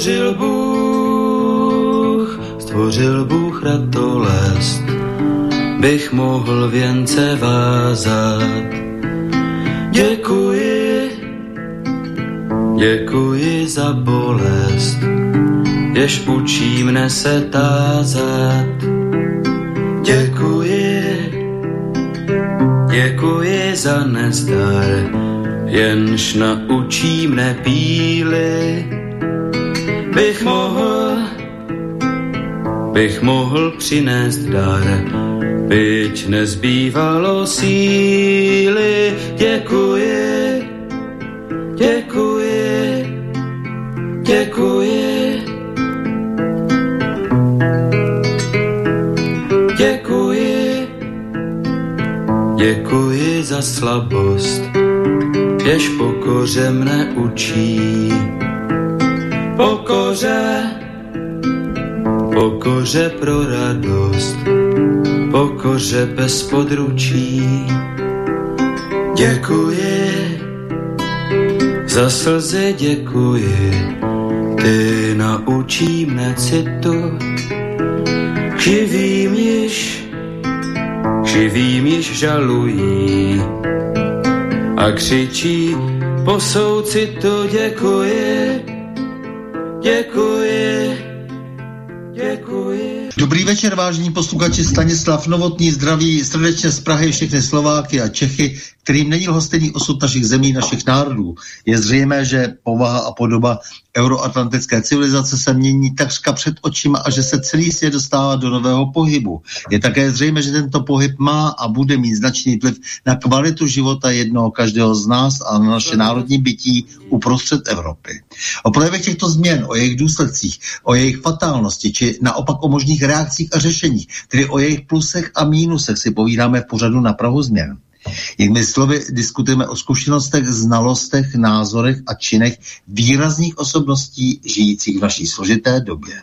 Stvořil Bůh, stvořil Bůh ratolest, bych mohl věnce vázat. Děkuji, děkuji za bolest, jež učí mne se tázat. Děkuji, děkuji za nezdar, jenž naučí mne píly. Bych mohl, bych mohl přinést dar, byť nezbývalo síly. Děkuji, děkuji, děkuji. Děkuji, děkuji za slabost, jež pokoře mne učí. Pokoře, pokoře pro radost, pokoře bez područí. Děkuji, za slzy děkuji, ty naučí mne citu, živým již, živým již žalují. A křičí po soucitu děkuji, děkuji, děkuji. Dobrý večer, vážení posluchači, Stanislav Novotný zdraví srdečně z Prahy všechny Slováky a Čechy, kterým není lhostejný osud našich zemí, našich národů. Je zřejmé, že povaha a podoba euroatlantické civilizace se mění takřka před očima a že se celý svět dostává do nového pohybu. Je také zřejmé, že tento pohyb má a bude mít značný vliv na kvalitu života jednoho každého z nás a na naše národní bytí uprostřed Evropy. O projevech těchto změn, o jejich důsledcích, o jejich fatálnosti, či naopak o možných reakcích a řešeních, tedy o jejich plusech a mínusech si povídáme v pořadu na Prahu změn. Jinými slovy, diskutujeme o zkušenostech, znalostech, názorech a činech výrazných osobností žijících v naší složité době.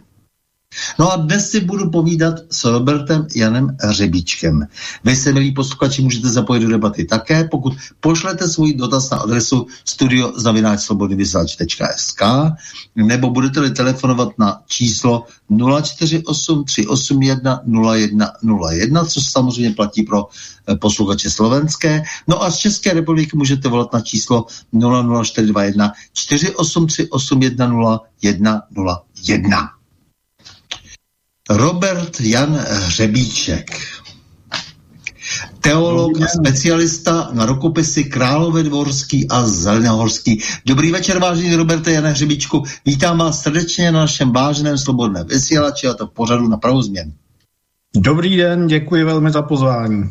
No a dnes si budu povídat s Robertem Janem Řebíčkem. Vy se, milí posluchači, můžete zapojit do debaty také, pokud pošlete svůj dotaz na adresu studiozavináčslobodnyvysielač.sk nebo budete-li telefonovat na číslo 048 381 0101, což samozřejmě platí pro eh, posluchače slovenské. No a z České republiky můžete volat na číslo 00421 483 10101. Robert Jan Hřebíček. Teolog a specialista na rokopisy Králové dvorský a Zelenehorský. Dobrý večer, vážený Roberte Jane Hřebíčku. Vítám vás srdečně na našem vážném svobodném vysílači a to v pořadu na pravou změn. Dobrý den, děkuji velmi za pozvání.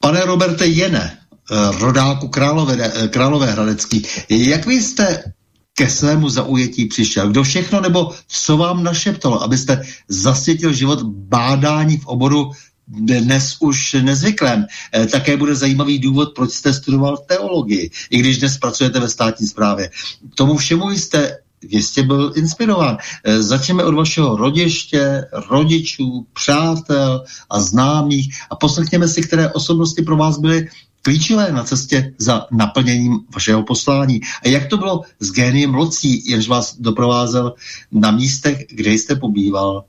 Pane Roberte Jene, eh, rodáku Králové, eh, Králové Hradecký, jak vy jste ke svému zaujetí přišel? Kdo všechno nebo co vám našeptalo, abyste zasvětil život bádání v oboru dnes už nezvyklém. E, také bude zajímavý důvod, proč jste studoval teologii, i když dnes pracujete ve státní správě. Tomu všemu jste jistě byl inspirován. E, začneme od vašeho rodiště, rodičů, přátel a známých a poslechněme si, které osobnosti pro vás byly klíčové na cestě za naplněním vašeho poslání. A jak to bylo s géniem locí, jenž vás doprovázel na místech, kde jste pobýval?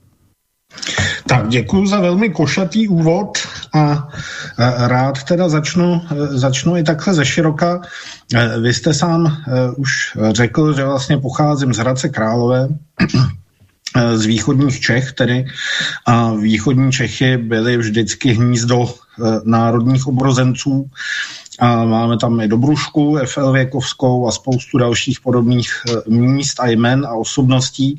Tak děkuji za velmi košatý úvod a rád teda začnu, začnu i takhle ze široka. E, vy jste sám e, už řekl, že vlastně pocházím z Hradce Králové, e, z východních Čech tedy a východní Čechy byly vždycky hnízdo národních obrozenců a máme tam i Dobrušku, FL Věkovskou a spoustu dalších podobných e, míst a jmen a osobností.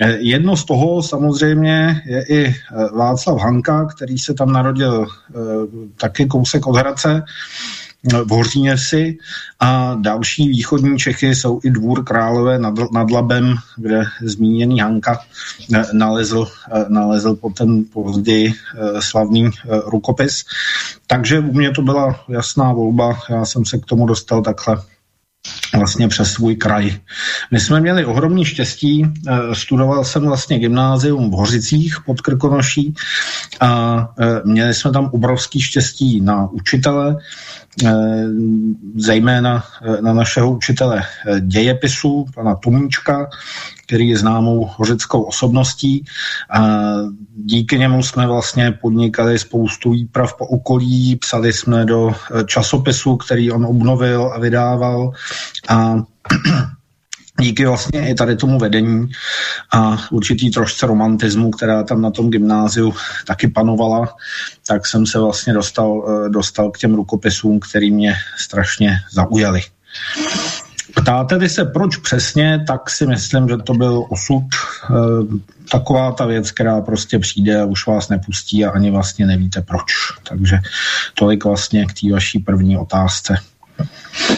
E, jedno z toho samozřejmě je i Václav Hanka, který se tam narodil taky kousek od Hradce v Hoříněsi a další východní Čechy jsou i dvůr Králové nad, nad Labem, kde zmíněný Hanka nalezl, nalezl ten později slavný rukopis. Takže u mě to byla jasná volba, já jsem se k tomu dostal takhle vlastně přes svůj kraj. My jsme měli ohromný štěstí, eh, studoval jsem vlastně gymnázium v Hořicích pod Krkonoší a eh, měli jsme tam obrovský štěstí na učitele, zejména na našeho učitele dějepisu, pana Tomíčka, který je známou hořickou osobností. A díky němu jsme vlastně podnikali spoustu výprav po okolí, psali jsme do časopisu, který on obnovil a vydával a díky vlastně i tady tomu vedení a určitý trošce romantismu, která tam na tom gymnáziu taky panovala, tak jsem se vlastně dostal, eh, dostal k těm rukopisům, který mě strašně zaujaly. Ptáte-li se, proč přesně, tak si myslím, že to byl osud, e, taková ta věc, která prostě přijde a už vás nepustí a ani vlastně nevíte proč. Takže tolik vlastně k té vaší první otázce.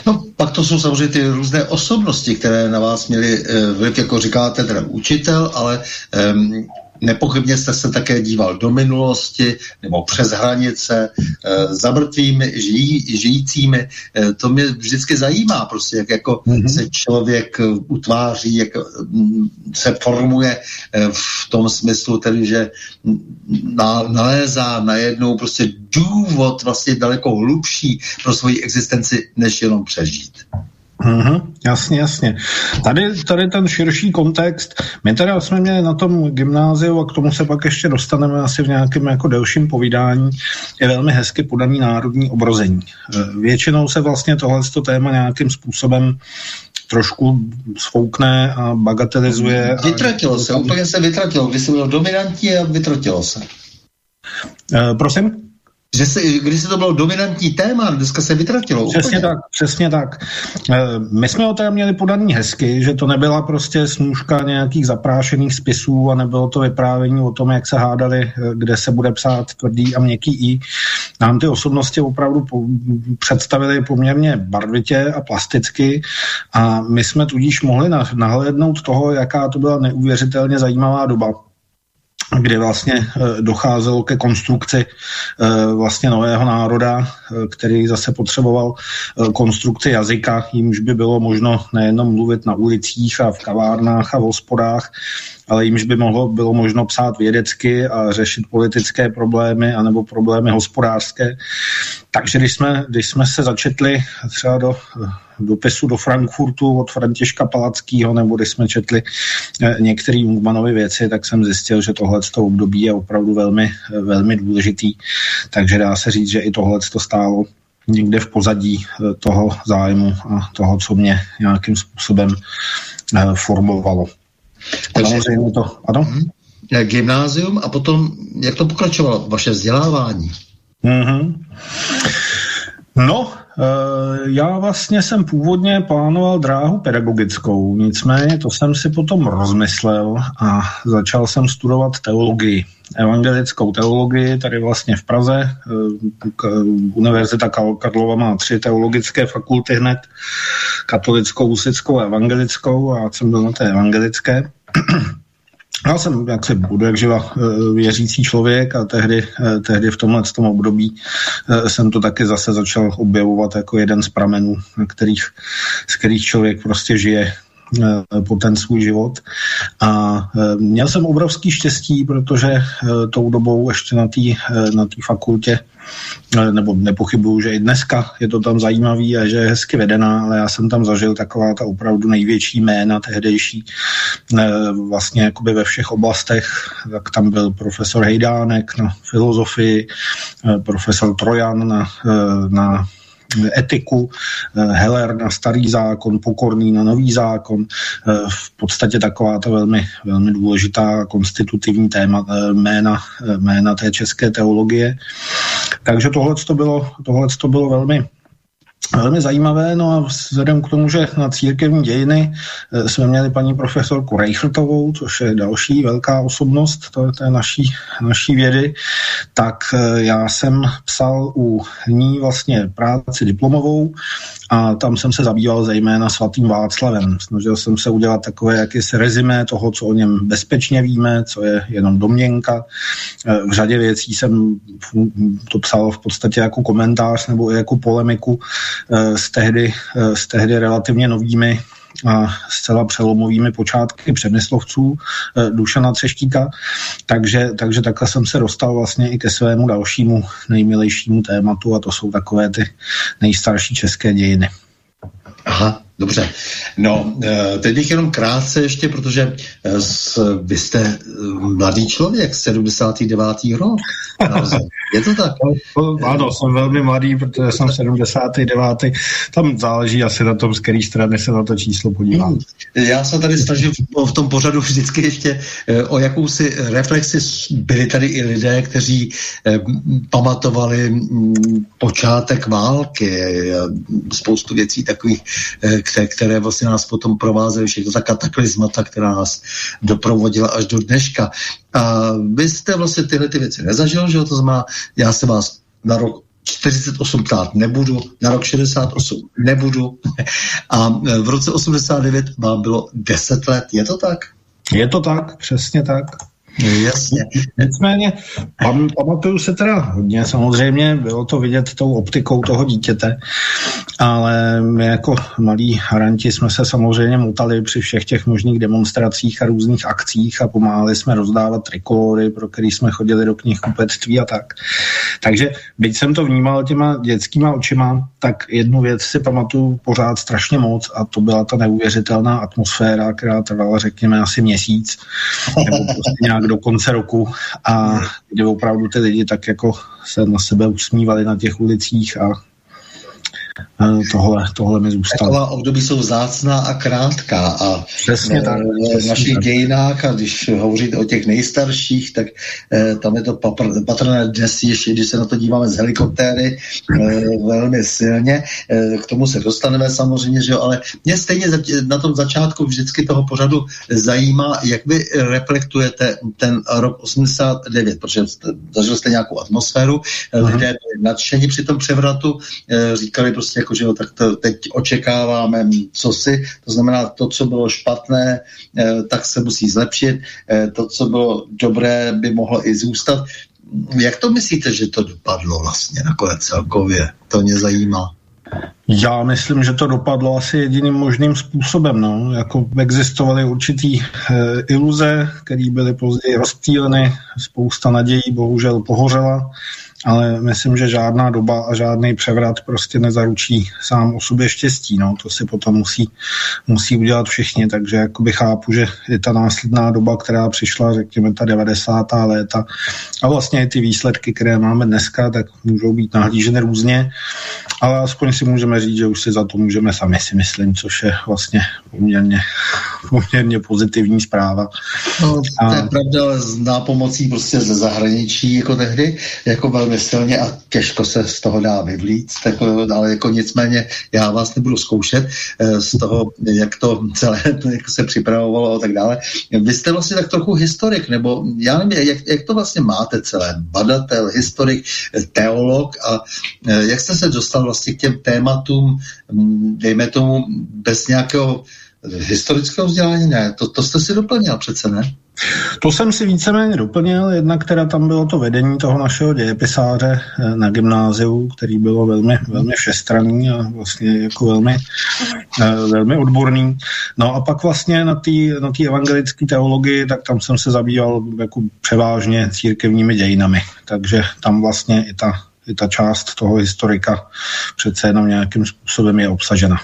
No, pak to jsou samozřejmě ty různé osobnosti, které na vás měly e, vliv, jako říkáte, teda učitel, ale um, Nepochybně jste se také díval do minulosti nebo přes hranice e, za mrtvými, žijí, žijícími. E, to mě vždycky zajímá, prostě jak jako mm-hmm. se člověk eh, utváří, jak mm, se formuje e, v tom smyslu, tedy, že na, nalézá najednou prostě důvod vlastně daleko hlubší pro svoji existenci, než jenom přežít. Mm-hmm, jasně, jasně. Tady, tady ten širší kontext, my teda jsme měli na tom gymnáziu a k tomu se pak ještě dostaneme asi v nějakém jako delším povídání, je velmi hezky podaný národní obrození. E, většinou se vlastně tohle téma nějakým způsobem trošku sfoukne a bagatelizuje. Vytratilo a... se, úplně se vytratilo. Když se bylo dominantní a vytratilo se. Uh, prosím? Že se, když se to bylo dominantní téma, dneska se vytratilo. Přesně úplně. tak, přesně tak. Eh, my jsme o té měli podaný hezky, že to nebyla prostě snůžka nějakých zaprášených spisů a nebylo to vyprávění o tom, jak se hádali, eh, kde se bude psát tvrdý a měkký i. Nám ty osobnosti opravdu po, představili poměrně barvitě a plasticky a my jsme tudíž mohli nahlédnout toho, jaká to byla neuvěřitelně zajímavá doba kdy vlastně eh, docházelo ke konstrukci eh, vlastně nového národa, eh, který zase potřeboval konstrukci jazyka, jimž by bylo možno nejenom mluvit na ulicích a v kavárnách a v hospodách, ale jimž by mohlo, bylo možno psát vědecky a řešit politické problémy anebo problémy hospodářské. Takže když jsme, když jsme se začetli třeba do dopisu do Frankfurtu od Františka Palackého, nebo když jsme četli eh, některé Mugmanovy věci, tak jsem zjistil, že tohle období je opravdu velmi, velmi důležitý. Takže dá se říct, že i tohle stálo někde v pozadí eh, toho zájmu a toho, co mě nějakým způsobem eh, formovalo. Takže, Samozřejmě to, ano? Mhm. Gymnázium a potom, jak to pokračovalo, vaše vzdělávání? Mm-hmm. No, Eh, já vlastně jsem původně plánoval dráhu pedagogickou, nicméně to jsem si potom rozmyslel a začal jsem studovat teologii, evangelickou teologii, tady vlastně v Praze. Eh, Univerzita Karlova má tři teologické fakulty hned, katolickou, husickou a evangelickou a jsem byl na té evangelické. Já jsem jaksi budu jak živa eh, věřící člověk a tehdy, eh, tehdy v tomhle tom období jsem to taky zase začal objevovat jako jeden z pramenů, kterých, z kterých člověk prostě žije po ten svůj život. A měl jsem obrovský štěstí, protože tou dobou ještě na té na fakultě nebo nepochybuju, že i dneska je to tam zajímavý a že je hezky vedená, ale já jsem tam zažil taková ta opravdu největší jména tehdejší vlastně jakoby ve všech oblastech, tak tam byl profesor Hejdánek na filozofii, profesor Trojan na, na etiku, eh, Heller na starý zákon, Pokorný na nový zákon. Eh, v podstatě taková ta velmi, velmi důležitá konstitutivní téma, eh, jména, jména té české teologie. Takže tohle to bylo, bylo velmi velmi zajímavé, no a vzhledem k tomu, že na církevní dějiny eh, jsme měli paní profesorku Reichrtovou, což je další velká osobnost to, té naší, naší vědy, tak eh, já jsem psal u ní vlastně práci diplomovou a tam jsem se zabýval zejména svatým Václavem. Snažil jsem se udělat takové jakýsi rezimé toho, co o něm bezpečně víme, co je jenom domněnka. Eh, v řadě věcí jsem to psal v podstatě jako komentář nebo jako polemiku s tehdy, eh, s tehdy relativně novými a zcela přelomovými počátky přemyslovců eh, Dušana Třeštíka, takže, takže takhle jsem se dostal vlastně i ke svému dalšímu nejmilejšímu tématu a to jsou takové ty nejstarší české dějiny. Aha, dobře. No, eh, teď bych jenom krátce ještě, protože eh, vy jste eh, mladý člověk, 79. rok. Je to tak? Ano, jsem velmi mladý, protože jsem 79. Tam záleží asi na tom, z které strany se na to číslo podívám. Hmm. Já se tady snažím v tom pořadu vždycky ještě o jakousi reflexi. Byli tady i lidé, kteří pamatovali mm, počátek války, spoustu věcí takových které vlastně nás potom provázely, všechno ta kataklizmata, která nás doprovodila až do dneška. A vy jste vlastně tyhle ty věci nezažil, že to znamená, já se vás na rok 48 ptát nebudu, na rok 68 nebudu a v roce 89 vám bylo 10 let, je to tak? Je to tak, přesně tak. Jasně. Nicméně, pam, pamatuju se teda hodně, samozřejmě bylo to vidět tou optikou toho dítěte, ale my jako malí haranti jsme se samozřejmě mutali při všech těch možných demonstracích a různých akcích a pomáhali jsme rozdávat trikóry, pro který jsme chodili do knihkupectví a tak. Takže byť jsem to vnímal těma dětskýma očima, tak jednu věc si pamatuju pořád strašně moc a to byla ta neuvěřitelná atmosféra, která trvala řekněme asi měsíc, nebo prostě nějak do konce roku a kde opravdu ty lidi tak jako se na sebe usmívali na těch ulicích a tohle, tohle mi zůstalo. Taková období jsou vzácná a krátká a přesně tak, v našich tak. dějinách a když hovoříte o těch nejstarších, tak eh, tam je to patrné dnes ještě, když se na to díváme z helikoptéry eh, velmi silně, eh, k tomu se dostaneme samozřejmě, že jo, ale mě stejně na tom začátku vždycky toho pořadu zajímá, jak vy reflektujete ten rok 89, protože zažili jste nějakou atmosféru, uh-huh. lidé byli nadšení při tom převratu, eh, říkali prostě jako, že jo, tak to teď očekáváme co si, to znamená to, co bylo špatné, eh, tak se musí zlepšit, eh, to, co bylo dobré, by mohlo i zůstat. Jak to myslíte, že to dopadlo vlastně nakonec celkově? To mě zajímá. Já myslím, že to dopadlo asi jediným možným způsobem. No. Jako existovaly určitý e, iluze, které byly později rozptýleny, spousta nadějí bohužel pohořela ale myslím, že žádná doba a žádný převrat prostě nezaručí sám o sobě štěstí. No. To si potom musí, musí udělat všichni, takže jakoby chápu, že je ta následná doba, která přišla, řekněme, ta 90. léta a vlastně i ty výsledky, které máme dneska, tak můžou být nahlíženy různě, ale aspoň si můžeme říct, že už si za to můžeme sami si myslím, což je vlastně poměrně, poměrně pozitivní zpráva. No, to je a... pravda, ale s nápomocí prostě ze zahraničí, jako tehdy, jako velmi velmi silně a těžko se z toho dá vyvlít, tak, ale jako nicméně já vás nebudu zkoušet eh, z toho, jak to celé jak se připravovalo a tak dále. Vy jste vlastně tak trochu historik, nebo já nevím, jak, jak to vlastně máte celé, badatel, historik, teolog a eh, jak jste se dostal vlastně k těm tématům, hm, dejme tomu, bez nějakého historického vzdělání? Ne, to, to jste si doplnil přece, ne? To jsem si víceméně doplnil, jednak teda tam bylo to vedení toho našeho dějepisáře eh, na gymnáziu, který bylo velmi, velmi všestranný a vlastně jako velmi, eh, velmi odborný. No a pak vlastně na té na evangelické teologii, tak tam jsem se zabýval jako převážně církevními dějinami, takže tam vlastně i ta, i ta část toho historika přece jenom nějakým způsobem je obsažena.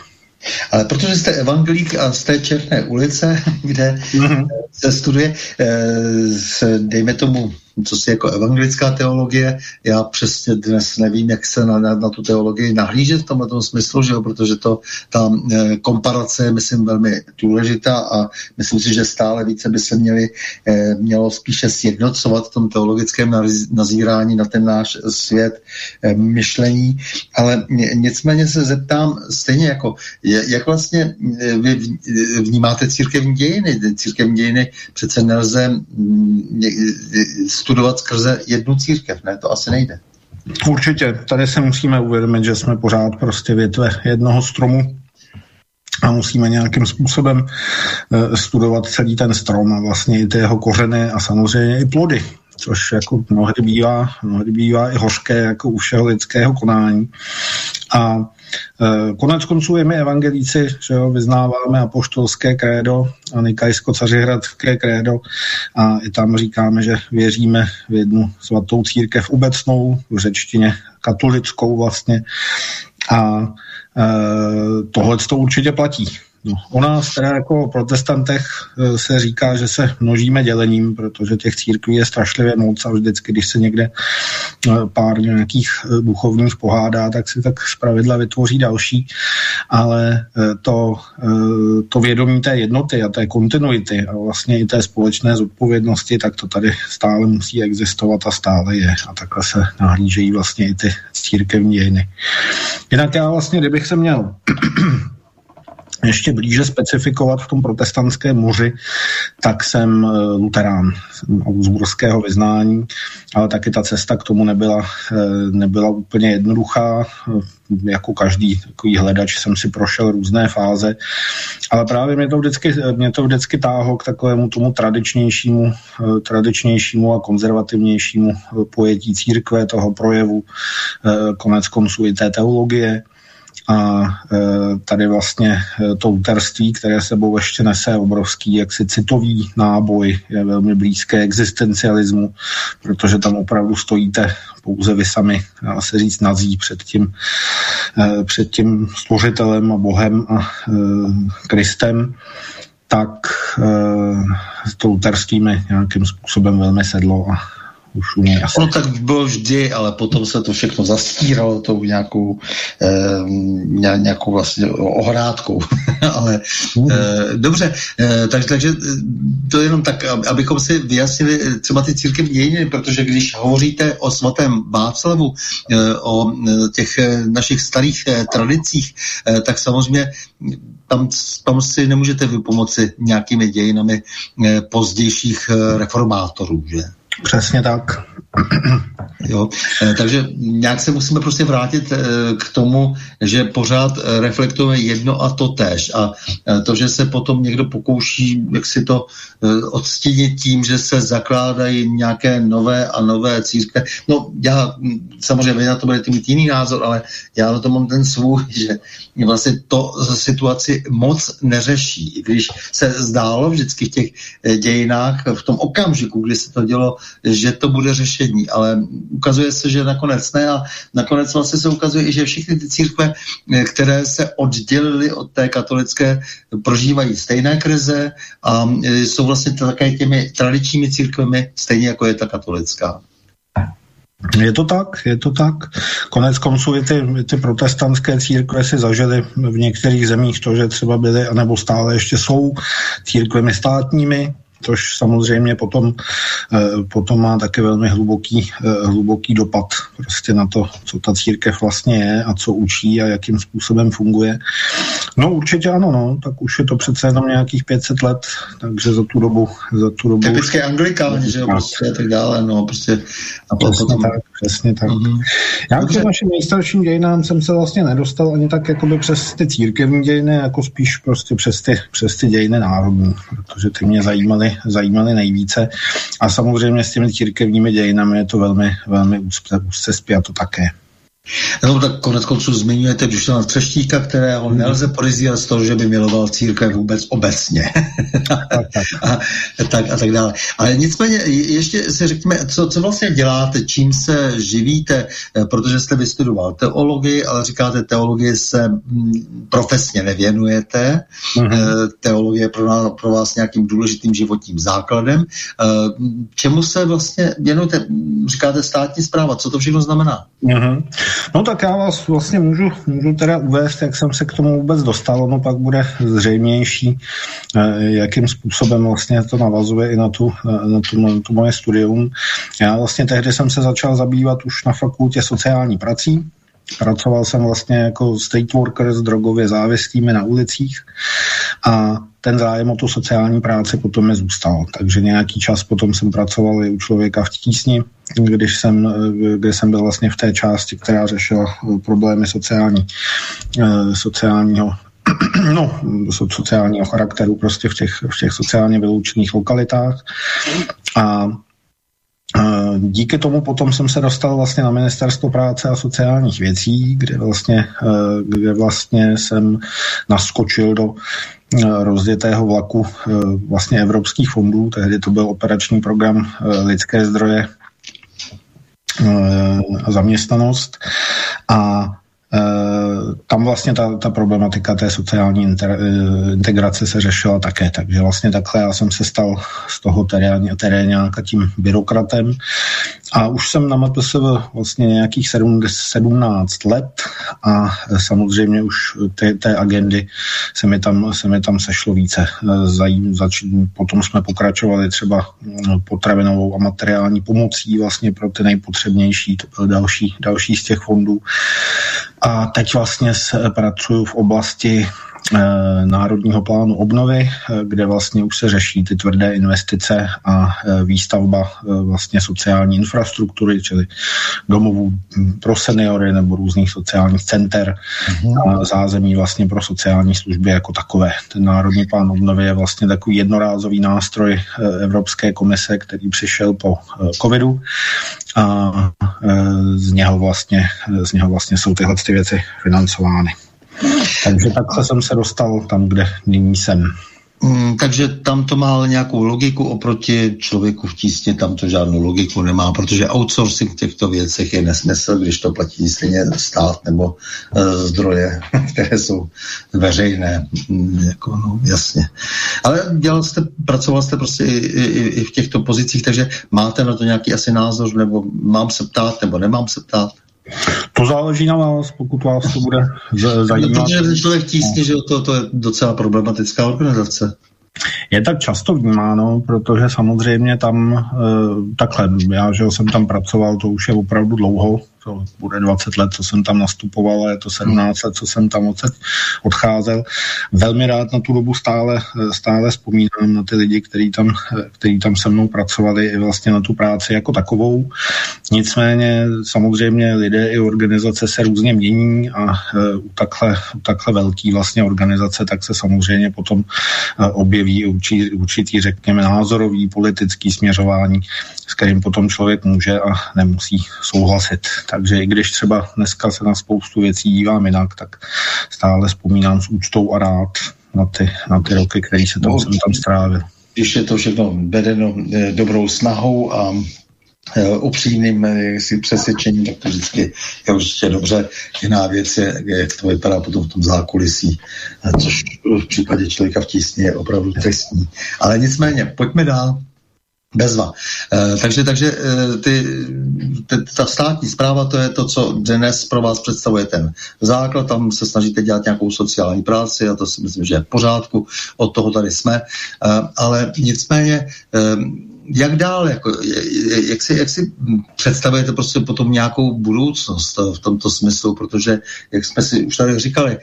Ale protože jste evangelík a z té Černé ulice, kde mm-hmm. se studuje, eh, dejme tomu co si jako evangelická teologie, já přesně dnes nevím, jak se na, na, na tu teologii nahlížet v tomhle smyslu, že jo, protože to, ta e, komparace je, myslím, velmi důležitá a myslím si, že stále více by se měli, e, mělo spíše sjednocovat v tom teologickém nazírání na ten náš svět e, myšlení, ale nicméně se zeptám stejně jako, jak vlastně vy vnímáte církevní dějiny? Církevní dějiny přece nelze studovat skrze jednu církev, ne? To asi nejde. Určitě. Tady se musíme uvědomit, že jsme pořád prostě větve jednoho stromu a musíme nějakým způsobem uh, studovat celý ten strom a vlastně i ty jeho kořeny a samozřejmě i plody, což jako mnohdy bývá, mnohdy bývá i hořké jako u všeho lidského konání. A e, konec konců je my evangelíci, že jo, vyznáváme apoštolské krédo a nikajsko-cařihradské krédo a i tam říkáme, že věříme v jednu svatou církev obecnou, v řečtině katolickou vlastně a e, tohle to určitě platí. No, u nás teda jako protestantech e, se říká, že se množíme dělením, protože těch církví je strašlivě moc a vždycky, když se někde e, pár nějakých e, duchovních pohádá, tak si tak zpravidla vytvoří další, ale to, to vědomí té jednoty a té kontinuity a vlastně i té společné zodpovědnosti, tak to tady stále musí existovat a stále je a takhle se nahlížejí vlastně i ty církevní dějiny. Jinak já vlastně, kdybych se měl ještě blíže specifikovat v tom protestantském moři, tak jsem eh, luterán z burského vyznání, ale taky ta cesta k tomu nebyla, eh, nebyla úplně jednoduchá. Jako každý takový hledač jsem si prošel různé fáze, ale právě mě to vždycky, mě to vždycky táhlo k takovému tomu tradičnějšímu, eh, tradičnějšímu a konzervativnějšímu pojetí církve, toho projevu, konec konců i té teologie a e, tady vlastně e, to úterství, které sebou ještě nese obrovský jaksi citový náboj, je velmi blízké existencialismu, protože tam opravdu stojíte pouze vy sami, dá se říct, nazí před tím, e, před tím stvořitelem a Bohem a Kristem, tak to úterství mi nějakým způsobem velmi sedlo a u něj. Ono tak bylo vždy, ale potom se to všechno zastíralo tou nějakou, eh, nějakou vlastně ohrádkou. ale mm. eh, dobře, eh, tak, takže eh, to jenom tak, abychom si vyjasnili eh, třeba ty církevní dějiny, protože když hovoříte o svatém Václavu, eh, o těch našich starých eh, tradicích, eh, tak samozřejmě tam, tam si nemůžete vypomoci nějakými dějinami eh, pozdějších eh, reformátorů, že? Přesně tak. Jo, eh, takže nějak se musíme prostě vrátit eh, k tomu, že pořád eh, reflektujeme jedno a to tež. A to, že se potom někdo pokouší, jak si to odstínit tím, že se zakládají nějaké nové a nové církve. No já hm, samozřejmě vy na to budete mít jiný názor, ale já na to mám ten svůj, že vlastně to situaci moc neřeší. Když se zdálo vždycky v těch dějinách, v tom okamžiku, kdy se to dělo, že to bude řešení, ale ukazuje se, že nakonec ne a nakonec vlastně se ukazuje i, že všechny ty církve, které se oddělily od té katolické, prožívají stejné krize a jsou vlastně také těmi tradičními církvemi, stejně jako je ta katolická. Je to tak, je to tak. Konec konců i ty, ty protestantské církve si zažily v některých zemích to, že třeba byly, anebo stále ještě jsou církvemi státními, což samozřejmě potom, eh, potom má také velmi hluboký, eh, hluboký dopad prostě na to, co ta církev vlastně je a co učí a jakým způsobem funguje. No určitě ano, no, tak už je to přece jenom nějakých 500 let, takže za tu dobu... Za tu dobu Typické anglikáni, že jo, prostě a tak dále, no, prostě... A přesně potom... tak, přesně tak. Mm-hmm. Já k našim nejstarším dějinám jsem se vlastně nedostal ani tak jakoby přes ty církevní dějiny, jako spíš prostě přes ty, přes ty dějiny národní, protože ty mě zajímaly zajímaly, nejvíce. A samozřejmě s těmi církevními dějinami je to velmi, velmi úzce, úzce spjato také. No tak konec konců zmiňujete Dušana Třeštíka, kterého hmm. nelze podezírat z toho, že by miloval církev vůbec obecně. a, tak a tak dále. Ale nicméně ještě si řekněme, co, co vlastně děláte, čím se živíte, eh, protože jste vystudoval teologii, ale říkáte, teologii se mm, profesně nevěnujete. Mm-hmm. Teologie je pro, nás, pro vás nějakým důležitým životním základem. Eh, čemu se vlastně věnujete? Říkáte státní zpráva, co to všechno znamená? Mm-hmm. No tak já vás vlastně můžu, můžu teda uvést, jak jsem se k tomu vůbec dostal, no pak bude zřejmější, eh, jakým způsobem vlastně to navazuje i na tu, eh, na tu, na tu moje studium. Já vlastně tehdy jsem se začal zabývat už na fakultě sociální prací, Pracoval jsem vlastně jako state worker s drogově závislými na ulicích a ten zájem o tu sociální práci potom mi zůstal. Takže nějaký čas potom jsem pracoval i u člověka v tísni, když jsem, kde jsem byl vlastně v té části, která řešila problémy sociální, eh, sociálního no, sociálního charakteru prostě v těch, v těch sociálně vyloučených lokalitách. A Díky tomu potom jsem se dostal vlastně na Ministerstvo práce a sociálních věcí, kde vlastně, kde vlastně jsem naskočil do rozjetého vlaku vlastně evropských fondů. Tehdy to byl operační program lidské zdroje a zaměstnanost. A Eh, tam vlastně ta, ta problematika té sociální inter, eh, integrace se řešila také, takže vlastně takhle já jsem se stal z toho teréně, teréňáka tím byrokratem a už jsem na MPSV vlastně nějakých 17 let a samozřejmě už té, té agendy se mi tam, se mi tam sešlo více. Eh, zajím, zač, potom jsme pokračovali třeba potravinovou a materiální pomocí vlastně pro ty nejpotřebnější, to byl další, další z těch fondů. A teď vlastně pracuji v oblasti Národního plánu obnovy, eh, kde vlastně už se řeší ty tvrdé investice a eh, výstavba vlastně sociální infrastruktury, čili domovů hm, pro seniory nebo různých sociálních center mm-hmm. a zázemí vlastně pro sociální služby jako takové. Ten Národní plán obnovy je vlastně takový jednorázový nástroj Evropské komise, který přišel po covidu a z něho vlastně, z něho vlastně jsou tyhle ty věci financovány. Takže takhle jsem se dostal tam, kde nyní jsem. Mm, takže tam to má nějakou logiku oproti člověku v tísně, tam to žádnou logiku nemá, protože outsourcing v těchto věcech je nesmysl, když to platí stejně stát nebo e, zdroje, které jsou veřejné, mm, jako, no, jasně. Ale dělal jste, pracoval jste prostě i, i, i v těchto pozicích, takže máte na to nějaký asi názor, nebo mám se ptát, nebo nemám se ptát? To záleží na vás, pokud vás to bude zajímat. No, protože člověk tísně, že to, to je docela problematická organizace. Je tak často vnímáno, protože samozřejmě tam e, takhle, já že jsem tam pracoval, to už je opravdu dlouho, to bude 20 let, co jsem tam nastupoval, a je to 17 let, co jsem tam odcházel. Velmi rád na tu dobu stále, stále vzpomínám na ty lidi, kteří tam, který tam se mnou pracovali i vlastně na tu práci jako takovou. Nicméně samozřejmě lidé i organizace se různě mění a e, u takhle, u takhle velký vlastně organizace, tak se samozřejmě potom e, objeví určitý, určitý řekněme, názorový politický směřování, s kterým potom člověk může a nemusí souhlasit. Takže i když třeba dneska se na spoustu věcí dívám jinak, tak stále vzpomínám s úctou a rád na ty, na ty roky, které se tam, no, jsem tam strávil. Když je to všechno vedeno eh, dobrou snahou a eh, upřímným eh, si přesvědčením, tak to vždycky je určitě dobře. Jiná věc je, jak to vypadá potom v tom zákulisí, což v případě člověka v tísni je opravdu trestní. Ale nicméně, pojďme dál. Bezva. E, takže takže e, ty, ty, ta státní zpráva, to je to, co dnes pro vás představuje ten základ, tam se snažíte dělat nějakou sociální práci a to si myslím, že je v pořádku, od toho tady jsme, e, ale nicméně e, jak dál, jako, jak, si, jak si představujete prostě potom nějakou budoucnost v tomto smyslu, protože, jak jsme si už tady říkali,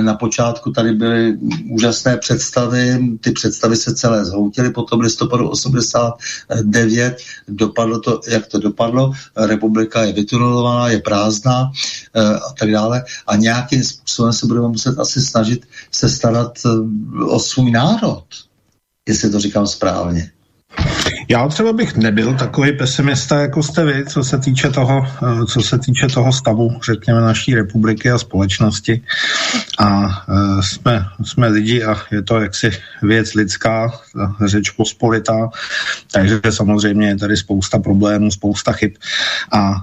na počátku tady byly úžasné představy, ty představy se celé zhoutily potom listopadu 89, dopadlo to, jak to dopadlo, republika je vytunelovaná, je prázdná eh, a tak dále a nějakým způsobem se budeme muset asi snažit se starat eh, o svůj národ, jestli to říkám správně. Já třeba bych nebyl takový pesimista, jako jste vy, co se týče toho, eh, co se týče toho stavu, řekněme, naší republiky a společnosti. A uh, jsme, jsme lidi a je to jaksi věc lidská, řeč pospolitá, takže samozřejmě je tady spousta problémů, spousta chyb a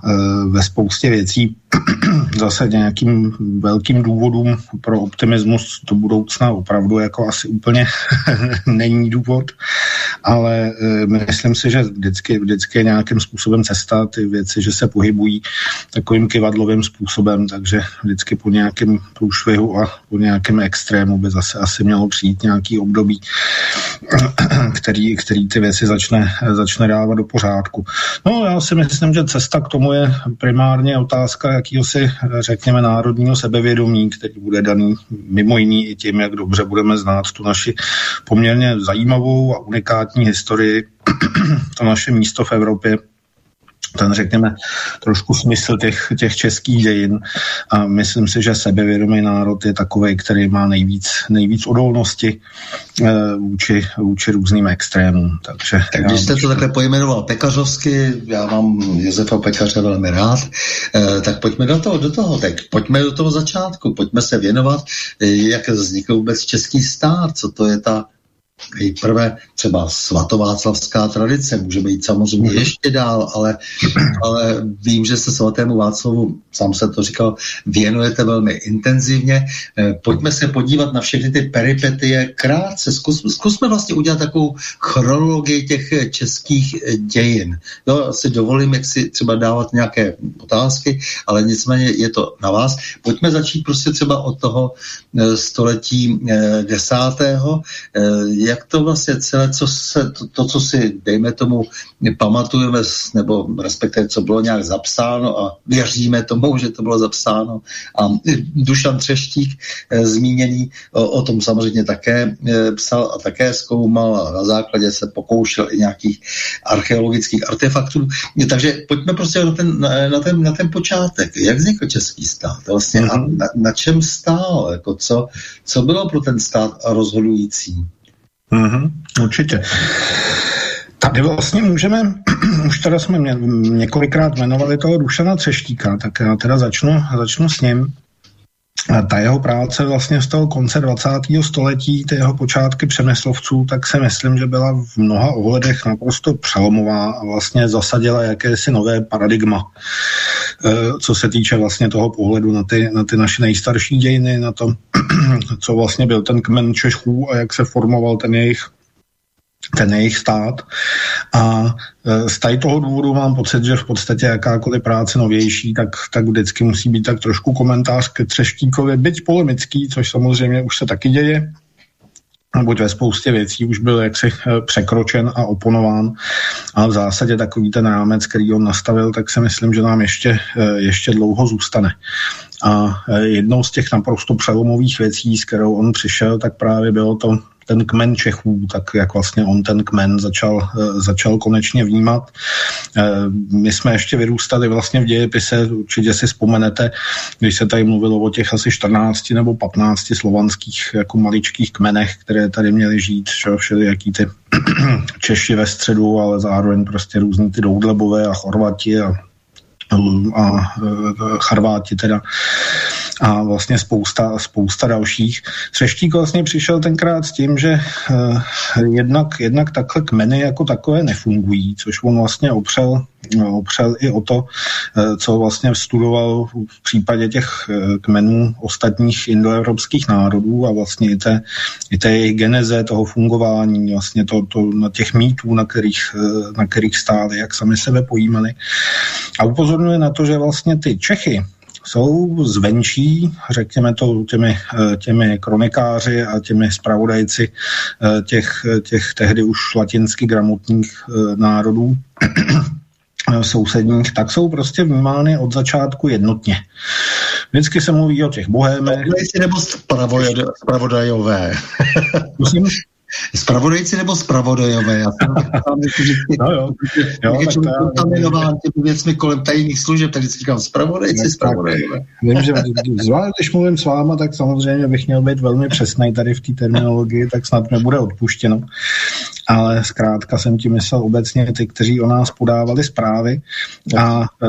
ve spoustě věcí zase nějakým velkým důvodům pro optimismus do budoucna opravdu jako asi úplně není důvod, ale uh, myslím si, že vždycky, vždycky je nějakým způsobem cesta, ty věci, že se pohybují takovým kivadlovým způsobem, takže vždycky po nějakém průšvihu a po nějakém extrému by zase asi mělo přijít nějaký období, který, který ty věci začne, začne dávat do pořádku. No já si myslím, že cesta k tomu je primárně otázka jakýhosi, řekněme, národního sebevědomí, který bude daný mimo jiný i tím, jak dobře budeme znát tu naši poměrně zajímavou a unikátní historii to naše místo v Evropě ten, řekněme, trošku smysl těch, těch českých dějin a myslím si, že sebevědomý národ je takový, který má nejvíc, nejvíc odolnosti e, vůči, vůči různým extrémům. Takže tak když jste to takhle pojmenoval pekařovsky, já mám Josefa Pekaře velmi rád, e, tak pojďme do toho, do toho teď, pojďme do toho začátku, pojďme se věnovat, e, jak vznikl vůbec český stát, co to je ta Nejprve třeba svatováclavská tradice, může být samozřejmě mhm. ještě dál, ale, ale vím, že se svatému Václavu, sám se to říkal, věnujete velmi intenzivně. Eh, pojďme se podívat na všechny ty peripetie krátce. Zkus, zkusme vlastně udělat takovou chronologii těch českých dějin. Jo, si dovolím, jak si třeba dávat nějaké otázky, ale nicméně je to na vás. Pojďme začít prostě třeba od toho eh, století eh, desátého jak to vlastně celé, co se, to, to, co si, dejme tomu, pamatujeme, nebo respektive, co bylo nějak zapsáno a věříme tomu, že to bylo zapsáno. A Dušan Třeštík e, zmíněný o, o tom samozřejmě také e, psal a také zkoumal a na základě se pokoušel i nějakých archeologických artefaktů. Takže pojďme prostě na ten, na, na ten, na ten počátek. Jak vznikl český stát? Vlastně mm-hmm. a mhm. na, na čem stál? Jako co, co bylo pro ten stát rozhodující? Mm-hmm, určitě. Tady vlastně můžeme, už teda jsme mě, několikrát jmenovali toho Dušana Třeštíka, tak já teda začnu, začnu s ním. Ta jeho práce vlastně z toho konce 20. století, ty jeho počátky přemyslovců, tak si myslím, že byla v mnoha ohledech naprosto přelomová a vlastně zasadila jakési nové paradigma, e, co se týče vlastně toho pohledu na ty, na ty naše nejstarší dějiny, na to, co vlastně byl ten kmen Čechů a jak se formoval ten jejich ten jejich stát. A e, z tady toho důvodu mám pocit, že v podstatě jakákoliv práce novější, tak, tak vždycky musí být tak trošku komentář ke Třeštíkovi, byť polemický, což samozřejmě už se taky děje, buď ve spoustě věcí už byl jaksi e, překročen a oponován, a v zásadě takový ten rámec, který on nastavil, tak si myslím, že nám ještě, e, ještě dlouho zůstane. A jednou z těch naprosto přelomových věcí, s kterou on přišel, tak právě bylo to ten kmen Čechů, tak jak vlastně on ten kmen začal, eh, začal konečně vnímat. Eh, my jsme ještě vyrůstali vlastně v dějepise, určitě si vzpomenete, když se tady mluvilo o těch asi 14 nebo 15 slovanských jako maličkých kmenech, které tady měly žít, čo, jaký ty Češi ve středu, ale zároveň prostě různý ty Doudlebové a Chorvati a a e, Charváti teda a vlastně spousta, spousta dalších. Třeštík vlastně přišel tenkrát s tím, že uh, jednak, jednak takhle kmeny jako takové nefungují, což on vlastně opřel opřel i o to, eh, co vlastně studoval v případě těch eh, kmenů ostatních indoevropských národů a vlastně i té, i té jejich geneze toho fungování, vlastně to, to na těch mýtů, na kterých, eh, na kterých stáli, jak sami sebe pojímali. A upozorňuje na to, že vlastně ty Čechy, jsou zvenčí, řekněme to těmi, těmi kronikáři a těmi spravodajci těch, těch tehdy už latinsky gramotních národů, Eh, sousedních, tak jsou prostě vnímány od začátku jednotně. Vždycky se mluví o těch bohémech. nebo spravodajové? Musím, Spravodajci nebo spravodajové? Já jsem tam vždycky, no jo, jo, jak je člověk kontaminován těmi věcmi kolem tajných služeb, tak vždycky říkám spravodajci, spravodajové. Vím, že zvlášť, když mluvím s váma, tak samozřejmě bych měl být velmi přesný tady v té terminologii, tak snad mi bude odpuštěno. Ale zkrátka jsem ti myslel obecně ty, kteří o nás podávali zprávy. A e,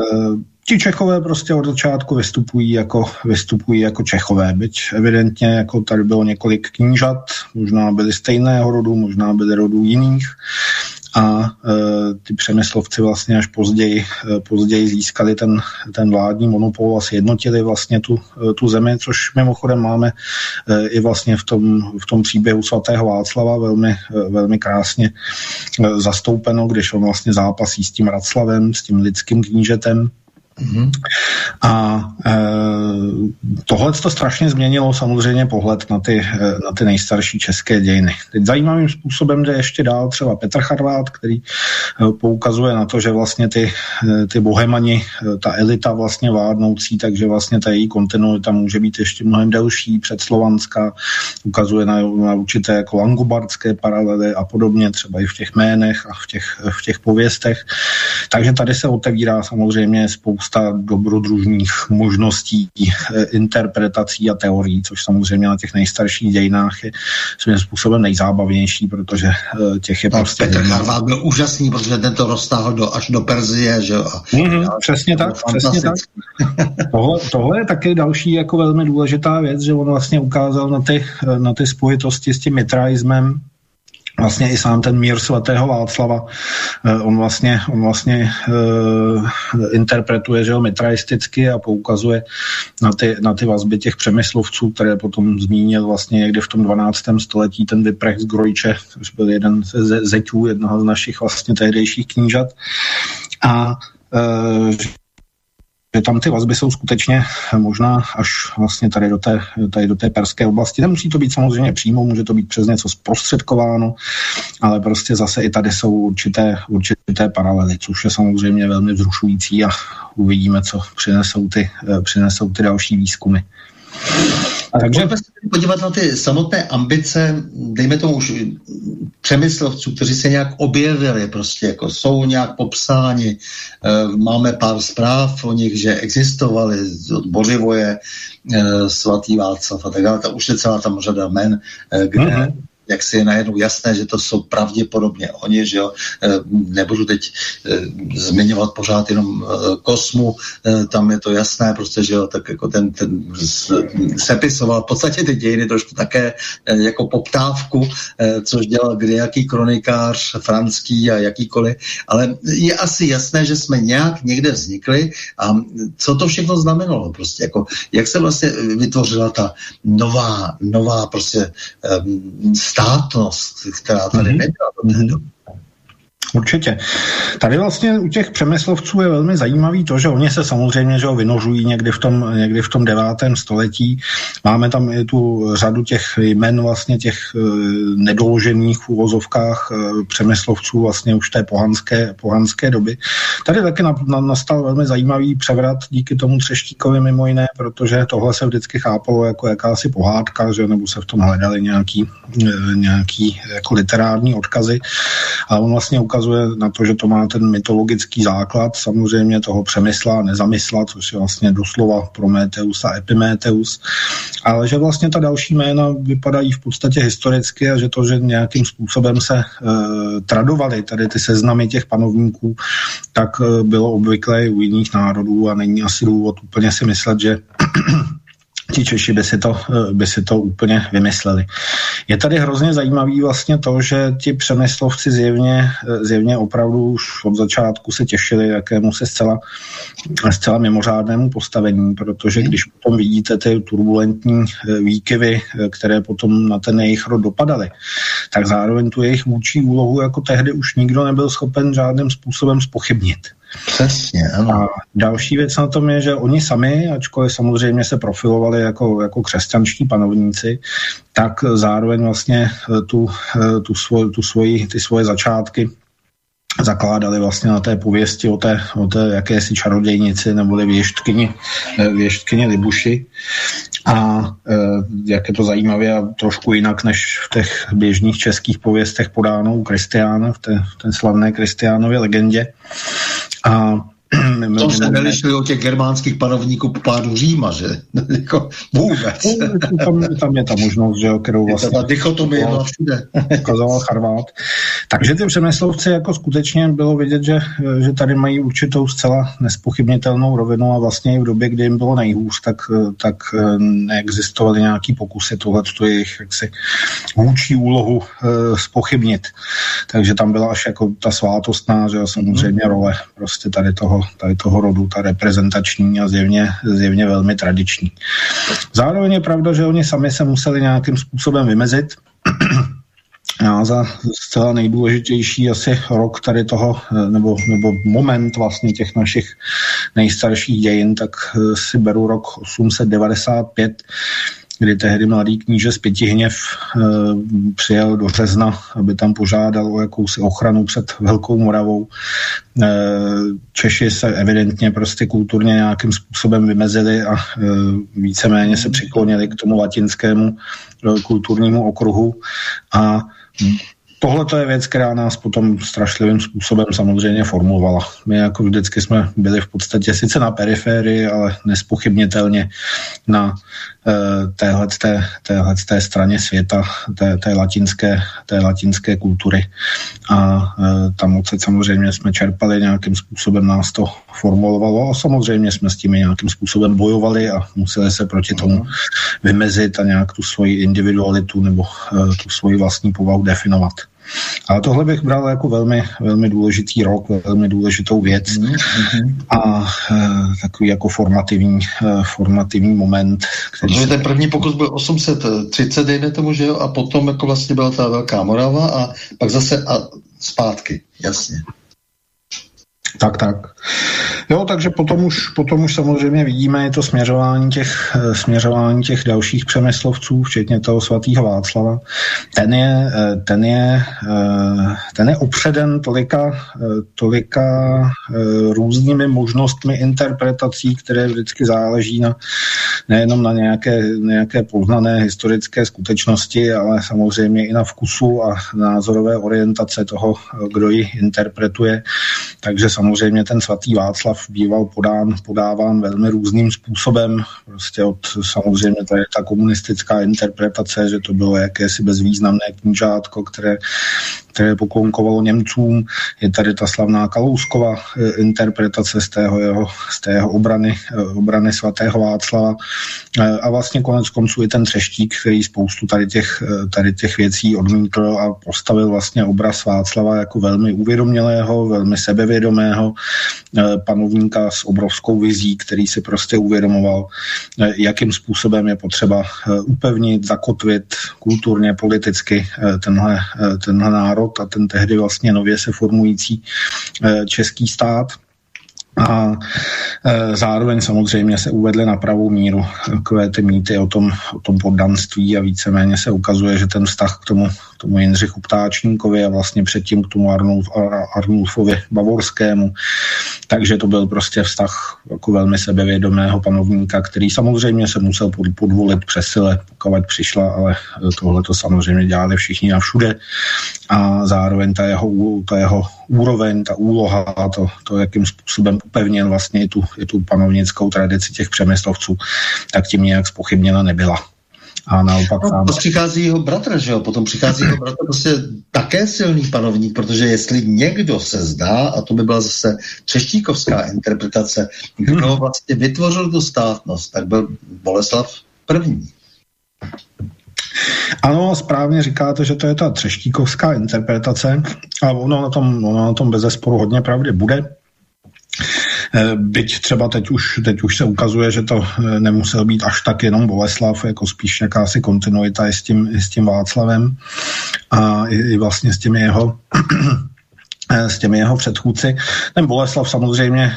ti Čechové prostě od začátku vystupují jako, vystupují jako Čechové, byť evidentně jako tady bylo několik knížat, možná byly stejného rodu, možná byly rodů jiných a e, ty přemyslovci vlastně až později, e, později získali ten, ten vládní monopol a sjednotili vlastně tu, e, tu zemi, což mimochodem máme i vlastně v tom, v tom příběhu svatého Václava velmi, velmi krásně zastoupeno, když on vlastně zápasí s tím Raclavem, s tím lidským knížetem A e, tohle to strašně změnilo samozřejmě pohled na ty, e, na ty nejstarší české dějiny. Teď zajímavým způsobem jde ještě dál třeba Petr Charvát, který e, poukazuje na to, že vlastně ty, e, ty bohemani, ta elita vlastně vládnoucí, takže vlastně ta její kontinuita může být ještě mnohem delší, předslovanská, ukazuje na, na určité jako langobardské paralely a podobně, třeba i v těch jménech a v těch, v těch pověstech. Takže tady se otevírá samozřejmě spousta dobrodružných možností eh, interpretací a teorií, což samozřejmě na těch nejstarších dějinách je svým způsobem nejzábavnější, protože eh, těch je tak prostě... Petr Charvát byl úžasný, protože ten to roztáhl do, až do Perzie, že jo? Mm-hmm, přesně tak, přesně tak. tohle, tohle je taky další jako velmi důležitá věc, že on vlastně ukázal na ty, eh, na ty spojitosti s tím mitraismem, vlastně i sám ten mír svatého Václava, eh, on vlastně, on vlastně uh, interpretuje že mitraisticky a poukazuje na ty, na ty vazby těch přemyslovců, které potom zmínil vlastně někdy v tom 12. století ten Vyprech z Grojče, což byl jeden ze zeťů jednoho z našich vlastně tehdejších knížat. A uh, že tam ty vazby jsou skutečně možná až vlastně tady do té, tady do té perské oblasti. Nemusí to být samozřejmě přímo, může to být přes něco zprostředkováno, ale prostě zase i tady jsou určité, určité paralely, což je samozřejmě velmi vzrušující a uvidíme, co přinesou ty, přinesou ty další výzkumy. Takže se podívat na ty samotné ambice, dejme tomu už přemyslovců, kteří se nějak objevili, prostě jako jsou nějak popsáni. Eh, máme pár zpráv o nich, že existovali od Bořivoje, eh, svatý Václav a tak dále. Už je celá tam řada men, eh, kde mm-hmm jak si je najednou jasné, že to jsou pravděpodobně oni, že jo, eh, nebudu teď eh, zmiňovat pořád jenom eh, kosmu, tam je to jasné, prostě, že jo, tak jako ten, ten sepisoval v podstatě ty dějiny trošku také jako poptávku, což dělal kdejaký kronikář franský a jakýkoliv, ale je asi jasné, že jsme nějak někde vznikli a co to všechno znamenalo, prostě jako, jak se vlastně vytvořila ta nová, nová prostě um, státnost, která tady mm-hmm. nebyla do té doby. Určitě. Tady vlastně u těch přemyslovců je velmi zajímavý to, že oni se samozřejmě že ho vynožují někdy v, tom, někdy v tom devátém století. Máme tam i tu řadu těch jmen vlastně těch e, nedoložených v úvozovkách e, přemyslovců vlastně už té pohanské, pohanské doby. Tady taky na, na, nastal velmi zajímavý převrat díky tomu Třeštíkovi mimo jiné, protože tohle se vždycky chápalo jako jakási pohádka, že nebo se v tom hledali nějaký, e, nějaký jako literární odkazy. A on vlastně ukázal ukazuje na to, že to má ten mytologický základ samozřejmě toho přemysla, nezamysla, což je vlastně doslova Prometeus a Epimeteus, ale že vlastně ta další jména vypadají v podstatě historicky a že to, že nějakým způsobem se e, tradovaly tady ty seznamy těch panovníků, tak e, bylo obvyklé i u jiných národů a není asi důvod úplně si myslet, že ti Češi by si, to, eh, by si to úplně vymysleli. Je tady hrozně zajímavý vlastně to, že ti přemyslovci zjevně, eh, zjevně opravdu už od začátku se těšili jakému se zcela, zcela mimořádnému postavení, protože když potom vidíte ty turbulentní eh, výkyvy, které potom na ten jejich rod dopadaly, tak zároveň tu jejich vůči úlohu jako tehdy už nikdo nebyl schopen žádným způsobem spochybnit. Přesně, ano. A další věc na tom je, že oni sami, ačkoliv samozřejmě se profilovali jako, jako křesťanští panovníci, tak zároveň vlastně eh, tu, eh, tu, svoj, tu svoji, ty svoje začátky zakládali vlastně na té pověsti o té, o té jakési čarodějnici neboli věštkyni, eh, věštkyni Libuši. A jak je to zajímavé a trošku jinak než v těch běžných českých pověstech podáno u Kristiána, v té, v té slavné Kristiánově legendě. Um, To se nelišili od těch germánských panovníků po pádu Říma, že? jako vůbec. tam, tam je ta možnost, že, kterou vlastně... Ta dichotomie byla všude. ukazoval Charvát. Takže ty přemyslovci jako skutečně bylo vidět, že, že tady mají určitou zcela nespochybnitelnou rovinu a vlastně i v době, kdy jim bylo nejhůř, tak, tak neexistovaly nějaký pokusy tohle tu jejich jaksi vůči úlohu uh, spochybnit. Takže tam byla až jako ta svátostná, že samozřejmě role prostě tady toho tady toho rodu, ta reprezentační a zjevně, zjevně velmi tradiční. Zároveň je pravda, že oni sami se museli nějakým způsobem vymezit, já za zcela nejdůležitější asi rok tady toho, nebo, nebo moment vlastně těch našich nejstarších dějin, tak si beru rok 895, kdy tehdy mladý kníže z Pětihněv e, přijel do Řezna, aby tam požádal o jakousi ochranu před Velkou Moravou. E, Češi se evidentně prostě kulturně nějakým způsobem vymezili a e, víceméně se přiklonili k tomu latinskému kulturnímu okruhu a Tohle to je věc, která nás potom strašlivým způsobem samozřejmě formulovala. My jako vždycky jsme byli v podstatě sice na periférii, ale nespochybnitelně na uh, téhle, té, téhle té straně světa, té, té, latinské, té latinské kultury. A uh, tam odsaď samozřejmě jsme čerpali, nějakým způsobem nás to formulovalo a samozřejmě jsme s tím nějakým způsobem bojovali a museli se proti tomu mhm. vymezit a nějak tu svoji individualitu nebo uh, tu svoji vlastní povahu definovat. Ale tohle bych bral jako velmi, velmi důležitý rok, velmi důležitou věc mm-hmm. a e, takový jako formativní, e, formativní moment. Který Protože ten první pokus byl 830, dejme tomu, že jo, a potom jako vlastně byla ta Velká Morava a pak zase a zpátky, jasně. Tak, tak. Jo, takže potom už, potom už samozřejmě vidíme i to směřování těch, eh, směřování těch dalších přemyslovců, včetně toho svatého Václava. Ten je, eh, ten je, eh, ten je upředen tolika, tolika různými možnostmi interpretací, které vždycky záleží na, nejenom na nějaké, nějaké poznané historické skutečnosti, ale samozřejmě i na vkusu a názorové orientace toho, kdo ji interpretuje. Takže samozřejmě ten svatý Václav býval podán, podáván velmi různým způsobem. Prostě od samozřejmě je ta komunistická interpretace, že to bylo jakési bezvýznamné knížátko, které které poklonkovalo Němcům. Je tady ta slavná Kalouskova eh, interpretace z tého, jeho, z tého obrany, eh, obrany svatého Václava. Eh, a vlastně konec konců je ten třeštík, který spoustu tady těch, tady těch věcí odmítl a postavil vlastně obraz Václava jako velmi uvědomělého, velmi sebevědomého panovníka s obrovskou vizí, který si prostě uvědomoval, jakým způsobem je potřeba upevnit, zakotvit kulturně, politicky tenhle, tenhle národ národ a ten tehdy vlastně nově se formující eh, český stát. A e, zároveň samozřejmě se uvedly na pravou míru takové ty mýty o tom, o tom poddanství a víceméně se ukazuje, že ten vztah k tomu, tomu Jindřichu Ptáčníkovi a vlastně předtím k tomu Arnulf, Arnulfovi Bavorskému. Takže to byl prostě vztah jako velmi sebevědomého panovníka, který samozřejmě se musel podvolit přesile, pokud přišla, ale tohle to samozřejmě dělali všichni a všude. A zároveň ta jeho, ta jeho úroveň, ta úloha, to, to jakým způsobem upevnil vlastně i tu, i tu panovnickou tradici těch přemyslovců, tak tím nějak spochybněna nebyla. A naopak no, tam... přichází jeho bratr, že jo? Potom přichází jeho bratr prostě také silný panovník, protože jestli někdo se zdá, a to by byla zase třeštíkovská interpretace, kdo hmm. vlastně vytvořil tu státnost, tak byl Boleslav první. Ano, správně říkáte, že to je ta třeštíkovská interpretace a ono na tom, ono na tom bez zesporu hodně pravdy bude. Eh, byť třeba teď už, teď už se ukazuje, že to eh, nemusel být až tak jenom Boleslav, jako spíš jakási kontinuita i s tím, i s tím Václavem a i, i vlastně s těmi jeho eh, s těmi jeho předchůdci. Ten Boleslav samozřejmě e,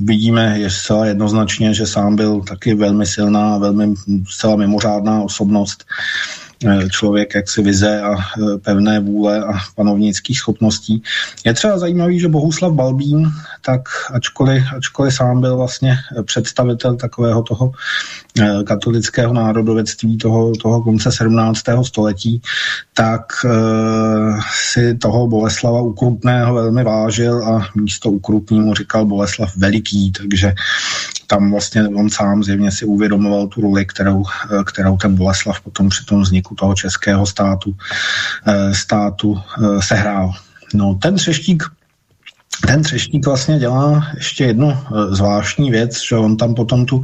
vidíme je zcela jednoznačně, že sám byl taky velmi silná, velmi zcela mimořádná osobnost. Eh, člověk jaksi vize a eh, pevné vůle a panovnických schopností. Je třeba zajímavý, že Bohuslav Balbín, tak ačkoliv, ačkoliv sám byl vlastně představitel takového toho eh, katolického národovectví toho, toho konce 17. století, tak uh, si toho Boleslava Ukrutného velmi vážil a místo Ukrutný mu říkal Boleslav Veliký, takže tam vlastně on sám zjevně si uvědomoval tu roli, kterou, eh, kterou ten Boleslav potom při tom vzniku toho českého státu, eh, státu eh, sehrál. No, ten třeštík ten třeštík vlastně dělá ještě jednu zvláštní věc, že on tam potom tu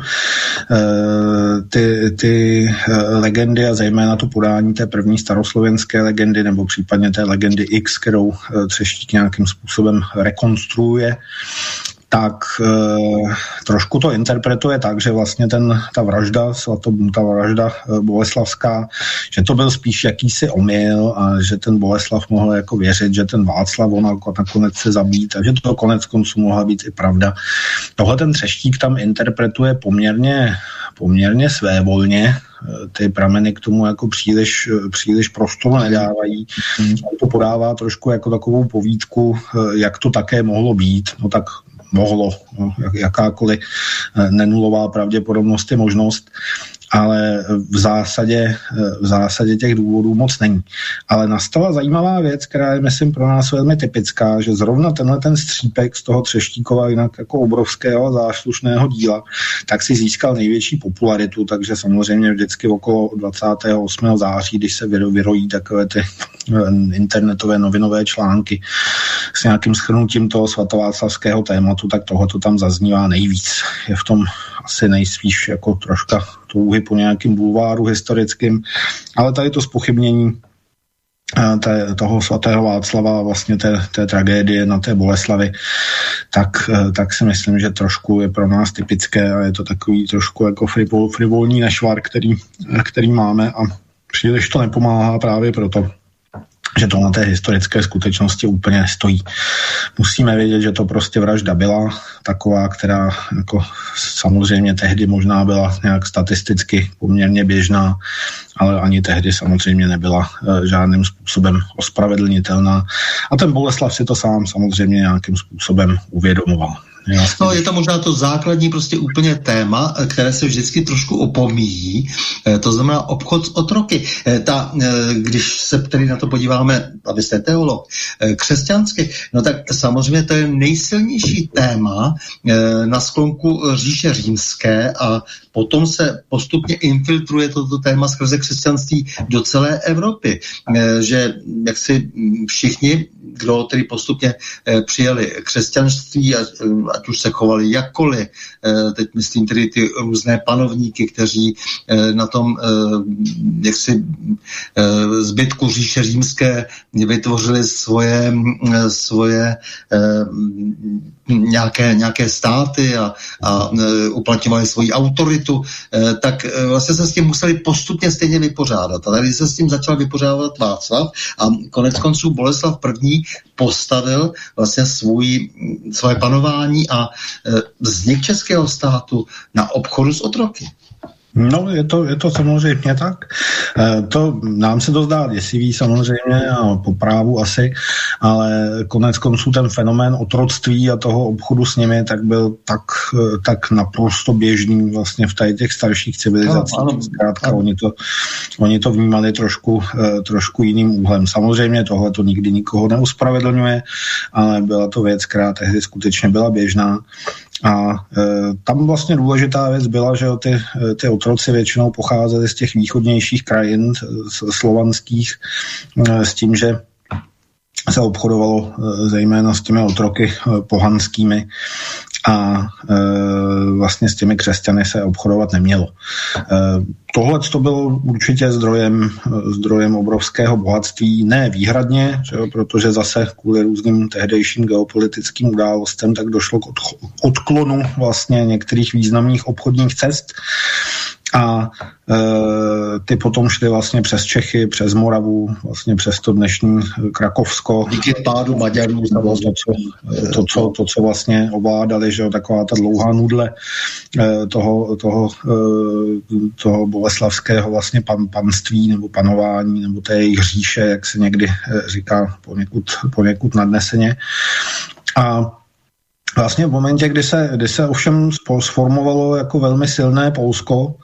ty, ty legendy a zejména to podání té první staroslovenské legendy nebo případně té legendy X, kterou třeštík nějakým způsobem rekonstruuje, tak e, trošku to interpretuje tak, že vlastně ten, ta vražda, ta vražda e, boleslavská, že to byl spíš jakýsi omyl a že ten Boleslav mohl jako věřit, že ten Václav on nakonec se zabít a že to konec konců mohla být i pravda. Tohle ten třeštík tam interpretuje poměrně, poměrně svévolně, ty prameny k tomu jako příliš, příliš prostoru nedávají. Mm. To podává trošku jako takovou povídku, jak to také mohlo být. No tak mohlo, no, jakákoliv nenulová pravděpodobnost je možnost ale v zásadě, v zásadě těch důvodů moc není. Ale nastala zajímavá věc, která je, myslím, pro nás velmi typická, že zrovna tenhle ten střípek z toho Třeštíkova jinak jako obrovského záslušného díla, tak si získal největší popularitu, takže samozřejmě vždycky okolo 28. září, když se vyrojí takové ty eh, internetové novinové články s nějakým schrnutím toho svatováclavského tématu, tak tohoto tam zaznívá nejvíc. Je v tom asi nejspíš jako troška touhy po nějakým bulváru historickým, ale tady to spochybnění eh, té, toho svatého Václava, vlastně té, té tragédie na té Boleslavy, tak, eh, tak si myslím, že trošku je pro nás typické a je to takový trošku jako frivol, frivolní nešvar, který, který máme a příliš to nepomáhá právě proto, že to na té historické skutečnosti úplně nestojí. Musíme vědět, že to prostě vražda byla, taková, která jako samozřejmě tehdy možná byla nějak statisticky poměrně běžná, ale ani tehdy samozřejmě nebyla e, žádným způsobem ospravedlnitelná. A ten Boleslav si to sám samozřejmě nějakým způsobem uvědomoval. No, je to možná to základní prostě úplně téma, které se vždycky trošku opomíjí, eh, to znamená obchod s otroky. Eh, ta, eh, když se tedy na to podíváme, aby jste teolog, křesťansky, no tak samozřejmě to je nejsilnější téma na sklonku říše římské a potom se postupně infiltruje toto téma skrze křesťanství do celé Evropy, že jak si všichni, kdo tedy postupně přijali křesťanství a ať už se chovali jakkoliv, eh, teď myslím tedy ty různé panovníky, kteří eh, na tom eh, jaksi zbytku říše římské vytvořili svoje, svoje nějaké, nějaké státy a, a uplatňovali svoji autoritu, tak vlastně se s tím museli postupně stejně vypořádat. A tady se s tím začal vypořádat Václav a konec konců Boleslav I. postavil vlastně svůj, svoje panování a e, vznik českého státu na obchodu s otroky. No, je to, je to samozřejmě tak. E, to nám se to zdá děsivý samozřejmě a po právu asi, ale konec konců ten fenomén otroctví a toho obchodu s nimi tak byl tak, e, tak naprosto běžný vlastně v tady těch starších civilizacích. No, ano, Zkrátka, ano. Oni, to, oni to vnímali trošku, e, trošku jiným úhlem. Samozřejmě tohle to nikdy nikoho neuspravedlňuje, ale byla to věc, která tehdy skutečně byla běžná. A e, tam vlastně důležitá věc byla, že ty, ty otroci většinou pocházeli z těch východnějších krajin slovanských eh, s tím, že se obchodovalo zejména s těmi otroky pohanskými a e, vlastně s těmi křesťany se obchodovat nemělo. E, Tohle to bylo určitě zdrojem, zdrojem obrovského bohatství, ne výhradně, že jo, protože zase kvůli různým tehdejším geopolitickým událostem tak došlo k odklonu vlastně některých významných obchodních cest a e, ty potom šly vlastně přes Čechy, přes Moravu, vlastně přes to dnešní Krakovsko. Díky pádu Maďarů. To, co, to, co, to, co vlastně ovládali, že jo, taková ta dlouhá nudle e, toho, toho, e, toho boleslavského vlastně pan, panství nebo panování, nebo té jejich říše, jak se někdy e, říká poněkud, poněkud nadneseně. A Vlastně v momentě, kdy se, kdy se ovšem sformovalo jako velmi silné Polsko,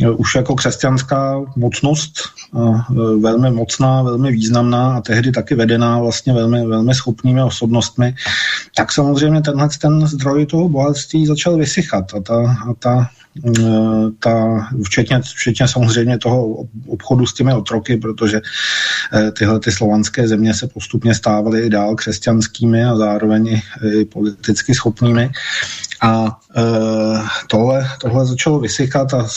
e, už jako křesťanská mocnost, e, velmi mocná, velmi významná a tehdy taky vedená vlastně velmi, velmi schopnými osobnostmi, tak samozřejmě tenhle ten zdroj toho bohatství začal vysychat a ta, a ta ta, včetně, včetně samozřejmě toho obchodu s těmi otroky, protože tyhle ty slovanské země se postupně stávaly i dál křesťanskými a zároveň i, politicky schopnými. A e, tohle, tohle začalo vysychat a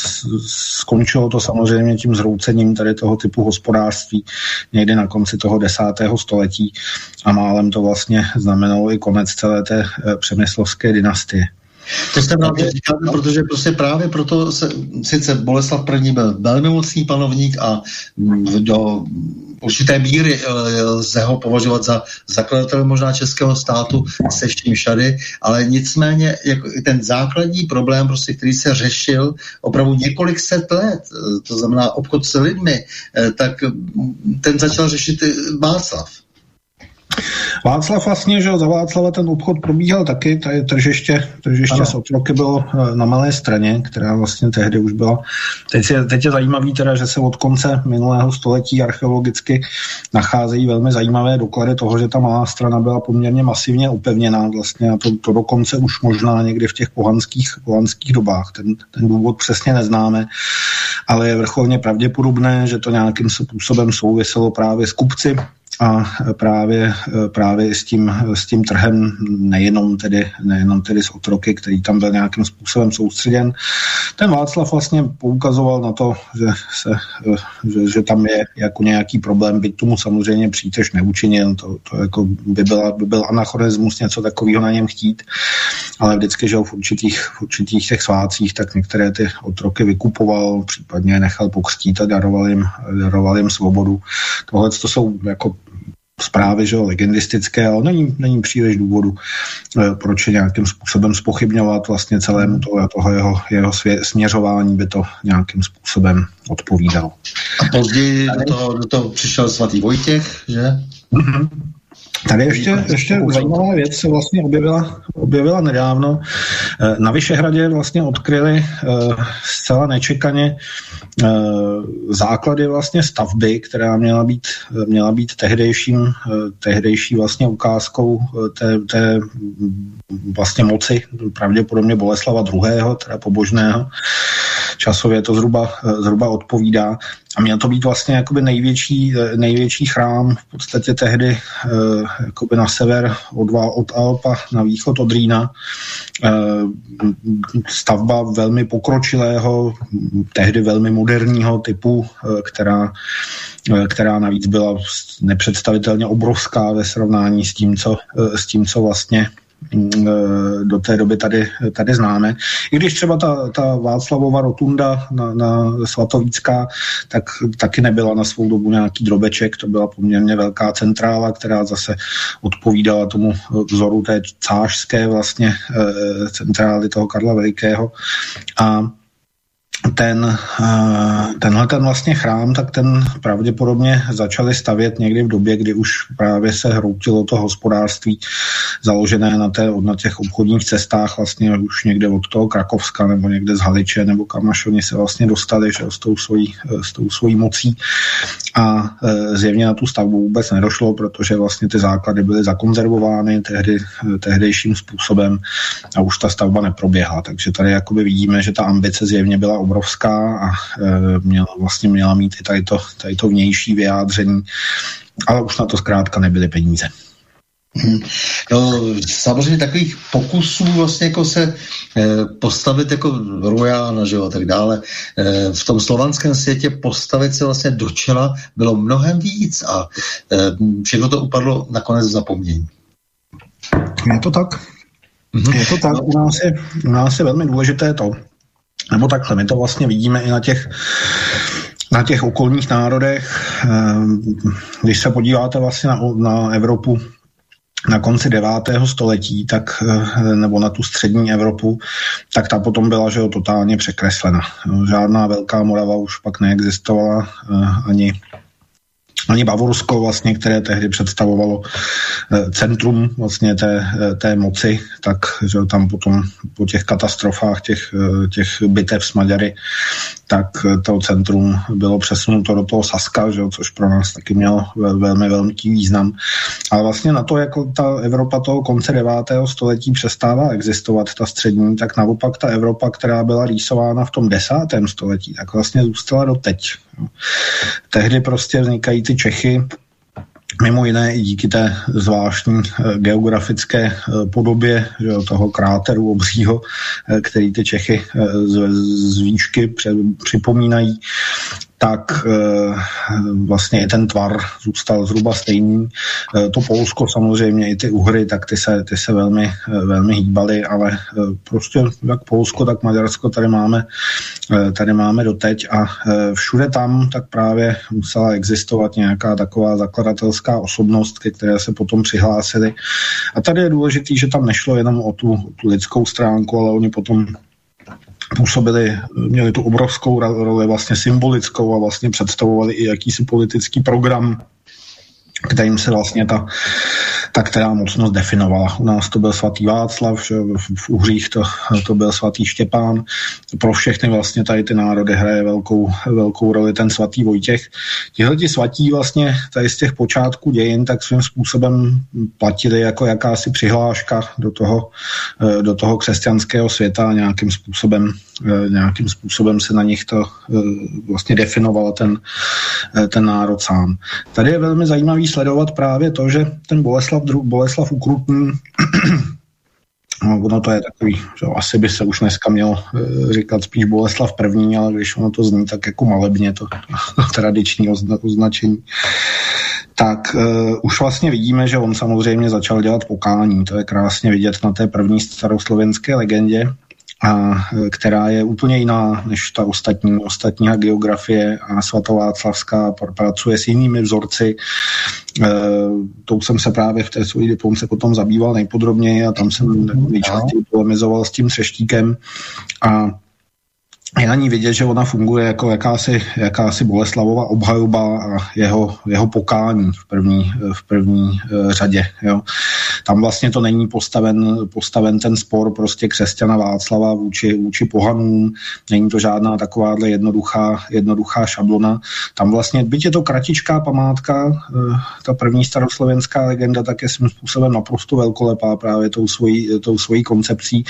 skončilo to samozřejmě tím zroucením tady toho typu hospodářství někdy na konci toho desátého století a málem to vlastně znamenalo i konec celé té e, přemyslovské dynastie. To jsem rád, že říkáte, protože prostě právě proto se, sice Boleslav I. byl velmi mocný panovník a do určité míry eh, lze ho považovat za zakladatel možná českého státu se vším všady, ale nicméně jako ten základní problém, prostě, který se řešil opravdu několik set let, eh, to znamená obchod s lidmi, eh, tak ten začal řešit Václav. Václav vlastně, že za Václava ten obchod probíhal taky, tady tržiště, tržiště s otroky bylo eh, na malé straně, která vlastně tehdy už byla. Teď je, teď je zajímavý teda, že se od konce minulého století archeologicky nacházejí velmi zajímavé doklady toho, že ta malá strana byla poměrně masivně upevněná vlastně a to, to dokonce už možná někdy v těch pohanských, pohanských dobách. Ten, ten důvod přesně neznáme, ale je vrcholně pravděpodobné, že to nějakým způsobem souviselo právě s kupci, a právě, právě s, tím, s tím trhem nejenom tedy, nejenom tedy s otroky, který tam byl nějakým způsobem soustředěn. Ten Václav vlastně poukazoval na to, že, se, že, že tam je jako nějaký problém, byť tomu samozřejmě přítež neučinil, to, to jako by, byla, by byl anachronismus něco takového na něm chtít, ale vždycky, že v určitých, v určitých těch svácích, tak některé ty otroky vykupoval, případně nechal pokřtít a daroval jim, daroval jim svobodu. Tohle to jsou jako zprávy, že legendistické, ale není, není příliš důvodu, eh, proč je nějakým způsobem spochybňovat vlastně celému toho, toho jeho, jeho svě, směřování by to nějakým způsobem odpovídalo. A později do toho, do toho přišel svatý Vojtěch, že? Mm-hmm. Tady ještě, ještě zajímavá věc se vlastně objevila, objevila nedávno. Eh, na Vyšehradě vlastně odkryli uh, zcela nečekaně uh, základy vlastně stavby, která měla být, měla být tehdejším, tehdejší vlastně ukázkou té, té vlastně moci pravděpodobně Boleslava II., teda pobožného. Časově to zhruba, zhruba odpovídá. A měl to být vlastně jakoby největší, největší chrám v podstatě tehdy eh, jakoby na sever od, od Alpa, na východ od Rýna. Eh, stavba velmi pokročilého, tehdy velmi moderního typu, eh, která, eh, která navíc byla nepředstavitelně obrovská ve srovnání s tím, co, eh, s tím, co vlastně do té doby tady, tady známe. I když třeba ta, ta Václavova rotunda na, na Svatovícká, tak taky nebyla na svou dobu nějaký drobeček, to byla poměrně velká centrála, která zase odpovídala tomu vzoru té cářské vlastně e, centrály toho Karla Velikého. A ten, eh, tenhle ten vlastně chrám, tak ten pravděpodobně začali stavět někdy v době, kdy už právě se hroutilo to hospodářství založené na, té, na těch obchodních cestách vlastně už někde od toho Krakovska nebo někde z Haliče nebo kam až oni se vlastně dostali že, s, tou svojí, eh, s tou svojí mocí a e, zjevně na tu stavbu vůbec nedošlo, protože vlastně ty základy byly zakonzervovány tehdy, tehdejším způsobem a už ta stavba neproběhla. Takže tady jakoby vidíme, že ta ambice zjevně byla obrovská a e, měla, vlastně měla mít i tady to, tady to vnější vyjádření, ale už na to zkrátka nebyly peníze. No, samozřejmě takových pokusů vlastně jako se e, postavit jako Rujana, že jo, a tak dále. E, v tom slovanském světě postavit se vlastně do čela bylo mnohem víc a e, všechno to upadlo nakonec v zapomnění. Je to tak. Mm-hmm. Je to tak. U nás je, u nás je velmi důležité to, nebo takhle, my to vlastně vidíme i na těch na těch okolních národech. Ehm, když se podíváte vlastně na, na Evropu na konci 9. století, tak, eh, nebo na tu střední Evropu, tak ta potom byla že jo, totálně překreslena. Žádná velká Morava už pak neexistovala, eh, ani ani Bavorsko vlastně, které tehdy představovalo eh, centrum vlastně té, eh, té moci, tak že tam potom po těch katastrofách těch, eh, těch bitev s Maďary, tak to centrum bylo přesunuto do toho Saska, že, což pro nás taky mělo velmi velký význam. Ale vlastně na to, jako ta Evropa toho konce 9. století přestává existovat, ta střední, tak naopak ta Evropa, která byla rýsována v tom 10. století, tak vlastně zůstala do teď. Tehdy prostě vznikají ty Čechy, Mimo jiné i díky té zvláštní eh, geografické eh, podobě že, toho kráteru obřího, eh, který ty Čechy z, z výšky připomínají, tak eh, vlastně i ten tvar zůstal zhruba stejný. Eh, to Polsko samozřejmě, i ty Uhry, tak ty se, ty se velmi, eh, velmi hýbaly, ale prostě jak Polsko, tak Maďarsko tady máme, tady máme doteď a všude tam tak právě musela existovat nějaká taková zakladatelská osobnost, ke které se potom přihlásili. A tady je důležitý, že tam nešlo jenom o tu, o tu lidskou stránku, ale oni potom působili, měli tu obrovskou roli vlastně symbolickou a vlastně představovali i jakýsi politický program, kterým se vlastně ta, ta která mocnost definovala. U nás to byl svatý Václav, v Uhřích to, to byl svatý Štěpán. Pro všechny vlastně tady ty národy hraje velkou, velkou roli ten svatý Vojtěch. Tihle ti svatí vlastně tady z těch počátků dějin tak svým způsobem platili jako jakási přihláška do toho, do toho křesťanského světa nějakým způsobem Eh, nějakým způsobem se na nich to eh, vlastně definoval ten, eh, ten národ sám. Tady je velmi zajímavý sledovat právě to, že ten Boleslav, Boleslav Ukrutný No, ono to je takový, že asi by se už dneska mělo říkat spíš Boleslav první, ale když ono to zní tak jako malebně, to, to tradiční označení, tak uh, už vlastně vidíme, že on samozřejmě začal dělat pokání. To je krásně vidět na té první staroslovenské legendě, a která je úplně jiná než ta ostatní. Ostatní geografie a svatováclavská pracuje s jinými vzorci. E, tou jsem se právě v té své diplomce potom zabýval nejpodrobněji a tam jsem nejčastěji polemizoval s tím třeštíkem a je na ní vidět, že ona funguje jako jakási, jakási Boleslavova obhajoba a jeho, jeho pokání v první, v první uh, řadě. Jo. Tam vlastně to není postaven, postaven ten spor prostě křesťana Václava vůči, vůči pohanům, není to žádná takováhle jednoduchá, jednoduchá šablona. Tam vlastně, byť je to kratičká památka, uh, ta první staroslovenská legenda, tak je svým způsobem naprosto velkolepá právě tou svojí, tou svojí koncepcí.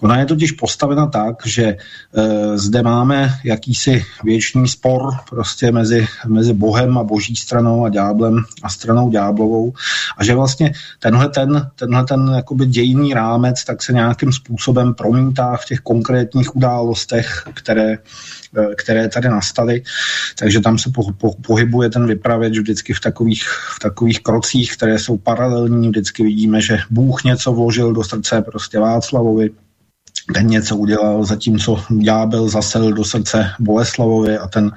Ona je totiž postavena tak, že uh, zde máme jakýsi věčný spor prostě mezi, mezi Bohem a boží stranou a ďáblem a stranou ďáblovou a že vlastně tenhle ten, tenhle ten jakoby dějný rámec tak se nějakým způsobem promítá v těch konkrétních událostech, které, eh, které tady nastaly. Takže tam se po, po, pohybuje ten vypravěč vždycky v takových, v takových krocích, které jsou paralelní. Vždycky vidíme, že Bůh něco vložil do srdce prostě Václavovi, ten něco udělal, zatímco ďábel zasel do srdce Boleslavovi a ten,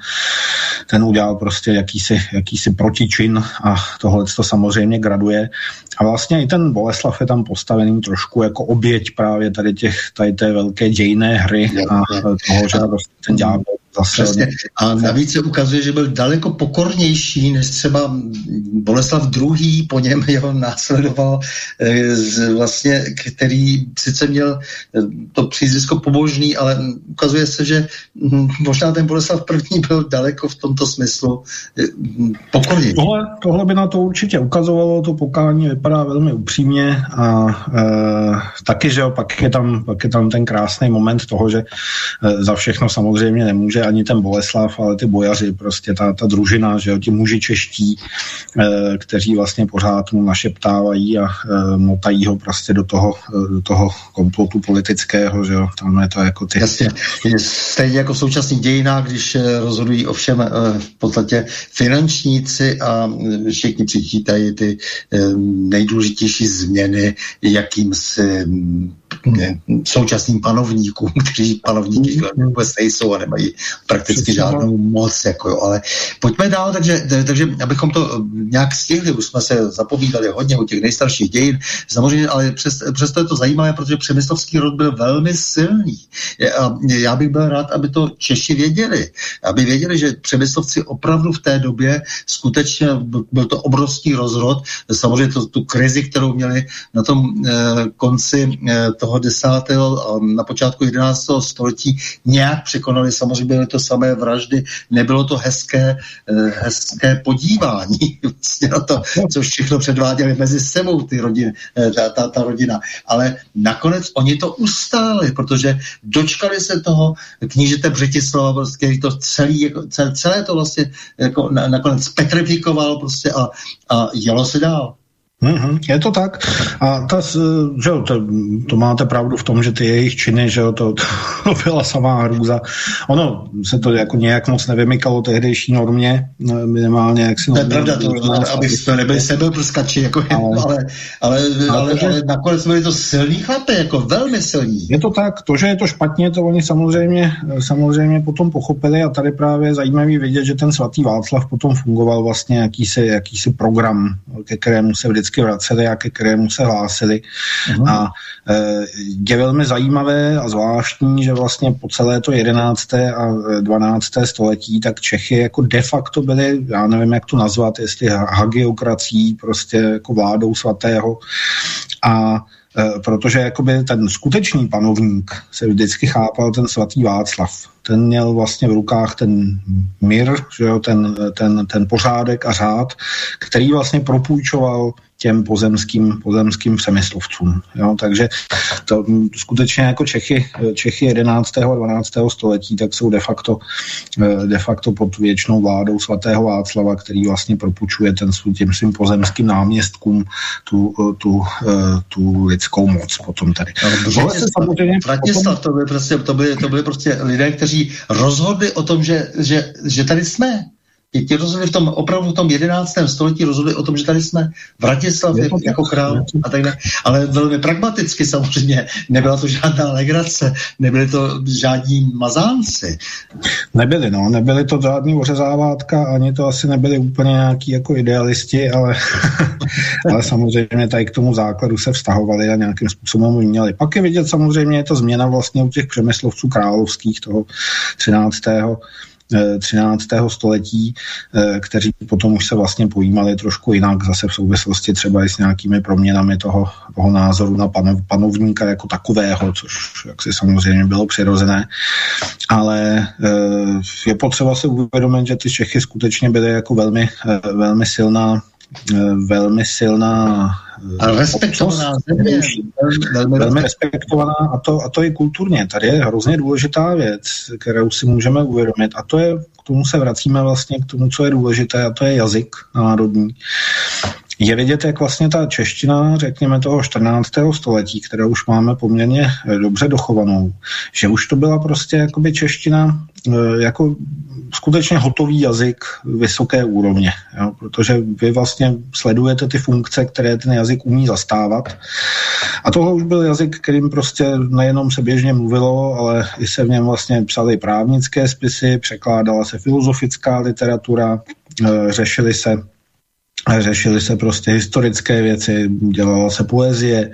ten udělal prostě jakýsi, jakýsi protičin a tohle to samozřejmě graduje. A vlastně i ten Boleslav je tam postavený trošku jako oběť právě tady, těch, tady té velké dějné hry a toho, že ten ďábel Přesně. A navíc se ukazuje, že byl daleko pokornější než třeba Boleslav II. po něm jeho následoval, eh, vlastně, který sice měl eh, to přízvisko pobožný, ale ukazuje se, že hm, možná ten Boleslav I. byl daleko v tomto smyslu eh, pokornější. Tohle, tohle by na to určitě ukazovalo, to pokání vypadá velmi upřímně a e, taky, že jo, pak je, tam, pak je tam ten krásný moment toho, že e, za všechno samozřejmě nemůže ani ten Boleslav, ale ty bojaři, prostě ta, ta družina, že jo, ti muži čeští, e, kteří vlastně pořád mu našeptávají a e, motají ho prostě do toho, e, do toho komplotu politického, že jo, tam je to jako ty... Jasně, stejně jako v současných dějinách, když rozhodují ovšem e, v podstatě finančníci a všichni přičítají ty e, nejdůležitější změny, jakým se současným panovníkům, kteří panovníky mm. vůbec nejsou a nemají prakticky žádnou moc. Jako jo. Ale pojďme dál, takže, takže abychom to nějak stihli, už jsme se zapovídali hodně o těch nejstarších dějin, samozřejmě, ale přes, přesto je to zajímavé, protože přemyslovský rod byl velmi silný. A já bych byl rád, aby to Češi věděli, aby věděli, že přemyslovci opravdu v té době skutečně byl to obrovský rozrod. Samozřejmě to, tu krizi, kterou měli na tom eh, konci eh, toho desátého a na počátku 11. století, nějak překonali. Samozřejmě byly to samé vraždy, nebylo to hezké, eh, hezké podívání vlastně na to, co všechno předváděli mezi sebou ty rodiny, eh, ta, ta, ta rodina. Ale nakonec oni to ustáli, protože dočkali se toho knížete Břetislava, který to celý, jako, celé to vlastně jako na, nakonec petrifikoval prostě a, a jelo se dál. Mm-hmm, je to tak. A ta, že jo, to, to máte pravdu v tom, že ty jejich činy, že jo, to, to byla samá hrůza. Ono se to jako nějak moc nevymykalo tehdejší normě, minimálně jak si... To je pravda, to, to, aby to nebyli sebeprskači, jako ale, ale, ale, ale, ale, ale nakonec byli to silní chlapy, jako velmi silní. Je to tak, to, že je to špatně, to oni samozřejmě, samozřejmě potom pochopili a tady právě zajímavý vidět, že ten svatý Václav potom fungoval vlastně jakýsi, jakýsi program, ke kterému se vždycky vždycky vraceli a ke kterému se hlásili. Uh-huh. A e, je velmi zajímavé a zvláštní, že vlastně po celé to 11. a 12. století tak Čechy jako de facto byly, já nevím, jak to nazvat, jestli hagiokrací, prostě jako vládou svatého. A e, protože jakoby ten skutečný panovník se vždycky chápal ten svatý Václav ten měl vlastně v rukách ten mír, že jo, ten, ten, ten pořádek a řád, který vlastně propůjčoval těm pozemským, pozemským přemyslovcům. Jo? Takže to skutečně jako Čechy, Čechy 11. a 12. století, tak jsou de facto, de facto pod věčnou vládou svatého Václava, který vlastně propůjčuje ten, těm svým pozemským náměstkům tu, tu, tu lidskou moc potom tady. Vratislav, to byly prostě, to byly, to byly prostě lidé, kteří kteří rozhodli o tom, že, že, že tady jsme. Ti rozhodli v tom, opravdu v tom 11. století rozhodli o tom, že tady jsme. Vratislav je jako král a tak dále. Ale velmi pragmaticky samozřejmě. Nebyla to žádná legrace, nebyly to žádní mazánci. Nebyli, no. Nebyli to žádný ořezávátka, ani to asi nebyli úplně nějaký jako idealisti, ale, ale samozřejmě tady k tomu základu se vztahovali a nějakým způsobem měli. Pak je vidět samozřejmě, je to změna vlastně u těch přemyslovců královských toho 13 13. století, eh, kteří potom už se vlastně pojímali trošku jinak, zase v souvislosti třeba i s nějakými proměnami toho, toho názoru na panov, panovníka jako takového, což jak si samozřejmě bylo přirozené. Ale eh, je potřeba se uvědomit, že ty Čechy skutečně byly jako velmi, eh, velmi silná velmi silná a respektovaná země. Velmi, velmi respektovaná a to, a to i kulturně. Tady je hrozně důležitá věc, kterou si můžeme uvědomit a to je, k tomu se vracíme vlastně k tomu, co je důležité a to je jazyk národní je vidět, jak vlastně ta čeština, řekněme toho 14. století, kterou už máme poměrně eh, dobře dochovanou, že už to byla prostě jakoby čeština eh, jako skutečně hotový jazyk vysoké úrovně, jo? protože vy vlastně sledujete ty funkce, které ten jazyk umí zastávat. A tohle už byl jazyk, kterým prostě nejenom se běžně mluvilo, ale i se v něm vlastně psaly právnické spisy, překládala se filozofická literatura, eh, řešily se řešily se prostě historické věci, dělala se poezie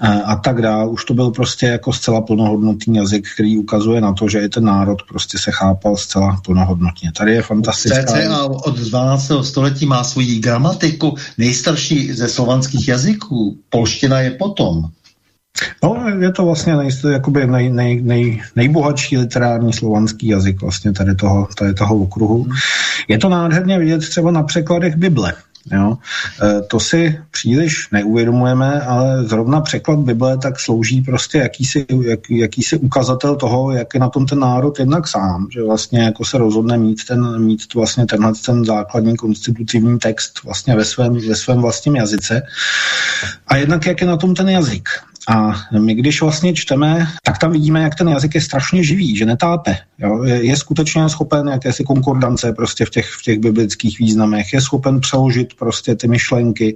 a, a tak dále. Už to byl prostě jako zcela plnohodnotný jazyk, který ukazuje na to, že i ten národ prostě se chápal zcela plnohodnotně. Tady je fantastická... CCA od 12. století má svoji gramatiku, nejstarší ze slovanských jazyků. Polština je potom. No, je to vlastně nej, jakoby nej, nej, nej, nejbohatší literární slovanský jazyk vlastně tady toho, tady toho okruhu. Je to nádherně vidět třeba na překladech Bible. Jo? E, to si příliš neuvědomujeme, ale zrovna překlad Bible tak slouží prostě jakýsi, jak, jakýsi ukazatel toho, jak je na tom ten národ jednak sám, že vlastně jako se rozhodne mít, ten, mít vlastně tenhle ten základní konstitutivní text vlastně ve svém, ve svém vlastním jazyce a jednak jak je na tom ten jazyk. A my, když vlastně čteme, tak tam vidíme, jak ten jazyk je strašně živý, že netápe. Jo? Je, je skutečně schopen jakési konkordance prostě v těch, v těch biblických významech, je schopen přeložit prostě ty myšlenky,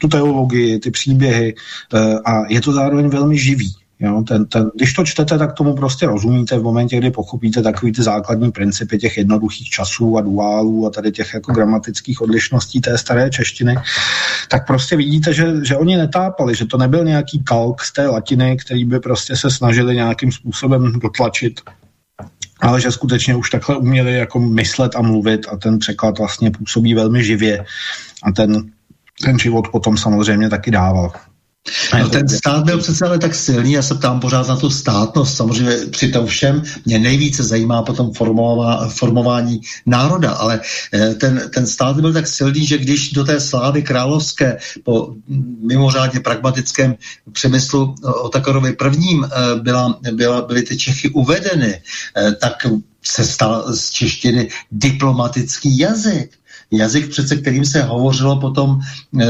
tu teologii, ty příběhy e, a je to zároveň velmi živý. Jo? Ten, ten, když to čtete, tak tomu prostě rozumíte v momentě, kdy pochopíte takový ty základní principy těch jednoduchých časů a duálů a tady těch jako gramatických odlišností té staré češtiny, tak prostě vidíte, že, že oni netápali, že to nebyl nějaký kalk z té latiny, který by prostě se snažili nějakým způsobem dotlačit ale že skutečně už takhle uměli jako myslet a mluvit a ten překlad vlastně působí velmi živě a ten, ten život potom samozřejmě taky dával. No, ten stát byl přece ale tak silný, já se ptám pořád na tu státnost, samozřejmě při tom všem mě nejvíce zajímá potom formová, formování národa, ale eh, ten, ten stát byl tak silný, že když do té slávy královské po mimořádně pragmatickém přemyslu o Takarovi prvním eh, byla, byla, byly ty Čechy uvedeny, eh, tak se stal z češtiny diplomatický jazyk jazyk přece, kterým se hovořilo potom e,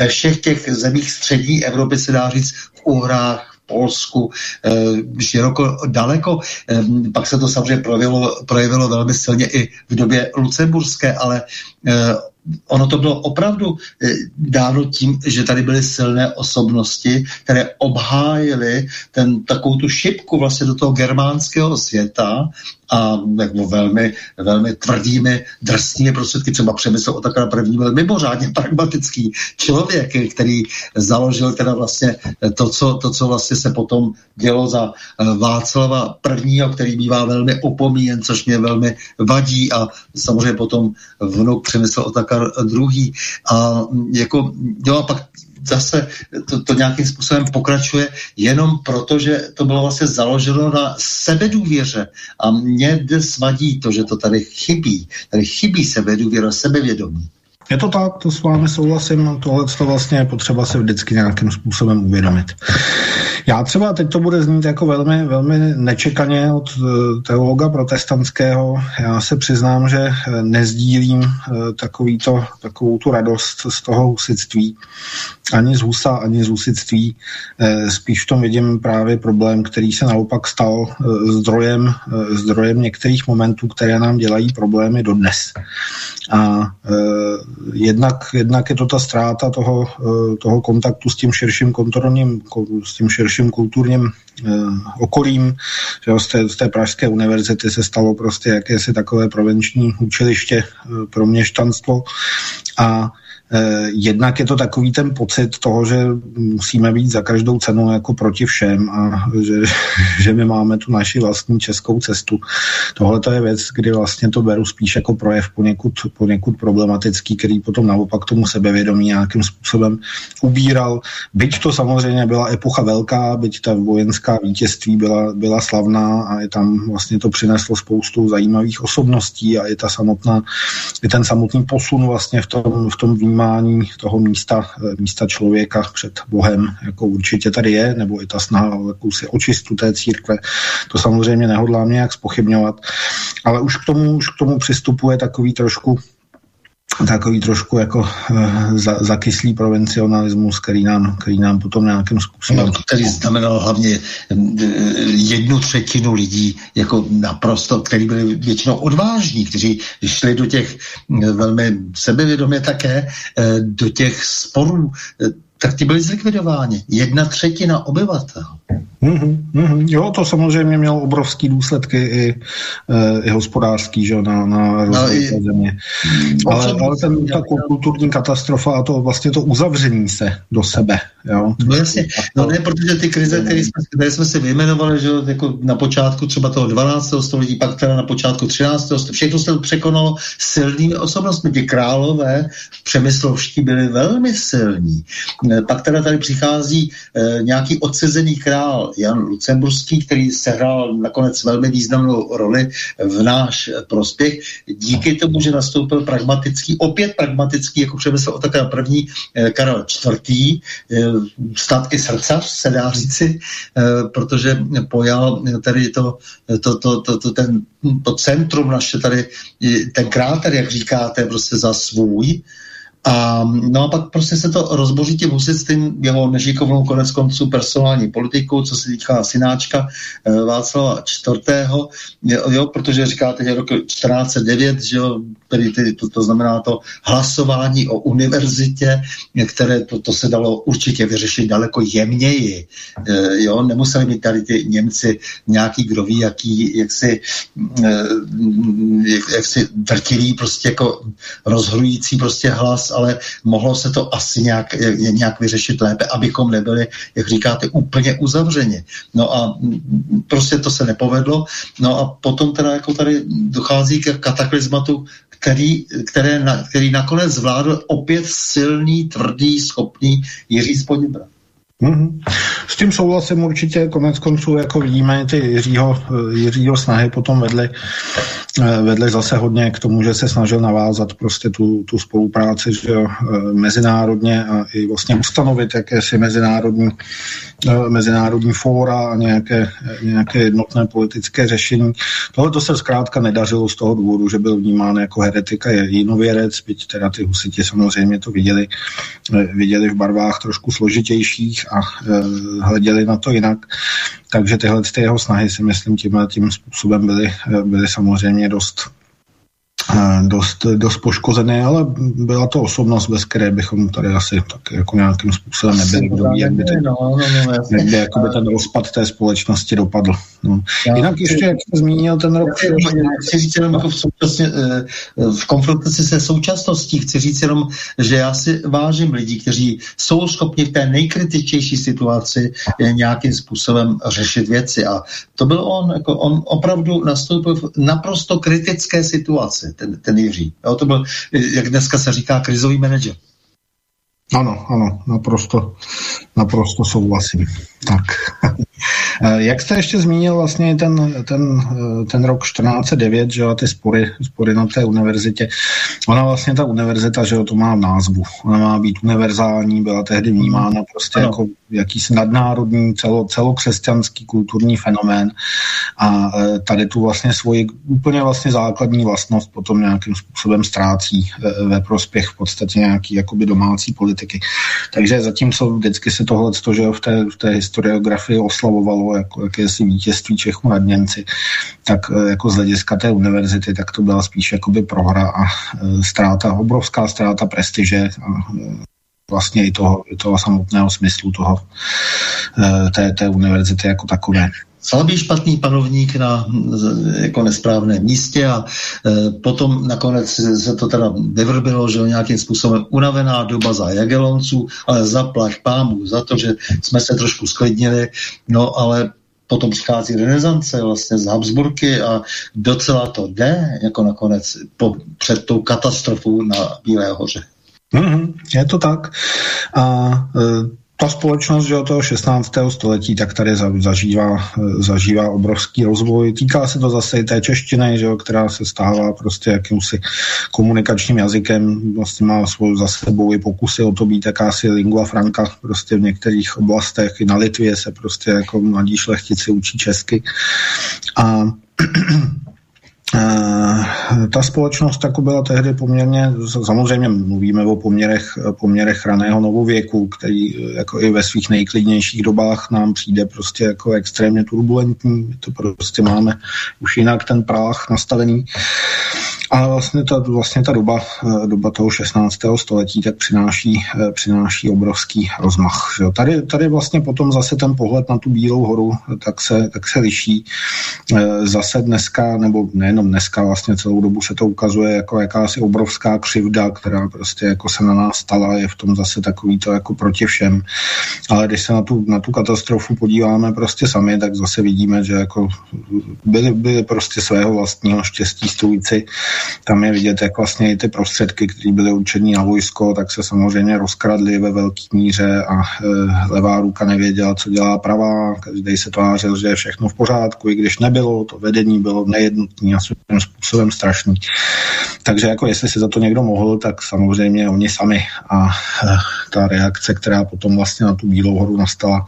ve všech těch zemích střední Evropy, se dá říct, v Uhrách, Polsku, e, široko daleko. E, pak se to samozřejmě projevilo, projevilo velmi silně i v době lucemburské, ale ono to bylo opravdu e, dáno tím, že tady byly silné osobnosti, které obhájily ten, takovou tu šipku vlastně do toho germánského světa a jako velmi, velmi tvrdými, drsnými prostředky, třeba přemysl o takové první byl mimořádně pragmatický člověk, který založil teda vlastně to, co, to, co vlastně se potom dělo za eh, Václava prvního, který bývá velmi opomíjen, což mě velmi vadí a samozřejmě potom vnuk přemysl o Otakar druhý. A jako, jo, a pak zase to, to nějakým způsobem pokračuje jenom proto, že to bylo vlastně založeno na sebedůvěře. A mě dnes vadí to, že to tady chybí. Tady chybí sebedůvěra, sebevědomí. Je to tak, to s vámi souhlasím, tohle to vlastně je potřeba se vždycky nějakým způsobem uvědomit. Já třeba teď to bude znít jako velmi, velmi nečekaně od eh, teologa protestantského. Já se přiznám, že eh, nezdílím eh, takovýto, takovou tu radost z toho husitství. Ani z husa, ani z husitství. Spíš v tom vidím právě problém, který se naopak stal zdrojem, zdrojem některých momentů, které nám dělají problémy dodnes. A jednak, jednak je to ta ztráta toho, toho kontaktu s tím širším kontrolním, s tím širším kulturním eh, okolím. Že z, té, z té Pražské univerzity se stalo prostě jakési takové provinční učiliště eh, pro měštanstvo a Eh, jednak je to takový ten pocit toho, že musíme být za každou cenu jako proti všem a že, že my máme tu naši vlastní českou cestu. Tohle to je věc, kdy vlastně to beru spíš jako projev poněkud, poněkud problematický, který potom naopak tomu sebevědomí nějakým způsobem ubíral. Byť to samozřejmě byla epocha velká, byť ta vojenská vítězství byla, byla slavná a je tam vlastně to přineslo spoustu zajímavých osobností a je ta samotná, je ten samotný posun vlastně v tom, v tom vnímání toho místa, eh, místa člověka před Bohem, jako určitě tady je, nebo i ta snaha o jakousi očistu té církve. To samozřejmě nehodlám nějak spochybňovat, ale už k tomu, už k tomu přistupuje takový trošku takový trošku jako uh, za, zakyslý provincionalismus, který nám, který nám potom nějakým způsobem... No, který znamenal hlavně eh, jednu třetinu lidí jako naprosto, který byli většinou odvážní, kteří šli do těch eh, velmi sebevědomě také, do těch sporů, tak ti byli zlikvidováni. Jedna třetina obyvatel. Mm-hmm, mm-hmm. Jo, to samozřejmě mělo obrovský důsledky i, e, i hospodářský, že, na, na rozvoj no, země. Ale, ale ten, ta kulturní katastrofa a to vlastně to uzavření se do sebe. Jo? No jasně, no ne, protože ty krize, které jsme, které jsme si vyjmenovali, že jako na počátku třeba toho 12. století, pak teda na počátku 13. století, všechno se překonalo silnými osobnostmi. Ty králové přemyslovští byli velmi silní. E, pak teda tady přichází e, nějaký odsezený král, Jan Lucemburský, který sehrál nakonec velmi významnou roli v náš prospěch. Díky tomu, že nastoupil pragmatický, opět pragmatický, jako přemysl o takové první eh, Karel IV. Eh, státky srdca, se dá říci, eh, protože pojal tady to, to, to, to, to, ten, to centrum naše tady, ten kráter, jak říkáte, prostě za svůj, a, no a pak prostě se to rozboří tím husitstvím, jeho nešikovnou konec konců personální politiku, co se týká synáčka e, Václava IV. Jo, jo, protože říkáte, že rok 1409, že jo, tedy ty, to, to znamená to hlasování o univerzitě, které to, to se dalo určitě vyřešit daleko jemněji. E, jo, nemuseli být tady ty Němci nějaký, kdo ví, jaký, jak si, jak, jak si drtilý prostě jako rozhodující prostě hlas, ale mohlo se to asi nějak, nějak vyřešit lépe, abychom nebyli, jak říkáte, úplně uzavřeni. No a prostě to se nepovedlo. No a potom teda jako tady dochází k kataklizmatu, který, které, který nakonec zvládl opět silný, tvrdý, schopný Jiří Spodibra. Mm-hmm. S tím souhlasím určitě, konec konců, jako vidíme, ty Jiřího, Jiřího snahy potom vedly, eh, vedly zase hodně k tomu, že se snažil navázat prostě tu, tu spolupráci že jo, eh, mezinárodně a i vlastně ustanovit jakési mezinárodní, eh, mezinárodní fóra a nějaké, nějaké jednotné politické řešení. Tohle to se zkrátka nedařilo z toho důvodu, že byl vnímán jako heretika je jinověrec, byť teda ty husiti samozřejmě to viděli, viděli v barvách trošku složitějších a e, hleděli na to jinak. Takže tyhle ty jeho snahy si myslím tímhle tím způsobem byly, e, byly samozřejmě dost dost, dost poškozený, ale byla to osobnost, bez které bychom tady asi tak jako nějakým způsobem nebyli. Kdo ví, jak by ten, no, no, no, jak by, jako by ten rozpad té společnosti dopadl. No. Já, Jinak ještě, jak jste zmínil ten rok... Chci říct jenom jako v, současně, eh, v konfrontaci se současností, chci říct jenom, že já si vážím lidí, kteří jsou schopni v té nejkritičtější situaci eh, nějakým způsobem řešit věci. A to byl on, jako on opravdu nastoupil v naprosto kritické situaci ten, ten Jiří. Jo, to byl, jak dneska se říká, krizový manager. Ano, ano, naprosto, naprosto souhlasím. Tak. Eh, jak jste ještě zmínil vlastně ten, ten, eh, ten rok 1409, že jo, ty spory, spory na té univerzitě. Ona vlastně ta univerzita, že jo, to má názvu. Ona má být univerzální, byla tehdy vnímána prostě ano. jako jakýsi nadnárodní, celo, celokřesťanský kulturní fenomén a eh, tady tu vlastně svoji úplně vlastně základní vlastnost potom nějakým způsobem ztrácí ve prospěch v podstatě nějaký jakoby domácí politiky. Takže zatímco vždycky se tohle, že v té, v té historiografii oslavovalo jako jakési vítězství Čechů nad Němci, tak e, jako z hlediska té univerzity, tak to byla spíš jakoby prohra a e, ztráta, obrovská ztráta prestiže a e, vlastně i toho, i toho samotného smyslu toho, té, té univerzity jako takové slabý špatný panovník na jako nesprávném místě a e, potom nakonec se to teda vyvrbilo, že nějakým způsobem unavená doba za Jagelonců, ale zaplať pámu za to, že jsme se trošku sklidnili, no ale potom přichází renesance vlastně z Habsburky a docela to jde, jako nakonec po, před tou katastrofou na Bílé hoře. Mm-hmm, je to tak. A e, ta společnost že od toho 16. století tak tady zažívá, zažívá obrovský rozvoj. Týká se to zase i té češtiny, že jo, která se stává prostě jakýmsi komunikačním jazykem, vlastně má svou za sebou i pokusy o to být jakási lingua franca prostě v některých oblastech. I na Litvě se prostě jako mladí šlechtici učí česky. A ta společnost jako byla tehdy poměrně, samozřejmě mluvíme o poměrech, poměrech raného novověku, který eh, jako i ve svých nejklidnějších dobách nám přijde prostě jako extrémně turbulentní, to prostě máme už jinak ten práh nastavený. A vlastně ta, vlastně ta doba, eh, doba toho 16. století tak přináší, eh, přináší obrovský rozmach. Že Tady, tady vlastně potom zase ten pohled na tu Bílou horu tak se, tak se liší. Eh, zase dneska, nebo nejenom dneska, vlastně celou dobu se to ukazuje jako jakási obrovská křivda, která prostě jako se na nás stala, je v tom zase takový to jako proti všem. Ale když se na tu, na tu katastrofu podíváme prostě sami, tak zase vidíme, že jako byli, byli prostě svého vlastního štěstí stůjci tam je vidět, jak vlastně i ty prostředky, které byly určené na vojsko, tak se samozřejmě rozkradly ve velké míře a e, levá ruka nevěděla, co dělá pravá. Každý se tvářil, že je všechno v pořádku, i když nebylo, to vedení bylo nejednotné a svým způsobem strašný. Takže jako jestli si za to někdo mohl, tak samozřejmě oni sami. A e, ta reakce, která potom vlastně na tu Bílou horu nastala,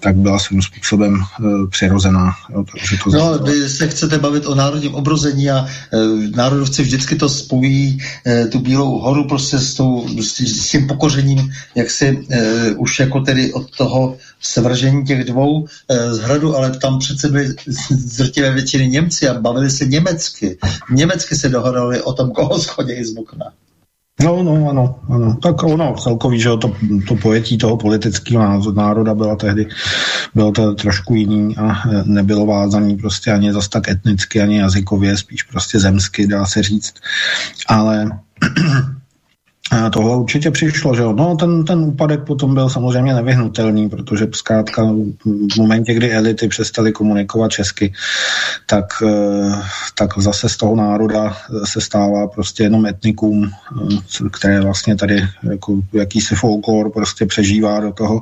tak byla svým způsobem e, přirozená. Jo, takže to no, vy se chcete bavit o národním obrození a e, národů chci vždycky to spojí e, tu Bílou horu prostě s, tou, s, tím pokořením, jak si e, už jako tedy od toho svržení těch dvou e, z hradu, ale tam přece byly zrtivé většiny Němci a bavili se německy německy. Německy se dohodali o tom, koho schodí z okna. No, no, ano, ano. Tak ono celkový, že to, to pojetí toho politického národa byla tehdy bylo to trošku jiný a nebylo vázaný prostě ani zas tak etnicky, ani jazykově, spíš prostě zemsky, dá se říct. Ale Tohle určitě přišlo, že jo. No, ten, ten úpadek potom byl samozřejmě nevyhnutelný, protože zkrátka v momentě, kdy elity přestaly komunikovat česky, tak, eh, tak zase z toho národa se stává prostě jenom etnikum, eh, které vlastně tady jako jakýsi folklor prostě přežívá do toho,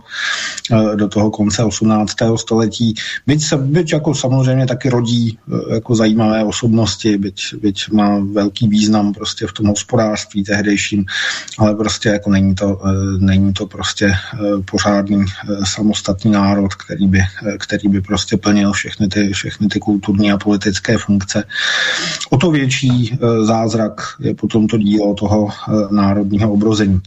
eh, do toho konce 18. století. Byť, se, byť jako samozřejmě taky rodí jako zajímavé osobnosti, byť, byť má velký význam prostě v tom hospodářství tehdejším, ale prostě jako není to, eh, není to prostě eh, pořádný eh, samostatný národ, který by, který by prostě plnil všechny ty, všechny ty kulturní a politické funkce. O to větší zázrak je potom to dílo toho národního obrození.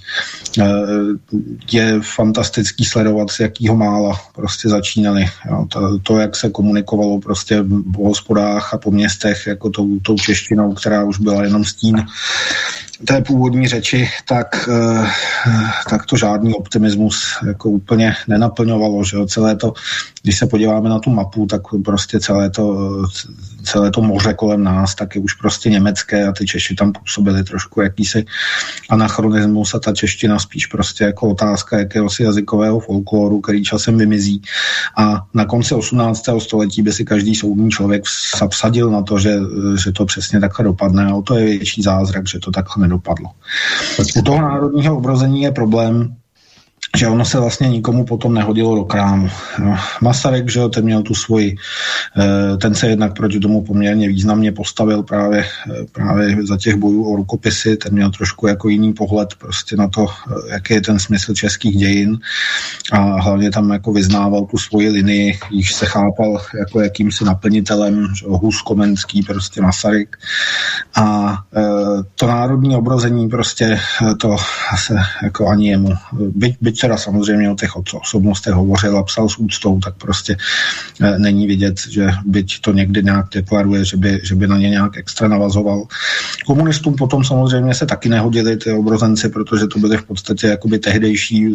Je fantastický sledovat, z jakého mála prostě začínali. To, jak se komunikovalo prostě po hospodách a po městech, jako tou, tou češtinou, která už byla jenom stín té původní řeči, tak, eh, tak to žádný optimismus jako úplně nenaplňovalo. Že jo? Celé to, když se podíváme na tu mapu, tak prostě celé to, celé to moře kolem nás, tak je už prostě německé a ty Češi tam působili trošku jakýsi anachronismus a ta čeština spíš prostě jako otázka jakéhosi jazykového folkloru, který časem vymizí. A na konci 18. století by si každý soudní člověk vsadil na to, že, že to přesně takhle dopadne a o to je větší zázrak, že to takhle nedopadlo. U toho národního obrození je problém, že ono se vlastně nikomu potom nehodilo do krámu. No, Masaryk, že ten měl tu svoji, eh, ten se jednak proti tomu poměrně významně postavil právě, eh, právě za těch bojů o rukopisy, ten měl trošku jako jiný pohled prostě na to, eh, jaký je ten smysl českých dějin a hlavně tam jako vyznával tu svoji linii, již se chápal jako jakýmsi naplnitelem, že Hus Komenský, prostě Masaryk a to národní obrození prostě to se jako ani jemu, byť, byť teda samozřejmě o těch osobnostech hovořil a psal s úctou, tak prostě eh, není vidět, že byť to někdy nějak deklaruje, že by, že by na ně nějak extra navazoval. Komunistům potom samozřejmě se taky nehodili ty obrozenci, protože to byly v podstatě jakoby tehdejší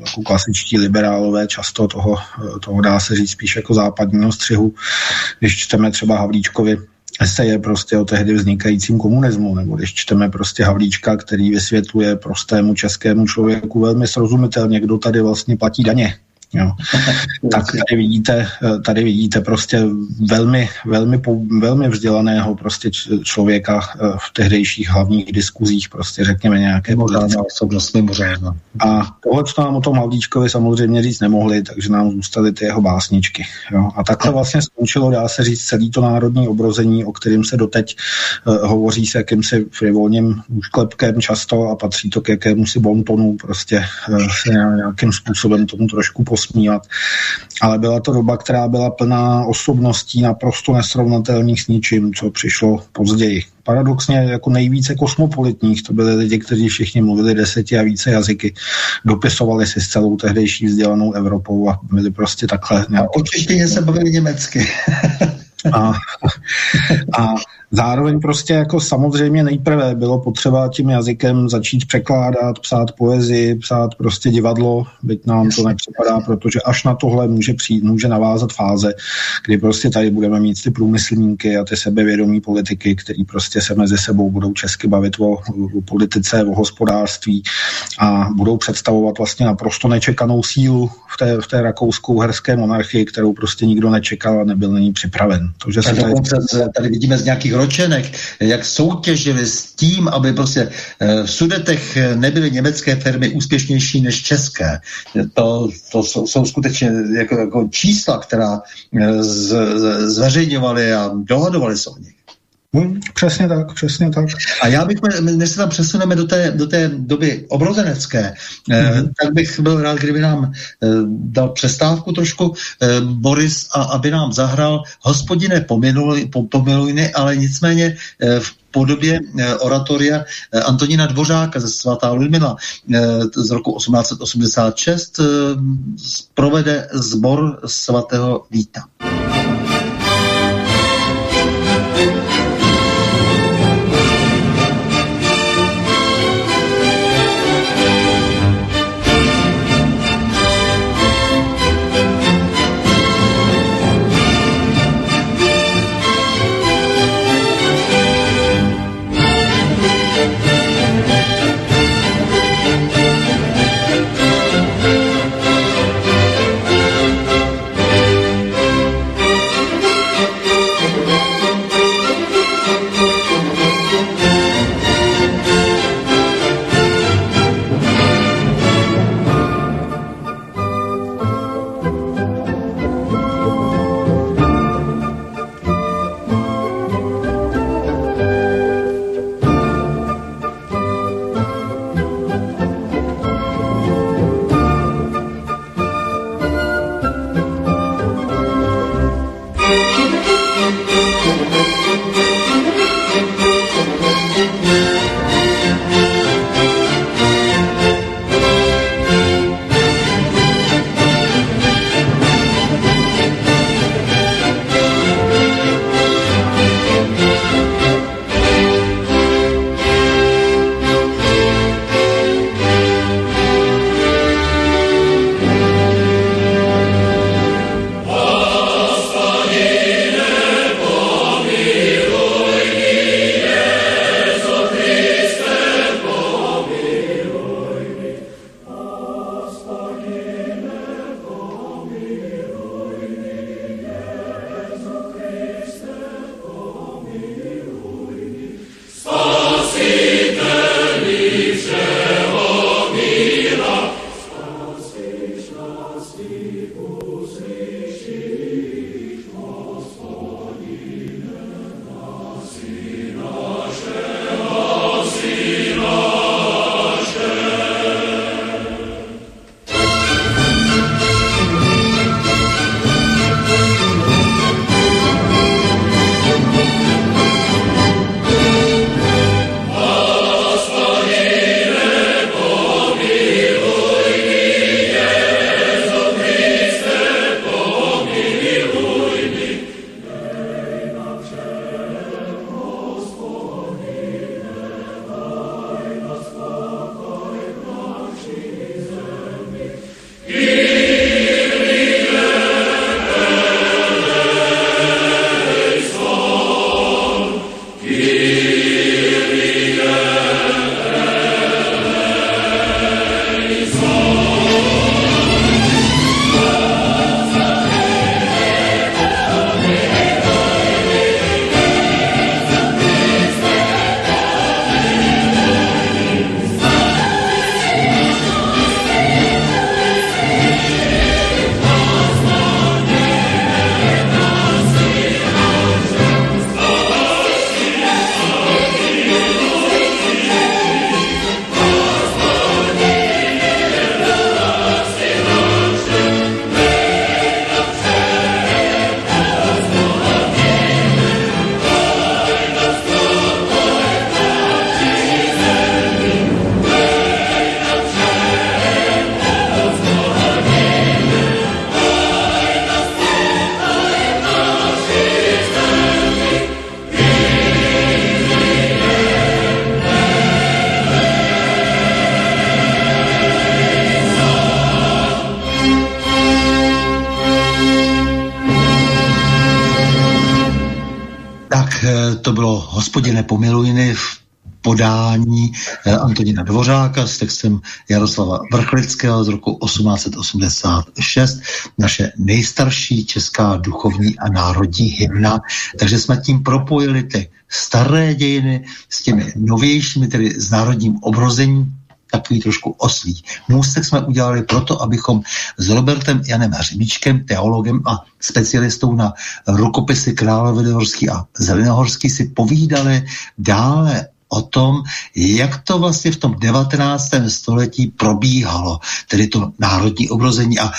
jako klasičtí liberálové, často toho, eh, toho dá se říct spíš jako západního střihu. Když čteme třeba Havlíčkovi eseje prostě o tehdy vznikajícím komunismu, nebo když čteme prostě Havlíčka, který vysvětluje prostému českému člověku velmi srozumitelně, kdo tady vlastně platí daně, Jo. tak tady vidíte, tady vidíte prostě velmi, velmi, velmi vzdělaného prostě člověka eh, v tehdejších hlavních diskuzích, prostě řekněme nějaké mimořádná osobnost, mimořádná. A tohle nám o tom Havlíčkovi samozřejmě říct nemohli, takže nám zůstaly ty jeho básničky. Jo. A takhle vlastně skončilo, dá se říct, celý to národní obrození, o kterém se doteď uh, hovoří s jakýmsi frivolním úšklepkem často a patří to k jakému si bontonu, prostě uh, se nějakým způsobem tomu trošku posmívat. Ale byla to doba, která byla plná osobností naprosto nesrovnatelných s ničím, co přišlo později. Paradoxně jako nejvíce kosmopolitních, to byly lidi, kteří všichni mluvili deseti a více jazyky, dopisovali si s celou tehdejší vzdělanou Evropou a byli prostě takhle nějak... Určitě se bavili německy. a, a Zároveň prostě jako samozřejmě nejprve bylo potřeba tím jazykem začít překládat, psát poezii, psát prostě divadlo, byť nám to nepřipadá, protože až na tohle může přijít, může navázat fáze, kdy prostě tady budeme mít ty průmyslníky a ty sebevědomí politiky, který prostě se mezi sebou budou česky bavit o, o politice, o hospodářství a budou představovat vlastně naprosto nečekanou sílu v té, v té rakouskou herské monarchii, kterou prostě nikdo nečekal a nebyl na ní připraven. To, že se tady... tady vidíme z nějakých ročenek, jak soutěžili s tím, aby prostě eh, v Sudetech nebyly německé firmy úspěšnější než české. To, to jsou, jsou skutečně jako, jako čísla, která eh, z, z, zveřejňovali a dohadovali se o nich. Hmm, přesně tak, přesně tak. A já bych, než se tam přesuneme do té, do té doby obrozenecké, mm-hmm. tak bych byl rád, kdyby nám eh, dal přestávku trošku eh, Boris a aby nám zahrál Hospodine pomiluj, pomilujny, ale nicméně eh, v podobě eh, oratoria eh, Antonína Dvořáka ze svatá Ludmila eh, z roku 1886 provede zbor svatého Víta. Hospodine pomilujny v podání eh, Antonína Dvořáka s textem Jaroslava Vrchlického z roku 1886, naše nejstarší česká duchovní a národní hymna. Takže jsme tím propojili ty staré dějiny s těmi novějšími, tedy s národním obrozením takový trošku oslý. Můstek jsme udělali proto, abychom s Robertem Janem Hřebíčkem, teologem a specialistou na rukopisy Královéhorský a Zelenohorský si povídali dále o tom, jak to vlastně v tom 19. století probíhalo, tedy to národní obrození. A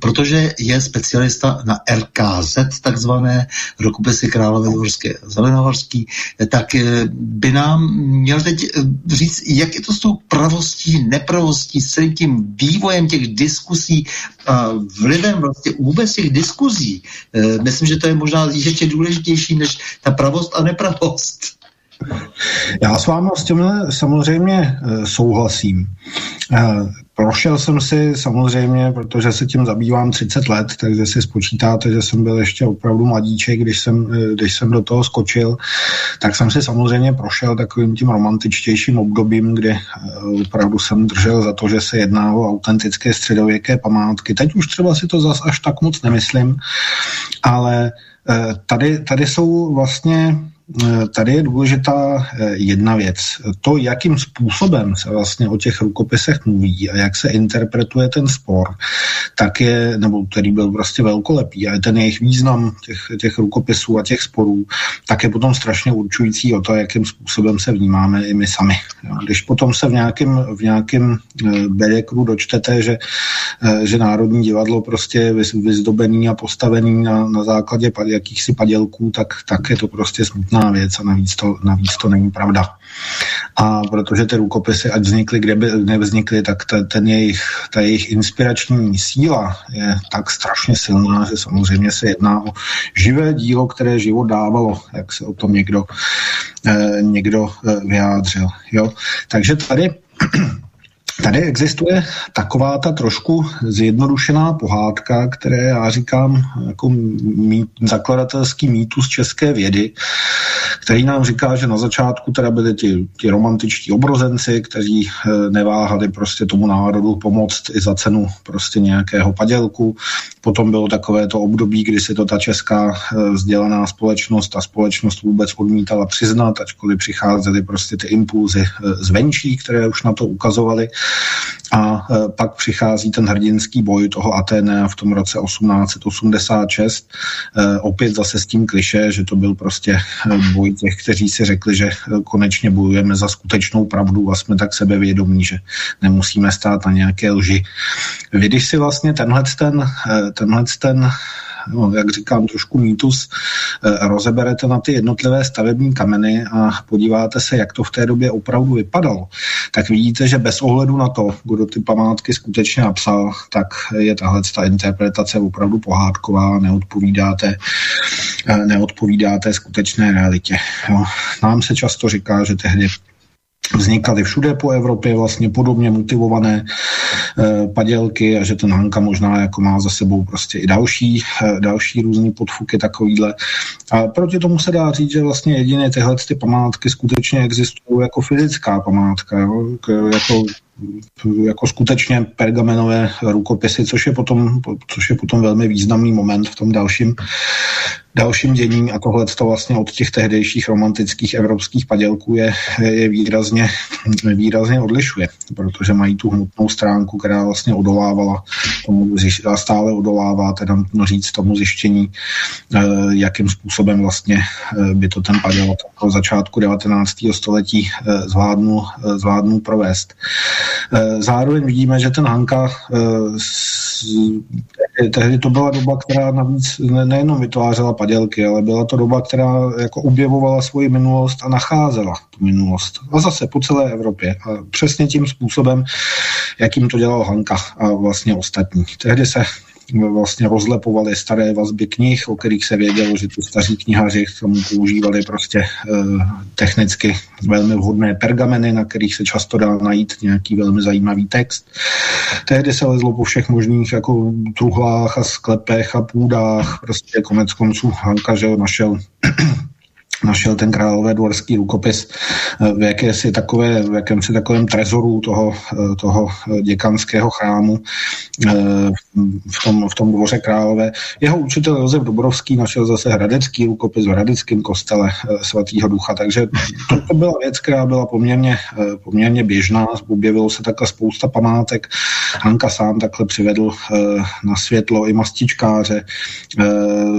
protože je specialista na RKZ, takzvané rukopisy Králové Horské Zelenohorský, tak eh, by nám měl teď eh, říct, jak je to s tou pravostí, nepravostí, s celým tím vývojem těch diskusí a vlivem vlastně vůbec těch diskuzí. Eh, myslím, že to je možná ještě důležitější než ta pravost a nepravost. Já s vámi s tímhle samozřejmě eh, souhlasím. Eh, prošel jsem si samozřejmě, protože se tím zabývám 30 let, takže si spočítáte, že jsem byl ještě opravdu mladíček, když jsem, eh, když jsem do toho skočil, tak jsem si samozřejmě prošel takovým tím romantičtějším obdobím, kdy opravdu jsem držel za to, že se jedná o autentické středověké památky. Teď už třeba si to zas až tak moc nemyslím, ale tady, tady jsou vlastně tady je důležitá eh, jedna věc. To, jakým způsobem se vlastně o těch rukopisech mluví a jak se interpretuje ten spor, tak je, nebo který byl prostě velkolepý a ten jejich význam těch, těch rukopisů a těch sporů, tak je potom strašně určující o to, jakým způsobem se vnímáme i my sami. Když potom se v nějakém, v nějakém eh, dočtete, že, že Národní divadlo prostě je vyzdobený a postavený na, na základě jakýchsi padělků, tak, tak je to prostě smutné smutná věc a navíc to, navíc to není pravda. A protože ty rukopisy, ať vznikly, kde by nevznikly, tak ta, ten jejich, ta jejich inspirační síla je tak strašně silná, že samozřejmě se jedná o živé dílo, které život dávalo, jak se o tom někdo, eh, někdo eh, vyjádřil. Jo? Takže tady Tady existuje taková ta trošku zjednodušená pohádka, které já říkám jako mít, zakladatelský mýtus české vědy, který nám říká, že na začátku teda byli ti, ti romantičtí obrozenci, kteří e, neváhali prostě tomu národu pomoct i za cenu prostě nějakého padělku. Potom bylo takové to období, kdy si to ta česká e, vzdělaná společnost a společnost vůbec odmítala přiznat, ačkoliv přicházely prostě ty impulzy e, zvenčí, které už na to ukazovaly. A e, pak přichází ten hrdinský boj toho Atenea v tom roce 1886, e, opět zase s tím kliše, že to byl prostě e, boj těch, kteří si řekli, že konečně bojujeme za skutečnou pravdu a jsme tak sebevědomí, že nemusíme stát na nějaké lži. Vy, když si vlastně tenhle ten, tenhle ten no, jak říkám, trošku mýtus, eh, rozeberete na ty jednotlivé stavební kameny a podíváte se, jak to v té době opravdu vypadalo, tak vidíte, že bez ohledu na to, kdo ty památky skutečně napsal, tak je tahle ta interpretace opravdu pohádková, neodpovídáte, eh, neodpovídáte skutečné realitě. Jo. Nám se často říká, že tehdy vznikaly všude po Evropě vlastně podobně motivované e, padělky a že ten Hanka možná jako má za sebou prostě i další, e, další různý podfuky takovýhle. A proti tomu se dá říct, že vlastně jediné tyhle ty památky skutečně existují jako fyzická památka, jo? jako jako skutečně pergamenové rukopisy, což je potom, což je potom velmi významný moment v tom dalším, dalším dění a tohle to vlastně od těch tehdejších romantických evropských padělků je, je výrazně, výrazně odlišuje, protože mají tu hmotnou stránku, která vlastně odolávala tomu, a stále odolává, teda nutno říct tomu zjištění, eh, jakým způsobem vlastně eh, by to ten paděl od začátku 19. století eh, zvládnul, zvládnul provést. Eh, zároveň vidíme, že ten Hanka, eh, tehdy to byla doba, která navíc nejenom vytvářela padělky, ale byla to doba, která jako objevovala svoji minulost a nacházela tu minulost. A zase po celé Evropě. A přesně tím způsobem, jakým to dělal Hanka a vlastně ostatní. Tehdy se vlastně rozlepovali staré vazby knih, o kterých se vědělo, že tu staří knihaři k tomu používali prostě e, technicky velmi vhodné pergameny, na kterých se často dá najít nějaký velmi zajímavý text. Tehdy se lezlo po všech možných jako truhlách a sklepech a půdách, prostě konec konců Hanka, že našel našel ten králové dvorský rukopis eh, v, jakési takové, v jakémsi takovém trezoru toho, eh, toho děkanského chrámu eh, v tom, v tom dvoře králové. Jeho učitel Josef Dobrovský našel zase hradecký rukopis v hradeckém kostele svatého ducha, takže to, to byla věc, která byla poměrně, poměrně běžná, objevilo se takhle spousta památek. Hanka sám takhle přivedl na světlo i mastičkáře,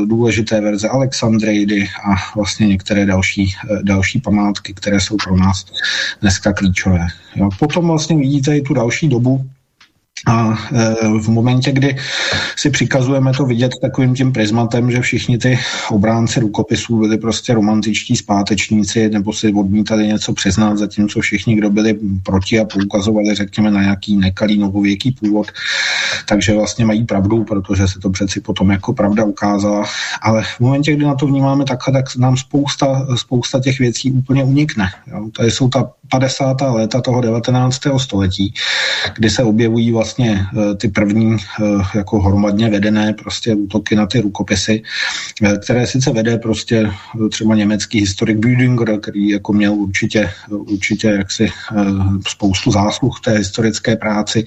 důležité verze Alexandrejdy a vlastně některé některé další, eh, další památky, které jsou pro nás dneska klíčové. Jo. Potom vlastně vidíte i tu další dobu, a e, v momentě, kdy si přikazujeme to vidět takovým tím prismatem, že všichni ty obránci rukopisů byli prostě romantičtí zpátečníci nebo si odmítali něco přiznat, zatímco všichni, kdo byli proti a poukazovali, řekněme, na nějaký nekalý novověký původ, takže vlastně mají pravdu, protože se to přeci potom jako pravda ukázala. Ale v momentě, kdy na to vnímáme takhle, tak nám spousta, spousta těch věcí úplně unikne. Jo. Tady jsou ta 50. léta toho 19. století, kdy se objevují vlastně eh, ty první eh, jako hromadně vedené prostě útoky na ty rukopisy, eh, které sice vede prostě třeba německý historik Büdinger, který jako měl určitě, určitě jaksi spoustu zásluh té historické práci,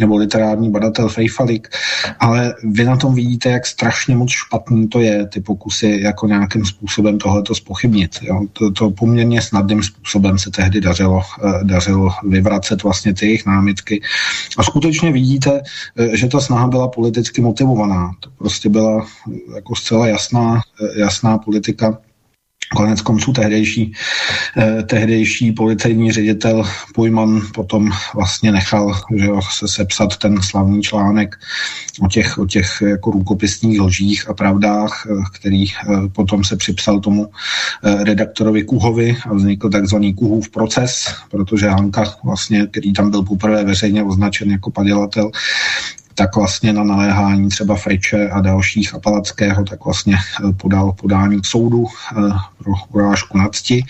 nebo literární badatel Fejfalik, ale vy na tom vidíte, jak strašně moc špatný to je, ty pokusy jako nějakým způsobem tohleto spochybnit. Jo? To, to poměrně snadným způsobem se tehdy dařilo, dařilo vyvracet vlastně ty jejich námitky. A skutečně vidíte, eh, že ta snaha byla politicky motivovaná. To prostě byla eh, jako zcela jasná, jasná politika Konec konců tehdejší, eh, tehdejší policejní ředitel Pujman potom vlastně nechal že jo, se sepsat ten slavný článek o těch, o těch jako rukopisních lžích a pravdách, eh, který eh, potom se připsal tomu redaktorovi Kuhovi a vznikl takzvaný Kuhův proces, protože Hanka vlastně, který tam byl poprvé veřejně označen jako padělatel, tak vlastně na naléhání třeba Friče a dalších a Palackého, tak vlastně eh, podal podání k soudu eh, pro urážku na cti.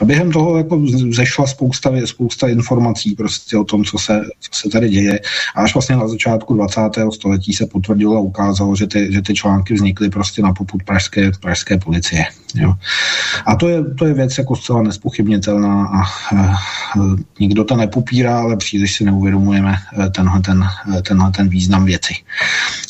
A během toho jako zešla spousta, spousta informací prostě o tom, co se, co se tady děje. A až vlastně na začátku 20. století se potvrdilo a ukázalo, že ty, že ty články vznikly prostě na poput pražské, pražské policie. Jo. A to je, to je věc jako zcela nespochybnitelná a e, nikdo to nepopírá, ale příliš si neuvědomujeme tenhle ten, tenhle ten význam věci.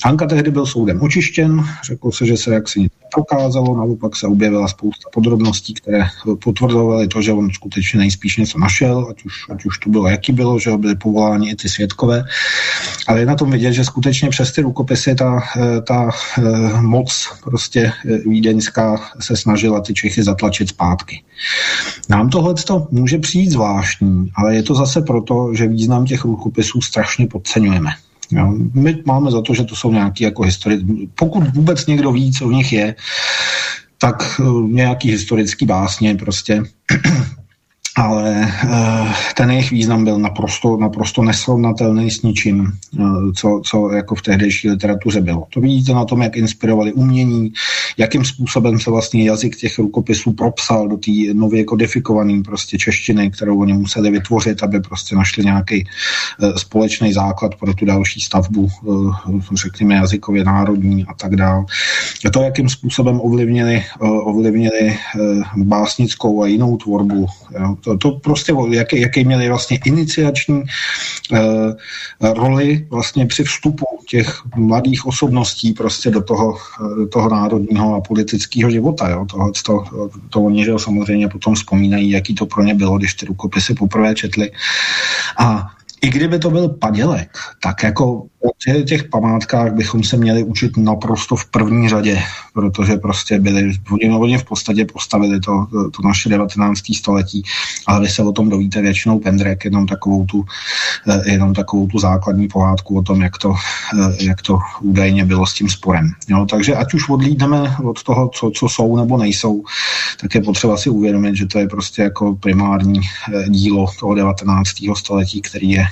Hanka tehdy byl soudem očištěn, řekl se, že se jaksi nic neprokázalo, naopak se objevila spousta podrobností, které potvrdovaly to, že on skutečně nejspíš něco našel, ať už, ať už to bylo, jaký bylo, že byly povoláni i ty svědkové. Ale je na tom vidět, že skutečně přes ty rukopisy ta, ta eh, moc prostě eh, vídeňská se snažila ty Čechy zatlačit zpátky. Nám tohle může přijít zvláštní, ale je to zase proto, že význam těch rukopisů strašně podceňujeme. Jo. My máme za to, že to jsou nějaký jako historie. Pokud vůbec někdo ví, co v nich je, tak uh, nějaký historický básně prostě ale uh, ten jejich význam byl naprosto, naprosto nesrovnatelný s ničím, uh, co, co jako v tehdejší literatuře bylo. To vidíte na tom, jak inspirovali umění, jakým způsobem se vlastně jazyk těch rukopisů propsal do té nově kodifikované prostě češtiny, kterou oni museli vytvořit, aby prostě našli nějaký uh, společný základ pro tu další stavbu, řekněme jazykově národní a tak dále. To, jakým způsobem ovlivnili, ovlivnili básnickou a jinou tvorbu, to, to prostě, jaký, jaký měli vlastně iniciační uh, roli vlastně při vstupu těch mladých osobností prostě do toho, do toho národního a politického života. Jo. Tohle to, to oni že samozřejmě potom vzpomínají, jaký to pro ně bylo, když ty rukopisy poprvé četli. A i kdyby to byl padělek, tak jako o těch památkách bychom se měli učit naprosto v první řadě, protože prostě byli, oni, oni v podstatě postavili to, to naše 19. století, ale vy se o tom dovíte většinou pendrek, jenom takovou tu, eh, jenom takovou tu základní pohádku o tom, jak to, eh, jak to údajně bylo s tím sporem. Jo, takže ať už odlídneme od toho, co, co jsou nebo nejsou, tak je potřeba si uvědomit, že to je prostě jako primární eh, dílo toho 19. století, který je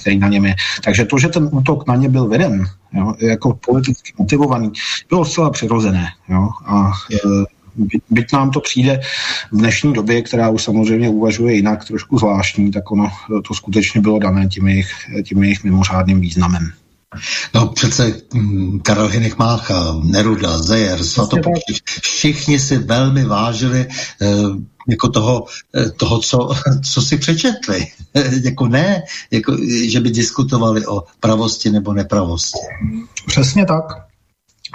který na něm je. Takže to, že ten útok na ně byl veden, jo, jako politicky motivovaný, bylo zcela přirozené. Jo, a e, byť, byť nám to přijde v dnešní době, která už samozřejmě uvažuje jinak, trošku zvláštní, tak ono to skutečně bylo dané tím jejich, tím jejich mimořádným významem. No přece hm, Karel Hynek Mácha, Neruda, Zejer, Svatopočíš, všichni si velmi vážili eh, jako toho, eh, toho co, co si přečetli. jako ne, jako, že by diskutovali o pravosti nebo nepravosti. Přesně tak.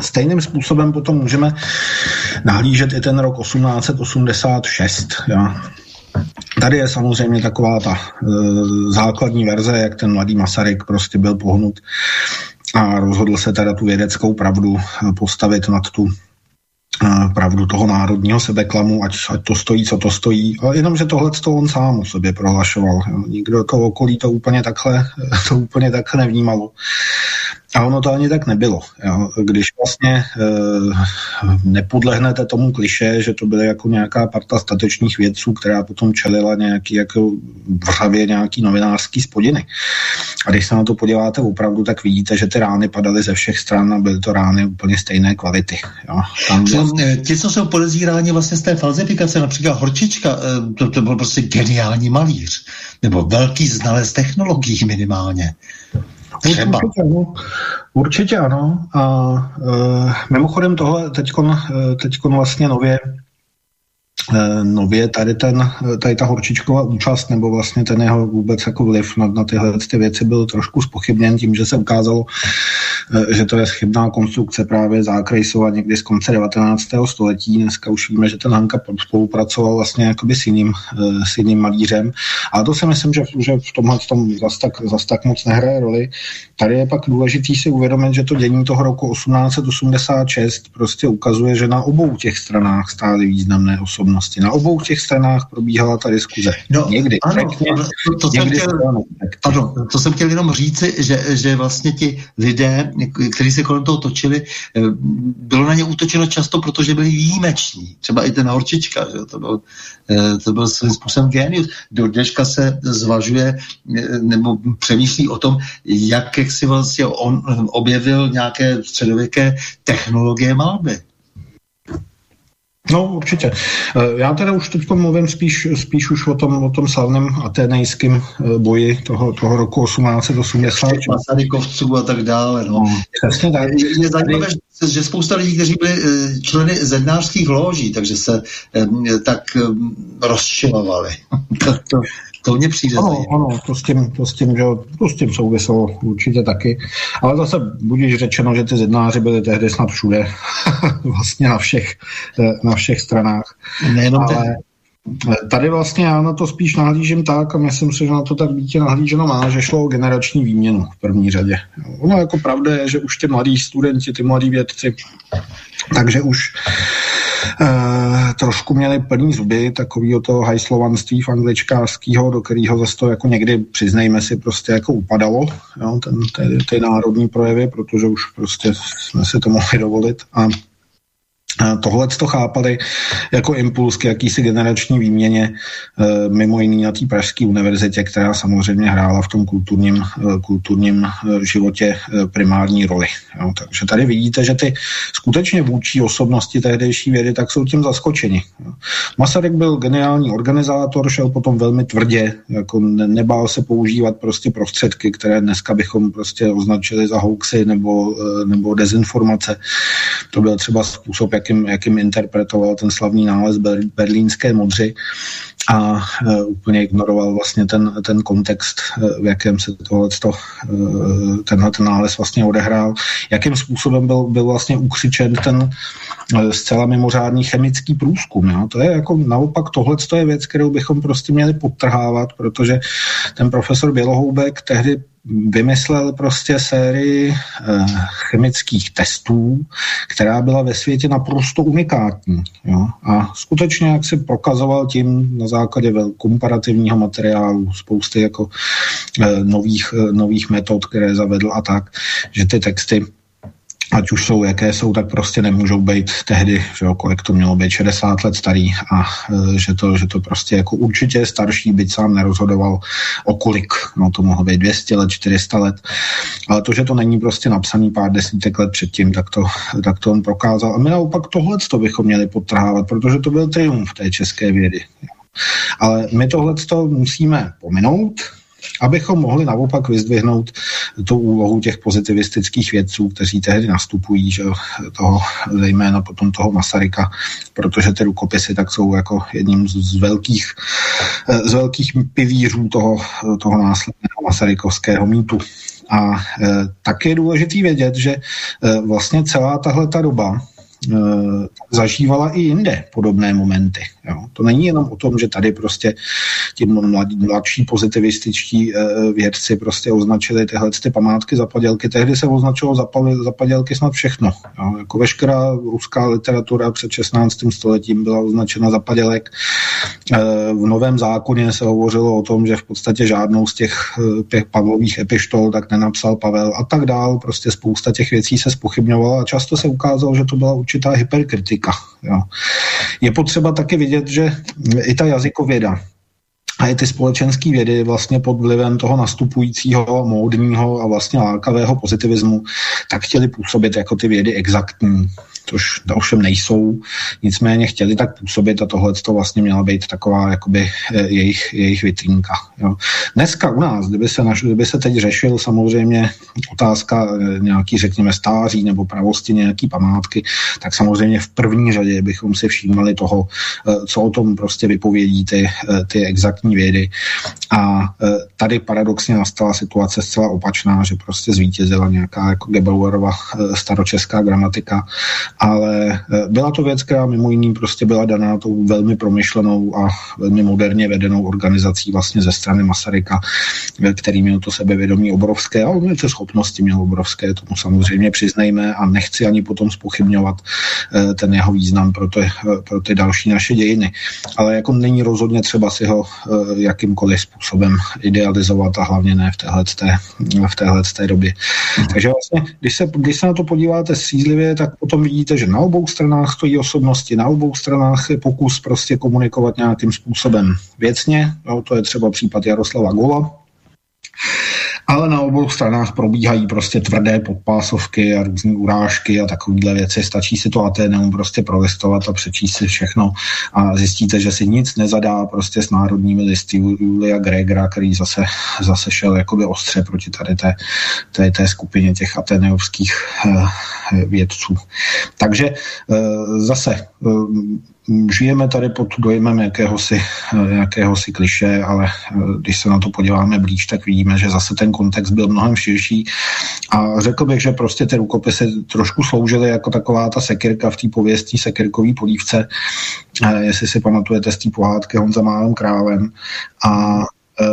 Stejným způsobem potom můžeme nahlížet i ten rok 1886. Ja. Tady je samozřejmě taková ta e, základní verze, jak ten mladý Masaryk prostě byl pohnut a rozhodl se teda tu vědeckou pravdu e, postavit nad tu pravdu toho národního sebeklamu, ať, ať to stojí, co to stojí. A jenomže tohle to on sám o sobě prohlašoval. Nikdo to okolí to úplně takhle, to úplně takhle nevnímalo. A ono to ani tak nebylo. Jo. Když vlastně e, nepodlehnete tomu kliše, že to byly jako nějaká parta statečných vědců, která potom čelila nějaký jako vřavě nějaký novinářský spodiny. A když se na to podíváte opravdu, tak vidíte, že ty rány padaly ze všech stran a byly to rány úplně stejné kvality. Jo. Tam vlastně... Ti, co jsou podezíráni vlastně z té falzifikace, například Horčička, eh, to, to byl prostě geniální malíř, nebo velký znalec technologií minimálně. Třeba. Určitě, ano. Určitě ano. A e, mimochodem tohle teďkon, teďkon vlastně nově Eh, nově tady, ten, tady ta Horčičková účast nebo vlastně ten jeho vůbec jako vliv na, na tyhle ty věci byl trošku spochybněn tím, že se ukázalo, eh, že to je chybná konstrukce právě Zákrejsova někdy z konce 19. století. Dneska už víme, že ten Hanka spolupracoval vlastně jakoby s jiným, eh, s jiným malířem. A to si myslím, že, že v tomhle tom zas tak, zas tak moc nehraje roli. Tady je pak důležitý si uvědomit, že to dění toho roku 1886 prostě ukazuje, že na obou těch stranách stály významné osobnosti okolnosti. Na obou těch stranách probíhala ta diskuze. No, někdy ano, řekně, to, to, jsem chtěl, ano, to jsem chtěl jenom říci, že, že vlastně ti lidé, kteří se kolem toho točili, eh, bylo na ně útočeno často, protože byli výjimeční. Třeba i ten Horčička, že? To, byl, eh, to byl svým způsobem genius. Do dneška se zvažuje eh, nebo přemýšlí o tom, jak, jak si vlastně on objevil nějaké středověké technologie malby. No, určitě. Eh, já teda už teď mluvím spíš, spíš už o tom, o tom slavném atenejském eh, boji toho, toho roku 1880. Masarykovců a tak dále. No. no přesně tak. Je, zajímavé, že spousta lidí, kteří byli eh, členy zednářských loží, takže se tak rozčilovali. to, to mě přijde ano, ano, to s tím, to s tím, že, to s tím souviselo určitě taky. Ale zase budíš řečeno, že ty zednáři byli tehdy snad všude, vlastně na všech, na všech stranách. Nejenom Ale, ten... Tady vlastně já na to spíš nahlížím tak a myslím si, že na to tak být nahlíženo má, že šlo o generační výměnu v první řadě. Ono jako pravda je, že už ty mladí studenti, ty mladí vědci, takže už Uh, trošku měli plný zuby takového toho hajslovanství v angličkářského, do kterého zase to jako někdy, přiznejme si, prostě jako upadalo, jo, ten, ty, ty národní projevy, protože už prostě jsme si to mohli dovolit a Tohle to chápali jako impuls k jakýsi generační výměně, eh, mimo jiný na té Pražské univerzitě, která samozřejmě hrála v tom kulturním, eh, kulturním eh, životě primární roli. Jo, takže tady vidíte, že ty skutečně vůči osobnosti tehdejší vědy tak jsou tím zaskočeni. Masaryk byl geniální organizátor, šel potom velmi tvrdě, jako ne, nebál se používat prostě prostředky, které dneska bychom prostě označili za hoaxy nebo, nebo dezinformace. To byl třeba způsob, jak jakým, jakým interpretoval ten slavný nález berlínské modři a uh, úplně ignoroval vlastně ten, ten kontext, uh, v jakém se tohleto, uh, tenhle ten nález vlastně odehrál, jakým způsobem byl, byl vlastně ukřičen ten zcela mimořádný chemický průzkum. Jo? To je jako naopak tohle je věc, kterou bychom prostě měli podtrhávat, protože ten profesor Bělohoubek tehdy vymyslel prostě sérii eh, chemických testů, která byla ve světě naprosto unikátní. Jo? A skutečně, jak si prokazoval tím na základě komparativního materiálu, spousty jako eh, nových, eh, nových metod, které zavedl a tak, že ty texty ať už jsou jaké jsou, tak prostě nemůžou být tehdy, že jo, kolik to mělo být, 60 let starý a e, že, to, že to prostě jako určitě starší, byť sám nerozhodoval o kolik, no to mohlo být 200 let, 400 let, ale to, že to není prostě napsaný pár desítek let předtím, tak to, tak to on prokázal. A my naopak tohle to bychom měli potrhávat, protože to byl triumf té české vědy. Ale my tohle to musíme pominout, abychom mohli naopak vyzdvihnout tu úlohu těch pozitivistických vědců, kteří tehdy nastupují, že toho, zejména potom toho Masaryka, protože ty rukopisy tak jsou jako jedním z velkých, z velkých pivířů toho, toho následného masarykovského mýtu. A e, tak je důležitý vědět, že e, vlastně celá tahle ta doba zažívala i jinde podobné momenty. Jo. To není jenom o tom, že tady prostě ti mladší pozitivističtí uh, vědci prostě označili tyhle ty památky za padělky. Tehdy se označilo za, padělky snad všechno. Jo. Jako veškerá ruská literatura před 16. stoletím byla označena za padělek. Uh, v Novém zákoně se hovořilo o tom, že v podstatě žádnou z těch, těch Pavlových epištol tak nenapsal Pavel a tak dál. Prostě spousta těch věcí se spochybňovala a často se ukázalo, že to byla určitá hyperkritika. Jo. Je potřeba taky vidět, že i ta jazykověda a i ty společenské vědy vlastně pod vlivem toho nastupujícího, módního a vlastně lákavého pozitivismu tak chtěli působit jako ty vědy exaktní což ovšem nejsou, nicméně chtěli tak působit a tohle to vlastně měla být taková jakoby eh, jejich, jejich vitrínka. Jo. Dneska u nás, kdyby se, naš, kdyby se teď řešil samozřejmě otázka eh, nějaký, řekněme, stáří nebo pravosti nějaký památky, tak samozřejmě v první řadě bychom si všímali toho, eh, co o tom prostě vypovědí ty, ty exaktní vědy. A tady paradoxně nastala situace zcela opačná, že prostě zvítězila nějaká jako Gebauerova staročeská gramatika ale eh, byla to věc, která mimo jiným prostě byla daná tou velmi promyšlenou a velmi moderně vedenou organizací vlastně ze strany Masaryka, který měl to sebevědomí obrovské a on ty schopnosti měl obrovské, tomu samozřejmě přiznejme a nechci ani potom spochybňovat ten jeho význam pro ty, pro ty další naše dějiny. Ale jako není rozhodně třeba si ho jakýmkoliv způsobem idealizovat a hlavně ne v téhleté, v téhleté době. Takže vlastně, když se, když se na to podíváte střízlivě, tak potom vidíte, vidíte, že na obou stranách stojí osobnosti, na obou stranách je pokus prostě komunikovat nějakým způsobem věcně. Jo, to je třeba případ Jaroslava Gola, ale na obou stranách probíhají prostě tvrdé podpásovky a různé urážky a takovéhle věci. Stačí si to Ateneum prostě prolistovat a přečíst si všechno a zjistíte, že si nic nezadá prostě s národními listy Julia Gregora, který zase, zase šel jakoby ostře proti tady té, té, té skupině těch ateneovských eh, vědců. Takže eh, zase eh, žijeme tady pod dojmem jakéhosi, jakéhosi kliše, ale eh, když se na to podíváme blíž, tak vidíme, že zase ten kontext byl mnohem širší. A řekl bych, že prostě ty rukopisy trošku sloužily jako taková ta sekirka v té pověstní sekirkový polívce, eh, jestli si pamatujete z té pohádky Honza Málem králem. A eh,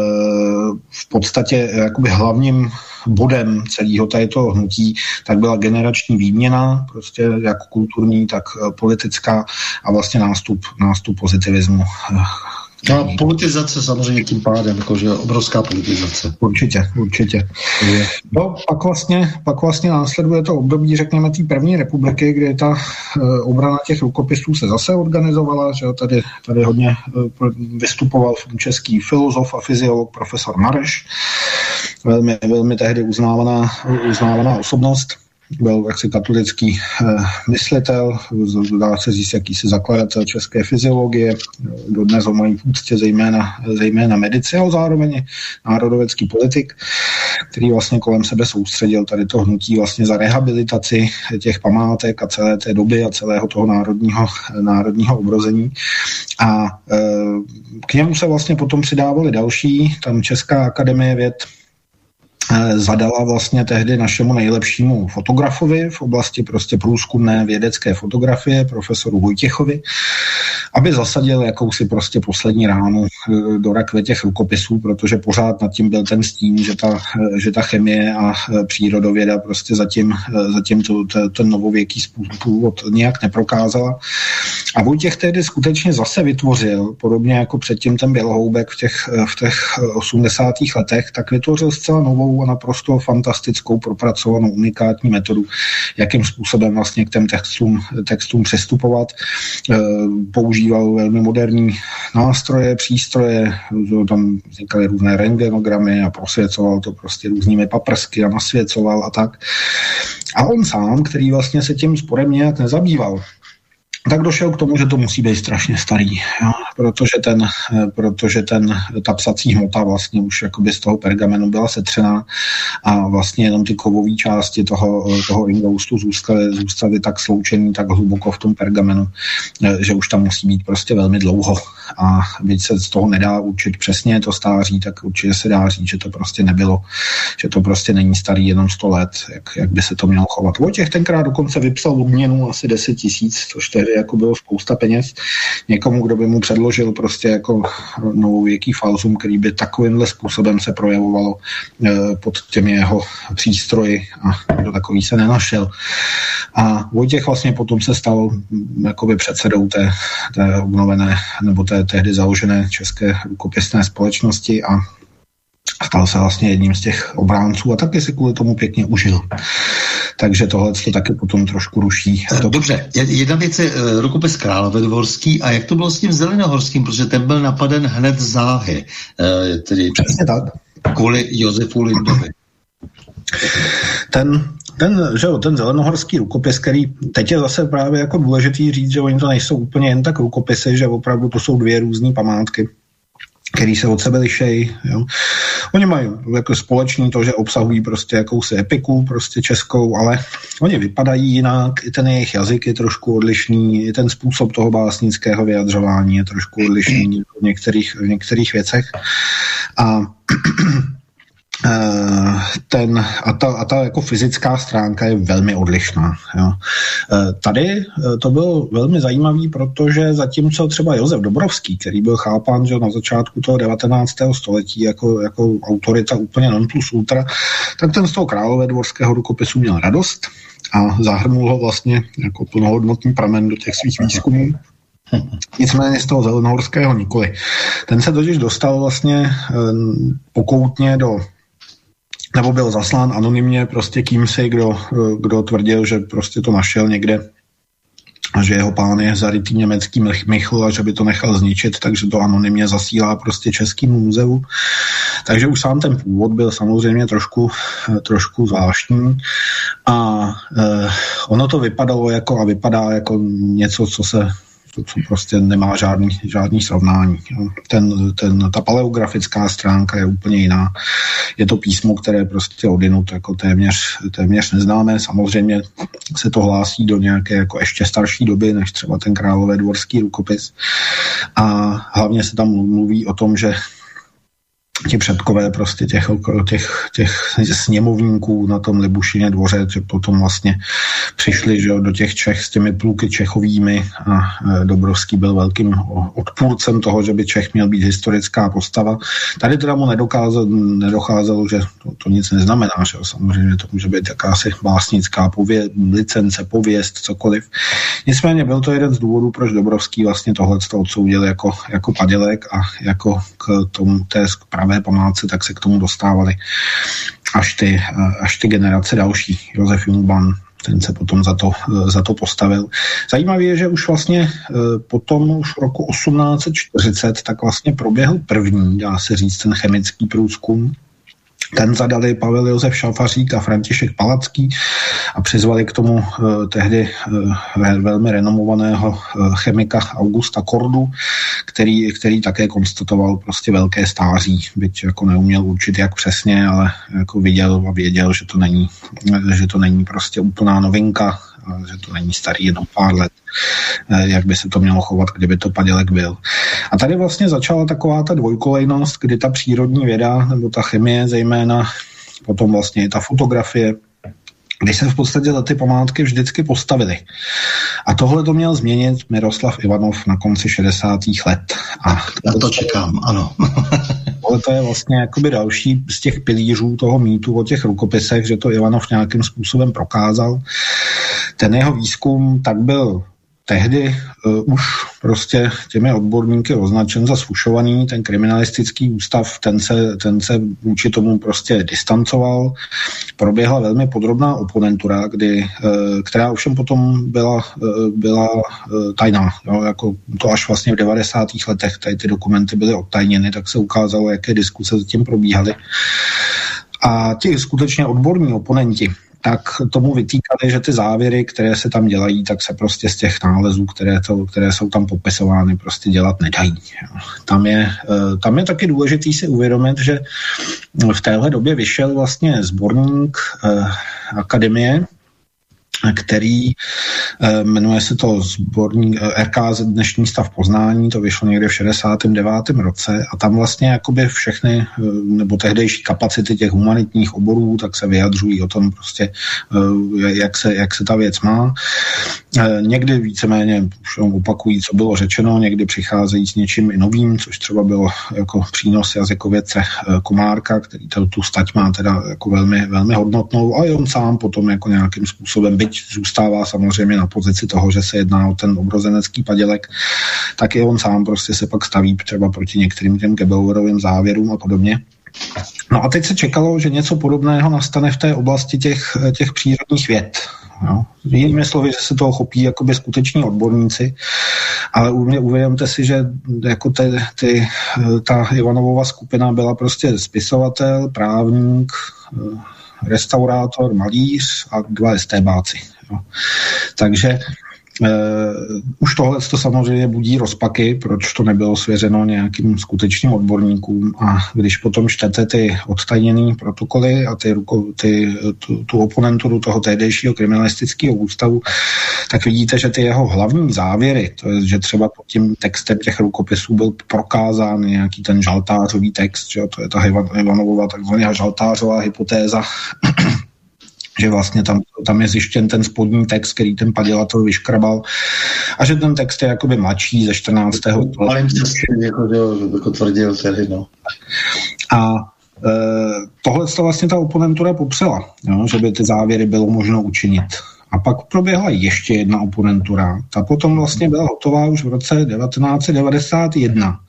v podstatě jakoby hlavním bodem celého tohoto hnutí, tak byla generační výměna, prostě jak kulturní, tak eh, politická a vlastně nástup, nástup pozitivismu No a politizace samozřejmě tím pádem, jakože obrovská politizace. Určitě, určitě. No, pak vlastně, pak vlastně následuje to období, řekněme, té první republiky, kdy ta e, obrana těch rukopisů se zase organizovala, že tady, tady hodně e, vystupoval český filozof a fyziolog profesor Mareš, velmi, velmi tehdy uznávaná, uznávaná osobnost byl jaksi katolický eh, myslitel, dá se říct jakýsi zakladatel české fyziologie, dodnes ho mají v úctě zejména, zejména medici, ale zároveň národovecký politik, který vlastně kolem sebe soustředil tady to hnutí vlastně za rehabilitaci těch památek a celé té doby a celého toho národního, národního obrození. A k němu se vlastně potom přidávali další, tam Česká akademie věd Eh, zadala vlastně tehdy našemu nejlepšímu fotografovi v oblasti prostě průzkumné vědecké fotografie, profesoru Vojtěchovi, aby zasadil jakousi prostě poslední ránu eh, do rakve těch rukopisů, protože pořád nad tím byl ten stín, že ta, eh, že ta chemie a přírodověda prostě zatím, zatím to, to, ten novověký způsob nějak neprokázala. A Vojtěch tehdy skutečně zase vytvořil, podobně jako předtím ten Bělohoubek v těch, v těch 80. letech, tak vytvořil zcela novou a naprosto fantastickou, propracovanou, unikátní metodu, jakým způsobem vlastně k těm textům, textům přistupovat. E, používal velmi moderní nástroje, přístroje, tam vznikaly různé rengenogramy a prosvěcoval to prostě různými paprsky a nasvěcoval a tak. A on sám, který vlastně se tím sporem nějak nezabýval, tak došel k tomu, že to musí být strašně starý. Jo? Protože, ten, protože ten, ta psací hmota vlastně už jakoby z toho pergamenu byla setřená a vlastně jenom ty kovové části toho, toho ingoustu zůstaly, zůstaly tak sloučený, tak hluboko v tom pergamenu, že už tam musí být prostě velmi dlouho a byť se z toho nedá učit přesně to stáří, tak určitě se dá říct, že to prostě nebylo, že to prostě není starý jenom 100 let, jak, jak by se to mělo chovat. Vojtěch tenkrát dokonce vypsal odměnu asi 10 tisíc, což tehdy jako bylo spousta peněz někomu, kdo by mu předložil prostě jako novověký falzum, který by takovýmhle způsobem se projevovalo eh, pod těmi jeho přístroji a kdo takový se nenašel. A Vojtěch vlastně potom se stal mm, jakoby předsedou té, té obnovené nebo té tehdy založené české rukopisné společnosti a stal se vlastně jedním z těch obránců a taky si kvůli tomu pěkně užil. Takže tohle to taky potom trošku ruší. Eh, dobře, jedna věc je uh, rukopis Královedvorský a jak to bylo s tím Zelenohorským, protože ten byl napaden hned záhy. Uh, tedy Přesně tak. Kvůli Josefu Lindovi. Ten, ten, že jo, ten zelenohorský rukopis, který teď je zase právě jako důležitý říct, že oni to nejsou úplně jen tak rukopisy, že opravdu to jsou dvě různé památky který se od sebe lišejí. Oni mají jako společný to, že obsahují prostě jakousi epiku, prostě českou, ale oni vypadají jinak, i ten jejich jazyk je trošku odlišný, i ten způsob toho básnického vyjadřování je trošku odlišný v některých, v některých věcech. A ten, a, ta, a ta jako fyzická stránka je velmi odlišná. Jo. Eh, tady eh, to bylo velmi zajímavý, protože zatímco třeba Josef Dobrovský, který byl chápán že na začátku toho 19. století jako, jako autorita úplně non plus ultra, tak ten z toho králové dvorského rukopisu měl radost a zahrnul ho vlastně jako plnohodnotný pramen do těch svých výzkumů. Nicméně z toho zelenohorského nikoli. Ten se totiž dostal vlastně pokoutně do nebo byl zaslán anonymně prostě kýmsi, kdo, kdo tvrdil, že prostě to našel někde a že jeho pán je zarytý německý Michl a že by to nechal zničit, takže to anonymně zasílá prostě českému muzeu. Takže už sám ten původ byl samozřejmě trošku, trošku zvláštní a eh, ono to vypadalo jako a vypadá jako něco, co se to, co prostě nemá žádný, žádný srovnání. Ten, ten, ta paleografická stránka je úplně jiná. Je to písmo, které prostě odinut jako téměř, téměř neznáme. Samozřejmě se to hlásí do nějaké jako ještě starší doby, než třeba ten králové dvorský rukopis. A hlavně se tam mluví o tom, že ti předkové prostě těch, těch, těch sněmovníků na tom Libušině dvoře, že potom vlastně přišli že, do těch Čech s těmi pluky čechovými a e, Dobrovský byl velkým odpůrcem toho, že by Čech měl být historická postava. Tady teda mu nedocházelo, že to, to nic neznamená, že samozřejmě to může být jakási básnická pově, licence, pověst, cokoliv. Nicméně byl to jeden z důvodů, proč Dobrovský vlastně tohle odsoudil jako, jako padělek a jako k tomu té pravé památce, tak se k tomu dostávali až ty, až ty generace další. Josef Jungban, ten se potom za to, za to postavil. Zajímavé je, že už vlastně eh, potom už roku 1840 tak vlastně proběhl první, dá se říct, ten chemický průzkum ten zadali Pavel Josef Šalfařík a František Palacký a přizvali k tomu uh, tehdy uh, velmi renomovaného uh, chemika Augusta Kordu, který, který také konstatoval prostě velké stáří, byť jako neuměl určit jak přesně, ale jako viděl a věděl, že to není, že to není prostě úplná novinka, že to není starý jenom pár let, eh, jak by se to mělo chovat, kdyby to padělek byl. A tady vlastně začala taková ta dvojkolejnost, kdy ta přírodní věda, nebo ta chemie zejména, potom vlastně i ta fotografie, kdy se v podstatě za ty památky vždycky postavili. A tohle to měl změnit Miroslav Ivanov na konci 60. let. A Já to čekám, ano. Ale to je vlastně jakoby další z těch pilířů toho mýtu o těch rukopisech, že to Ivanov nějakým způsobem prokázal. Ten jeho výzkum tak byl tehdy uh, už prostě těmi odborníky označen za sfušovaný. Ten kriminalistický ústav, ten se, ten se vůči tomu prostě distancoval. Proběhla velmi podrobná oponentura, kdy, uh, která ovšem potom byla, uh, byla uh, tajná. Jo, jako to až vlastně v 90. letech tady ty dokumenty byly odtajněny, tak se ukázalo, jaké diskuse tím probíhaly. A ti skutečně odborní oponenti, tak tomu vytýkali, že ty závěry, které se tam dělají, tak se prostě z těch nálezů, které, to, které jsou tam popisovány, prostě dělat nedají. Tam je, eh, tam je taky důležitý si uvědomit, že v téhle době vyšel vlastně sborník eh, akademie, který eh, jmenuje se to sborní eh, RKZ dnešní stav poznání, to vyšlo někde v 69. roce a tam vlastně jakoby všechny, eh, nebo tehdejší kapacity těch humanitních oborů, tak se vyjadřují o tom prostě, jak se, jak se ta věc má. Někdy víceméně už opakují, co bylo řečeno, někdy přicházejí s něčím i novým, což třeba bylo jako přínos jazykovědce Komárka, který tu stať má teda jako velmi, velmi hodnotnou a on sám potom jako nějakým způsobem, byť zůstává samozřejmě na pozici toho, že se jedná o ten obrozenecký padělek, tak i on sám prostě se pak staví třeba proti některým těm Gebauerovým závěrům a podobně. No a teď se čekalo, že něco podobného nastane v té oblasti těch, těch přírodních věd. No. Jinými slovy, že se toho chopí jakoby skuteční odborníci, ale uvědomte si, že jako ty, ty, ta Ivanovova skupina byla prostě spisovatel, právník, restaurátor, malíř a dva estébáci. Jo. Takže Uh, už tohle to samozřejmě budí rozpaky, proč to nebylo svěřeno nějakým skutečným odborníkům. A když potom čtete ty odtajněné protokoly a ty, ty, tu, tu oponenturu toho tehdejšího kriminalistického ústavu, tak vidíte, že ty jeho hlavní závěry, to je, že třeba pod tím textem těch rukopisů byl prokázán nějaký ten žaltářový text, že to je ta Ivanovova takzvaná žaltářová hypotéza, že vlastně tam, tam je zjištěn ten spodní text, který ten padělatel vyškrabal a že ten text je jakoby mladší ze 14. Malým jako, jako tvrdil tedy, no. A e, tohle to vlastně ta oponentura popsala, jo, že by ty závěry bylo možno učinit. A pak proběhla ještě jedna oponentura. Ta potom vlastně byla hotová už v roce 1991.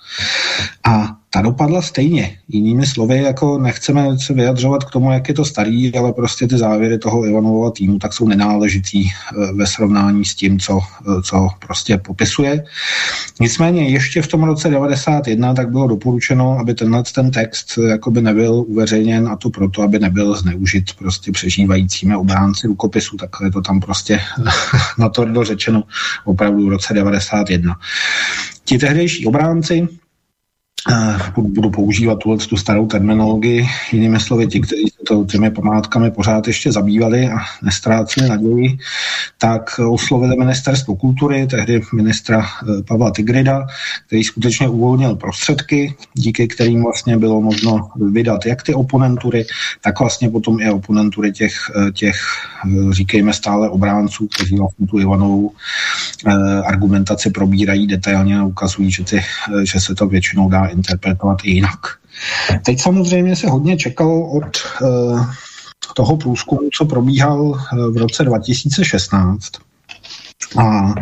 A ta dopadla stejně. Jinými slovy, jako nechceme se vyjadřovat k tomu, jak je to starý, ale prostě ty závěry toho Ivanovova týmu tak jsou nenáležitý eh, ve srovnání s tím, co, eh, co prostě popisuje. Nicméně ještě v tom roce 91 tak bylo doporučeno, aby tenhle ten text eh, jakoby nebyl uveřejněn a to proto, aby nebyl zneužit prostě přežívajícími obránci rukopisu, takhle to tam prostě na to bylo řečeno opravdu v roce 91. Ti tehdejší obránci budu používat tuhle tu starou terminologii, jinými slovy ti, kteří se to, těmi památkami pořád ještě zabývali a nestráceli naději, tak oslovili ministerstvo kultury, tehdy ministra eh, Pavla Tigrida, který skutečně uvolnil prostředky, díky kterým vlastně bylo možno vydat jak ty oponentury, tak vlastně potom i oponentury těch, eh, těch eh, říkejme stále obránců, kteří vlastně tu Ivanovou argumentaci probírají detailně a ukazují, že, ty, že se to většinou dá interpretovat i jinak. Teď samozřejmě se hodně čekalo od uh, toho průzkumu, co probíhal eh, v roce 2016. A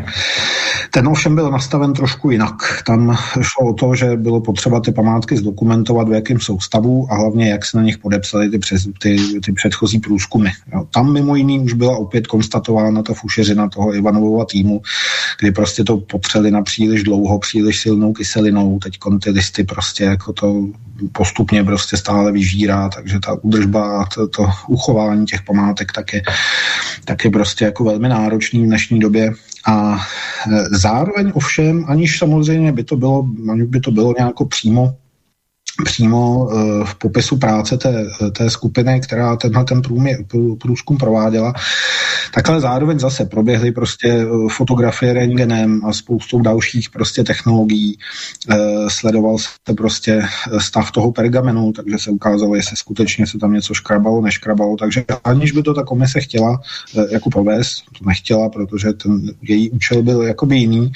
ten ovšem byl nastaven trošku jinak. Tam šlo o to, že bylo potřeba ty památky zdokumentovat, v jakém jsou stavu a hlavně, jak se na nich podepsali ty, přes, ty, ty předchozí průzkumy. Jo. Tam mimo jiný už byla opět konstatována ta fušeřina toho Ivanovova týmu, kdy prostě to potřeli na příliš dlouho, příliš silnou kyselinou. Teď ty listy prostě jako to postupně prostě stále vyžírá, takže ta údržba to, to uchování těch památek tak je, tak je prostě jako velmi náročný v dnešní době a e, zároveň ovšem, aniž samozřejmě by to bylo, by to bylo nějako přímo přímo eh, v popisu práce té, té skupiny, která tenhle ten průmě, průzkum prováděla, takhle zároveň zase proběhly prostě eh, fotografie rengenem a spoustou dalších prostě technologií. Eh, sledoval se prostě stav toho pergamenu, takže se ukázalo, jestli skutečně se tam něco škrabalo, neškrabalo, takže aniž by to ta komise chtěla jako provést, to nechtěla, protože ten její účel byl jakoby jiný,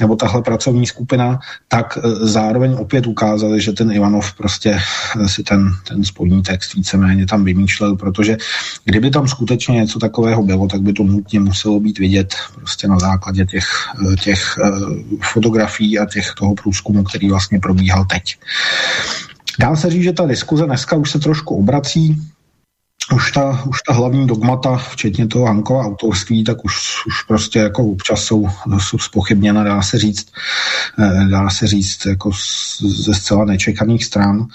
nebo tahle pracovní skupina, tak zároveň opět ukázali, že ten Ivanov Černov prostě si ten, ten spodní text víceméně tam vymýšlel, protože kdyby tam skutečně něco takového bylo, tak by to nutně muselo být vidět prostě na základě těch, těch eh, fotografií a těch toho průzkumu, který vlastně probíhal teď. Dá se říct, že ta diskuze dneska už se trošku obrací už ta, už ta hlavní dogmata, včetně toho Hankova autorství, tak už, už prostě jako občas jsou, jsou spochybněna, dá se říct, eh, dá se říct jako ze zcela nečekaných stran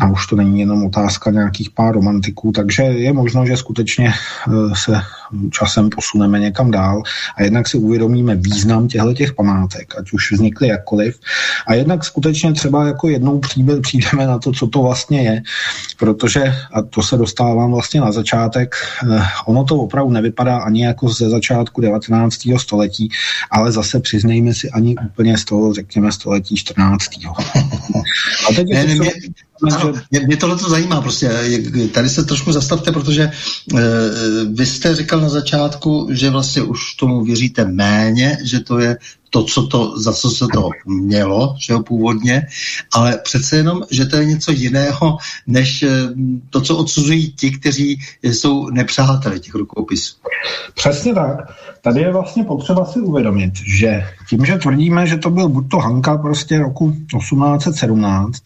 a už to není jenom otázka nějakých pár romantiků, takže je možno, že skutečně eh, se časem posuneme někam dál a jednak si uvědomíme význam těchto těch památek, ať už vznikly jakkoliv a jednak skutečně třeba jako jednou přijde, přijdeme na to, co to vlastně je, protože, a to se dostávám vlastně na začátek, eh, ono to opravdu nevypadá ani jako ze začátku 19. století, ale zase přiznejme si ani úplně z toho, řekněme, století 14. a teď je ne, to, ne, ano, mě, mě tohle to zajímá prostě. Tady se trošku zastavte, protože e, vy jste říkal na začátku, že vlastně už tomu věříte méně, že to je to, co to, za co se to mělo, že jo, původně, ale přece jenom, že to je něco jiného, než eh, to, co odsuzují ti, kteří jsou nepřátelé těch rukopisů. Přesně tak. Tady je vlastně potřeba si uvědomit, že tím, že tvrdíme, že to byl buď to Hanka prostě roku 1817,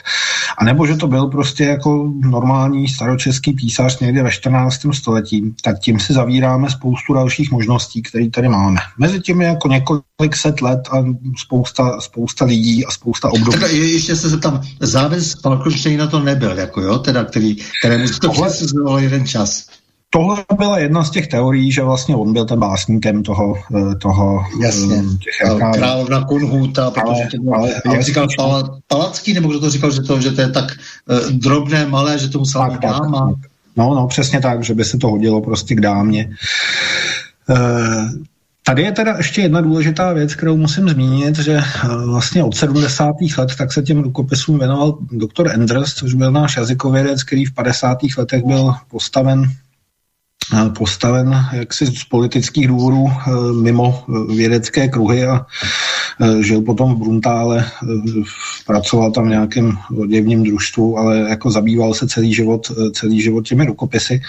anebo že to byl prostě jako normální staročeský písař někde ve 14. století, tak tím si zavíráme spoustu dalších možností, které tady máme. Mezi tím je jako několik set let a spousta, spousta lidí a spousta období. Tak ještě se zeptám, závěs na to nebyl, jako jo, teda, který, kterému se to Tohle... jeden čas. Tohle byla jedna z těch teorií, že vlastně on byl ten básníkem toho, eh, toho Jasně, eh, těch královna Kunhuta, protože to bylo, ale, jak ale, říkal Pala, Palacký, nebo kdo to říkal, že to, že to je tak uh, drobné, malé, že to musela být dáma. No, no, přesně tak, že by se to hodilo prostě k dámě. Uh, Tady je teda ještě jedna důležitá věc, kterou musím zmínit, že vlastně od 70. let tak se těm rukopisům věnoval doktor Enders, což byl náš jazykovědec, který v 50. letech byl postaven postaven jaksi z politických důvodů eh, mimo eh, vědecké kruhy a eh, žil potom v Bruntále, pracoval tam v nějakém děvním družstvu, ale jako zabýval se celý život, celý život těmi rukopisy.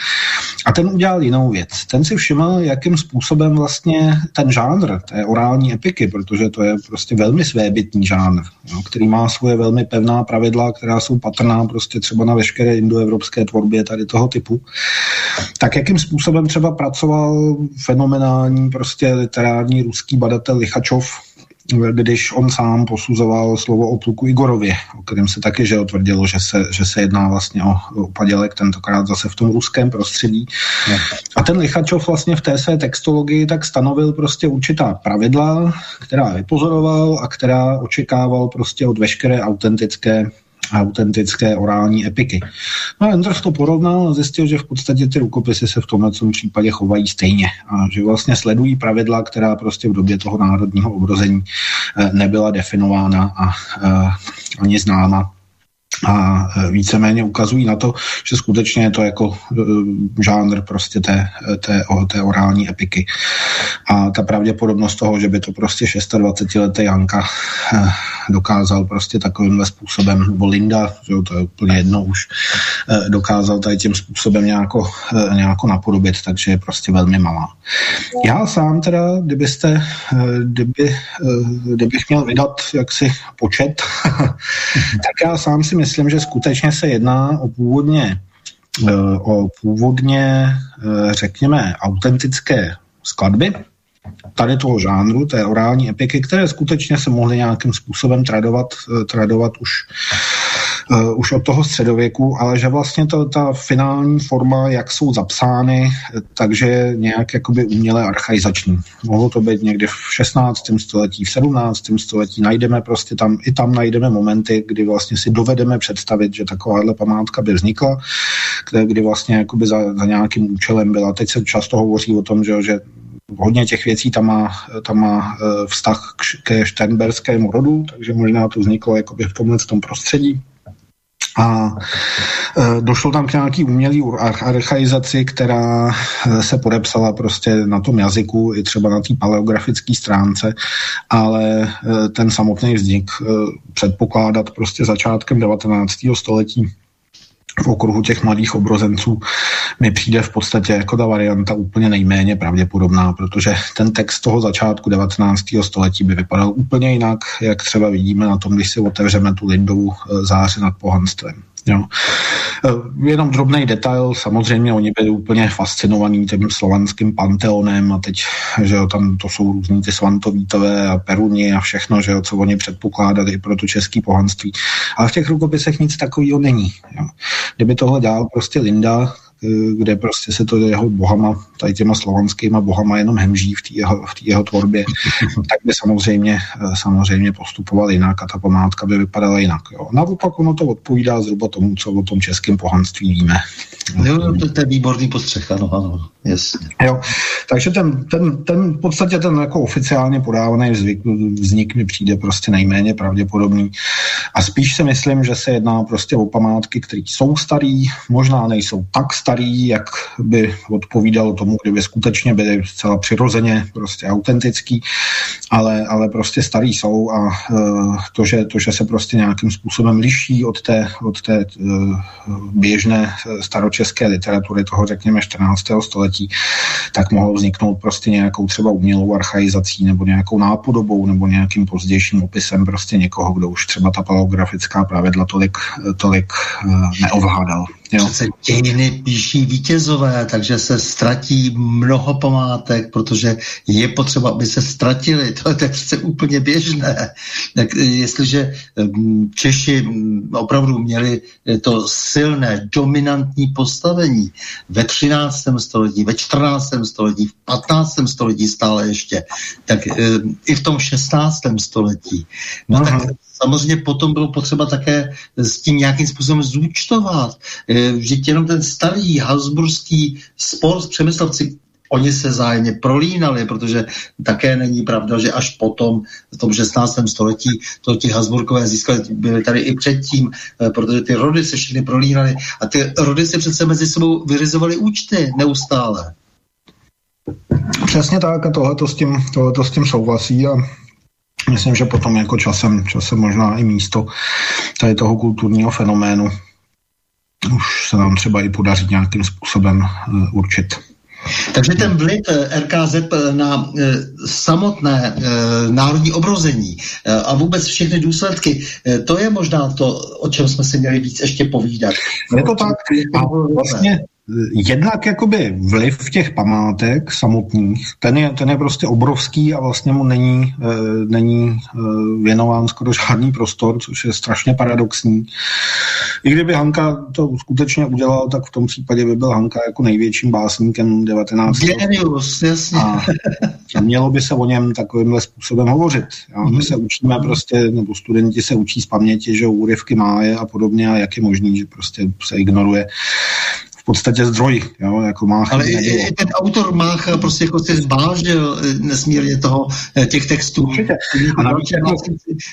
A ten udělal jinou věc. Ten si všiml, jakým způsobem vlastně ten žánr té orální epiky, protože to je prostě velmi svébytný žánr, jo, který má svoje velmi pevná pravidla, která jsou patrná prostě třeba na veškeré indoevropské tvorbě tady toho typu, tak jakým způsobem třeba pracoval fenomenální prostě literární ruský badatel Lichačov, když on sám posuzoval slovo o pluku Igorově, o kterém se taky že otvrdilo, že se, že se jedná vlastně o, o padělek, tentokrát zase v tom ruském prostředí. Ne. A ten Lichačov vlastně v té své textologii tak stanovil prostě určitá pravidla, která vypozoroval a která očekával prostě od veškeré autentické autentické orální epiky. No a Enders to porovnal a zjistil, že v podstatě ty rukopisy se v tomhle případě chovají stejně a že vlastně sledují pravidla, která prostě v době toho národního obrození eh, nebyla definována a eh, ani známa a e, víceméně ukazují na to, že skutečně je to jako e, žánr prostě té, té, té orální epiky. A ta pravděpodobnost toho, že by to prostě 26-letý Janka e, dokázal prostě takovýmhle způsobem, nebo Linda, že to je úplně jedno už, dokázal tady tím způsobem nějako, nějako napodobit, takže je prostě velmi malá. Já sám teda, kdybyste, kdyby, kdybych měl vydat jaksi počet, tak já sám si myslím, že skutečně se jedná o původně, eh, o původně, eh, řekněme, autentické skladby, tady toho žánru, té orální epiky, které skutečně se mohly nějakým způsobem tradovat, eh, tradovat už uh, už od toho středověku, ale že vlastně to, ta finální forma, jak jsou zapsány, takže nějak jakoby uměle archaizační. Mohlo to být někdy v 16. století, v 17. století, najdeme prostě tam, i tam najdeme momenty, kdy vlastně si dovedeme představit, že takováhle památka by vznikla, kdy vlastně jakoby za, za nějakým účelem byla. Teď se často hovoří o tom, že, že hodně těch věcí tam má, tam má e, vztah ke šternberskému rodu, takže možná to vzniklo jakoby v tomhle tom prostředí a e, došlo tam k nějaký umělý archaizaci, která e, se podepsala prostě na tom jazyku i třeba na té paleografické stránce, ale e, ten samotný vznik předpokládat prostě začátkem 19. století v okruhu těch mladých obrozenců mi přijde v podstatě jako ta varianta úplně nejméně pravděpodobná, protože ten text toho začátku 19. století by vypadal úplně jinak, jak třeba vidíme na tom, když si otevřeme tu Lindovu eh, záři nad pohanstvem. Jo. E, jenom drobný detail, samozřejmě oni byli úplně fascinovaní tím slovanským panteonem a teď, že jo, tam to jsou různý ty svantovítové a peruni a všechno, že jo, co oni předpokládali pro to české pohanství. Ale v těch rukopisech nic takového není. Jo. Kdyby tohle dělal prostě Linda, Eh, kde prostě se to jeho bohama, tady těma slovanskýma bohama jenom hemží v té jeho, v jeho tvorbě, tak by samozřejmě, eh, samozřejmě postupoval jinak a ta památka by vypadala jinak. Jo. Naopak ono to odpovídá zhruba tomu, co o tom českém pohanství víme. Jo, to, to je výborný postřeh, ano, ano, jasně. Jo, takže ten, ten, ten, v podstatě ten jako oficiálně podávaný vznik, vznik mi přijde prostě nejméně pravděpodobný. A spíš si myslím, že se jedná prostě o památky, které jsou starý, možná nejsou tak starý, jak by odpovídalo tomu, kdyby skutečně byly zcela přirozeně prostě autentický, ale, ale prostě starý jsou a uh, to, že, to, že se prostě nějakým způsobem liší od té, od té uh, běžné staročeské české literatury toho, řekněme, 14. století, tak mohlo vzniknout prostě nějakou třeba umělou archaizací nebo nějakou nápodobou nebo nějakým pozdějším opisem prostě někoho, kdo už třeba ta palografická pravidla tolik, tolik eh, neovládal. Jo. Přece dějiny píší vítězové, takže se ztratí mnoho památek, protože je potřeba, aby se ztratili. To je přece úplně běžné. Tak eh, jestliže Češi opravdu měli to silné, dominantní postavení ve 13. století, ve 14. století, v 15. století stále ještě, tak i v tom 16. století. No Aha. tak samozřejmě potom bylo potřeba také s tím nějakým způsobem zúčtovat. E, vždyť jenom ten starý Habsburský spor s Přemyslovci, oni se zájemně prolínali, protože také není pravda, že až potom, v tom 16. století, to ti Habsburkové získali, byli tady i předtím, e, protože ty rody se všechny prolínaly a ty rody se přece mezi sebou vyřizovaly účty neustále. Přesně tak a tohleto s tím, tohleto s tím souhlasí a Myslím, že potom jako časem, časem možná i místo tady toho kulturního fenoménu už se nám třeba i podaří nějakým způsobem uh, určit. Takže ten vliv eh, RKZ eh, na samotné národní obrození a vůbec všechny důsledky, to je možná to, o čem jsme si měli víc ještě povídat. Je to tak. A vlastně Jednak jakoby vliv těch památek samotných, ten je, ten je prostě obrovský a vlastně mu není, e, není e, věnován skoro žádný prostor, což je strašně paradoxní. I kdyby Hanka to skutečně udělal, tak v tom případě by byl Hanka jako největším básníkem 19. Genius, jasně. A mělo by se o něm takovýmhle způsobem hovořit. Jo? My se učíme prostě, nebo studenti se učí z paměti, že úryvky má je a podobně a jak je možný, že prostě se ignoruje v podstatě zdroj, jo, jako Mách. Ale i, ten autor Mách prostě jako se zblážil eh, nesmírně toho, eh, těch textů. Určitě. A navíc jako,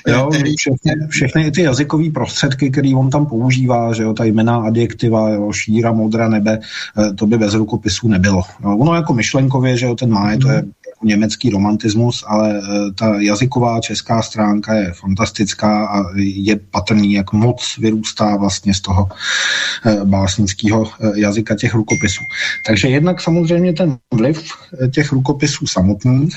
jo, všechny, všechny ty jazykové prostředky, které on tam používá, že jo, ta jména, adjektiva, jo, šíra, modra nebe, eh, to by bez rukopisů nebylo. Jo, ono jako myšlenkově, že jo, ten má, to je jako německý romantismus, ale ta jazyková česká stránka je fantastická a je patrný, jak moc vyrůstá vlastně z toho básnického jazyka těch rukopisů. Takže jednak samozřejmě ten vliv eh, těch rukopisů samotných,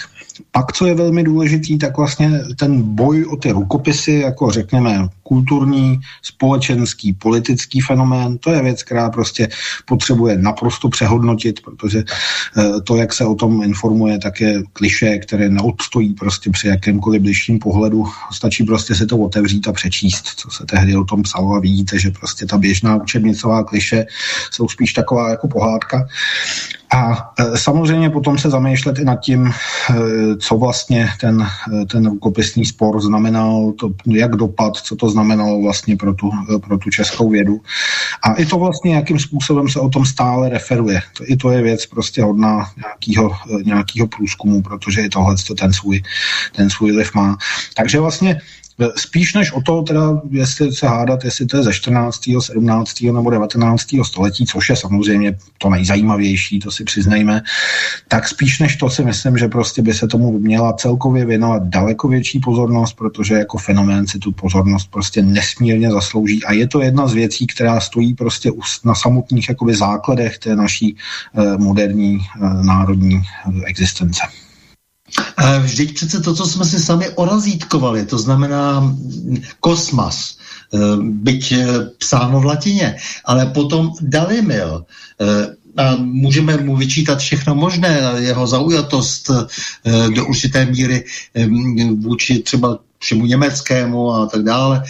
pak, co je velmi důležitý, tak vlastně ten boj o ty rukopisy, jako řekněme kulturní, společenský, politický fenomén, to je věc, která prostě potřebuje naprosto přehodnotit, protože eh, to, jak se o tom informuje, tak je kliše, které neodstojí prostě při jakémkoliv bližším pohledu. Stačí prostě si to otevřít a přečíst, co se tehdy o tom psalo a vidíte, že prostě ta běžná učebnicová kliše jsou spíš taková jako pohádka. A e, samozřejmě potom se zamýšlet i nad tím, e, co vlastně ten, e, ten rukopisný spor znamenal, to, jak dopad, co to znamenalo vlastně pro tu, pro tu českou vědu. A i to vlastně, jakým způsobem se o tom stále referuje. To, I to je věc prostě hodná nějakého, nějakého průzkumu, protože i tohle ten svůj, ten svůj vliv má. Takže vlastně Spíš než o to, teda, jestli se hádat, jestli to je ze 14., 17. nebo 19. století, což je samozřejmě to nejzajímavější, to si přiznejme, tak spíš než to si myslím, že prostě by se tomu měla celkově věnovat daleko větší pozornost, protože jako fenomén si tu pozornost prostě nesmírně zaslouží a je to jedna z věcí, která stojí prostě na samotných jakoby základech té naší eh, moderní eh, národní eh, existence. Vždyť přece to, co jsme si sami orazítkovali, to znamená kosmas, eh, byť eh, psáno v latině, ale potom Dalimil, eh, a můžeme mu vyčítat všechno možné, jeho zaujatost do určité míry vůči třeba všemu německému a tak dále,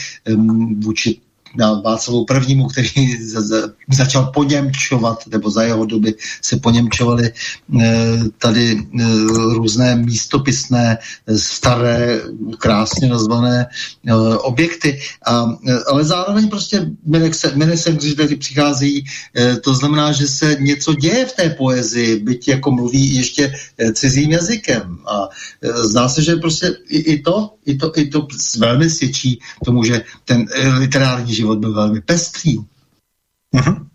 vůči na Václavu prvnímu, který začal poněmčovat, nebo za jeho doby se poněmčovaly eh, tady eh, různé místopisné, eh, staré, krásně nazvané objekty. A, ale zároveň prostě minisem, když tady přichází, to znamená, že se něco děje v té poezii, byť jako mluví ještě cizím jazykem. A zdá se, že prostě i, i to, i to, i to velmi svědčí tomu, že ten literární život byl velmi pestrý. Mhm.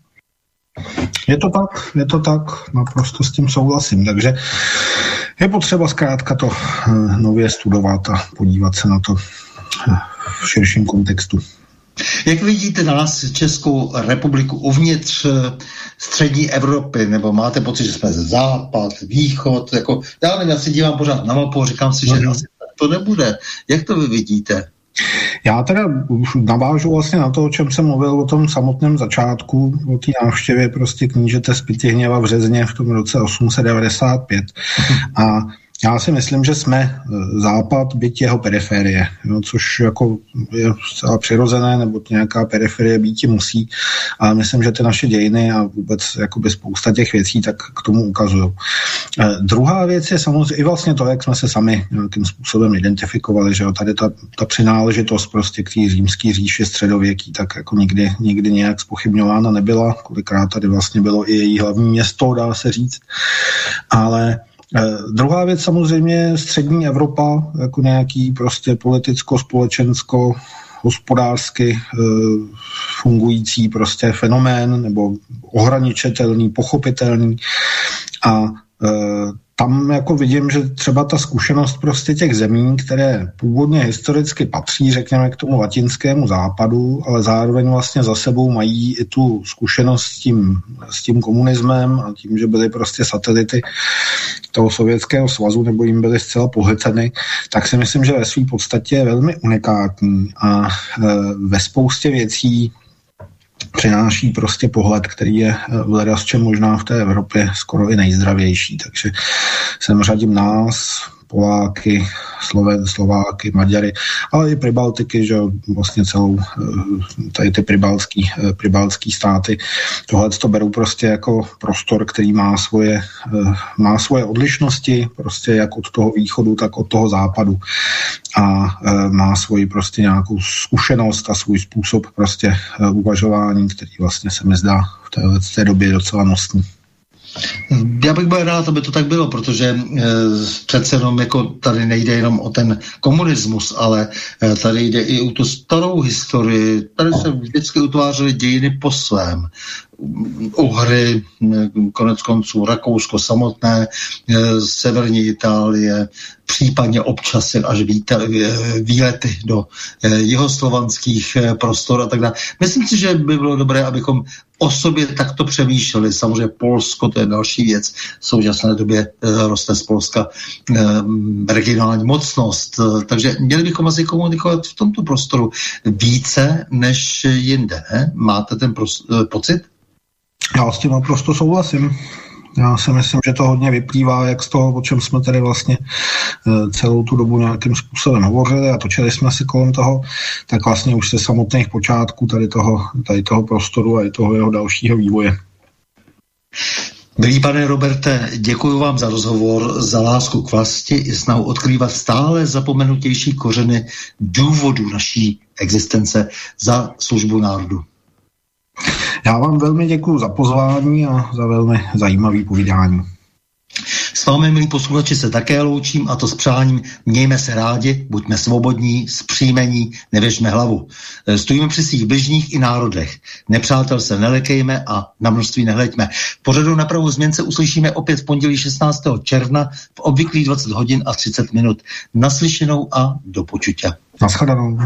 Je to tak, je to tak, naprosto s tím souhlasím. Takže je potřeba zkrátka to eh, nově studovat a podívat se na to eh, v širším kontextu. Jak vidíte na nás Českou republiku uvnitř eh, střední Evropy, nebo máte pocit, že jsme západ, východ, jako, já nevím, já si dívám pořád na mapu, říkám si, že mm-hmm. asi to nebude. Jak to vy vidíte? Já teda navážu vlastně na to, o čem jsem mluvil o tom samotném začátku, o té návštěvě prostě knížete z Pitihněva v Řezně v tom roce 895. A já si myslím, že jsme e, západ, byť jeho periferie, no, což jako je zcela přirozené, nebo nějaká periferie býti musí, ale myslím, že ty naše dějiny a vůbec jakoby spousta těch věcí tak k tomu ukazují. Eh, druhá věc je samozřejmě i vlastně to, jak jsme se sami nějakým způsobem identifikovali, že jo, tady ta, ta přináležitost prostě k té římské říši středověký, tak jako nikdy, nikdy nějak spochybňována nebyla, kolikrát tady vlastně bylo i její hlavní město, dá se říct, ale druhá věc samozřejmě střední Evropa, jako nějaký prostě politicko-společensko hospodářsky e, fungující prostě fenomén nebo ohraničitelný, pochopitelný. A tam jako vidím, že třeba ta zkušenost prostě těch zemí, které původně historicky patří, řekněme, k tomu latinskému západu, ale zároveň vlastně za sebou mají i tu zkušenost s tím, s tím komunismem a tím, že byly prostě satelity toho sovětského svazu nebo jim byly zcela pohlceny, tak si myslím, že ve své podstatě je velmi unikátní a e, ve spoustě věcí přináší prostě pohled, který je eh, v ledasče možná v té Evropě skoro i nejzdravější. Takže sem řadím nás, Poláky, Sloven, Slováky, Maďary, ale i Pribaltiky, že vlastně celou eh, tady ty pribalský, eh, pribalský státy. Tohle to berou prostě jako prostor, který má svoje, eh, má svoje odlišnosti, prostě jak od toho východu, tak od toho západu a má svoji prostě nějakou zkušenost a svůj způsob prostě uvažování, který vlastně se mi zdá v té, v té době docela nosný. Já bych byl rád, aby to tak bylo, protože e, přece jenom jako tady nejde jenom o ten komunismus, ale e, tady jde i o tu starou historii. Tady se vždycky utvářely dějiny po svém. Uhry, konec konců Rakousko samotné, e, severní Itálie, případně občas až výlety do jihoslovanských prostor a tak dále. Myslím si, že by bylo dobré, abychom o sobě takto přemýšleli. Samozřejmě Polsko, to je další věc. V současné době roste z Polska regionální mocnost. Takže měli bychom asi komunikovat v tomto prostoru více než jinde. Máte ten pocit? Já s tím naprosto souhlasím. Já si myslím, že to hodně vyplývá, jak z toho, o čem jsme tady vlastně eh, celou tu dobu nějakým způsobem hovořili a točili jsme si kolem toho, tak vlastně už se samotných počátků tady toho, tady toho prostoru a i toho jeho dalšího vývoje. Milý pane Roberte, děkuji vám za rozhovor, za lásku k vlasti i snahu odkrývat stále zapomenutější kořeny důvodů naší existence za službu národu. Já vám velmi děkuji za pozvání a za velmi zajímavý povídání. S vámi, milí posluchači, se také loučím a to s přáním mějme se rádi, buďme svobodní, zpříjmení, nevěžme hlavu. E, stojíme při svých bližních i národech. Nepřátel se nelekejme a na množství nehleďme. Pořadu na pravou změn se uslyšíme opět v pondělí 16. června v obvyklých 20 hodin a 30 minut. Naslyšenou a do počutě. Naschledanou.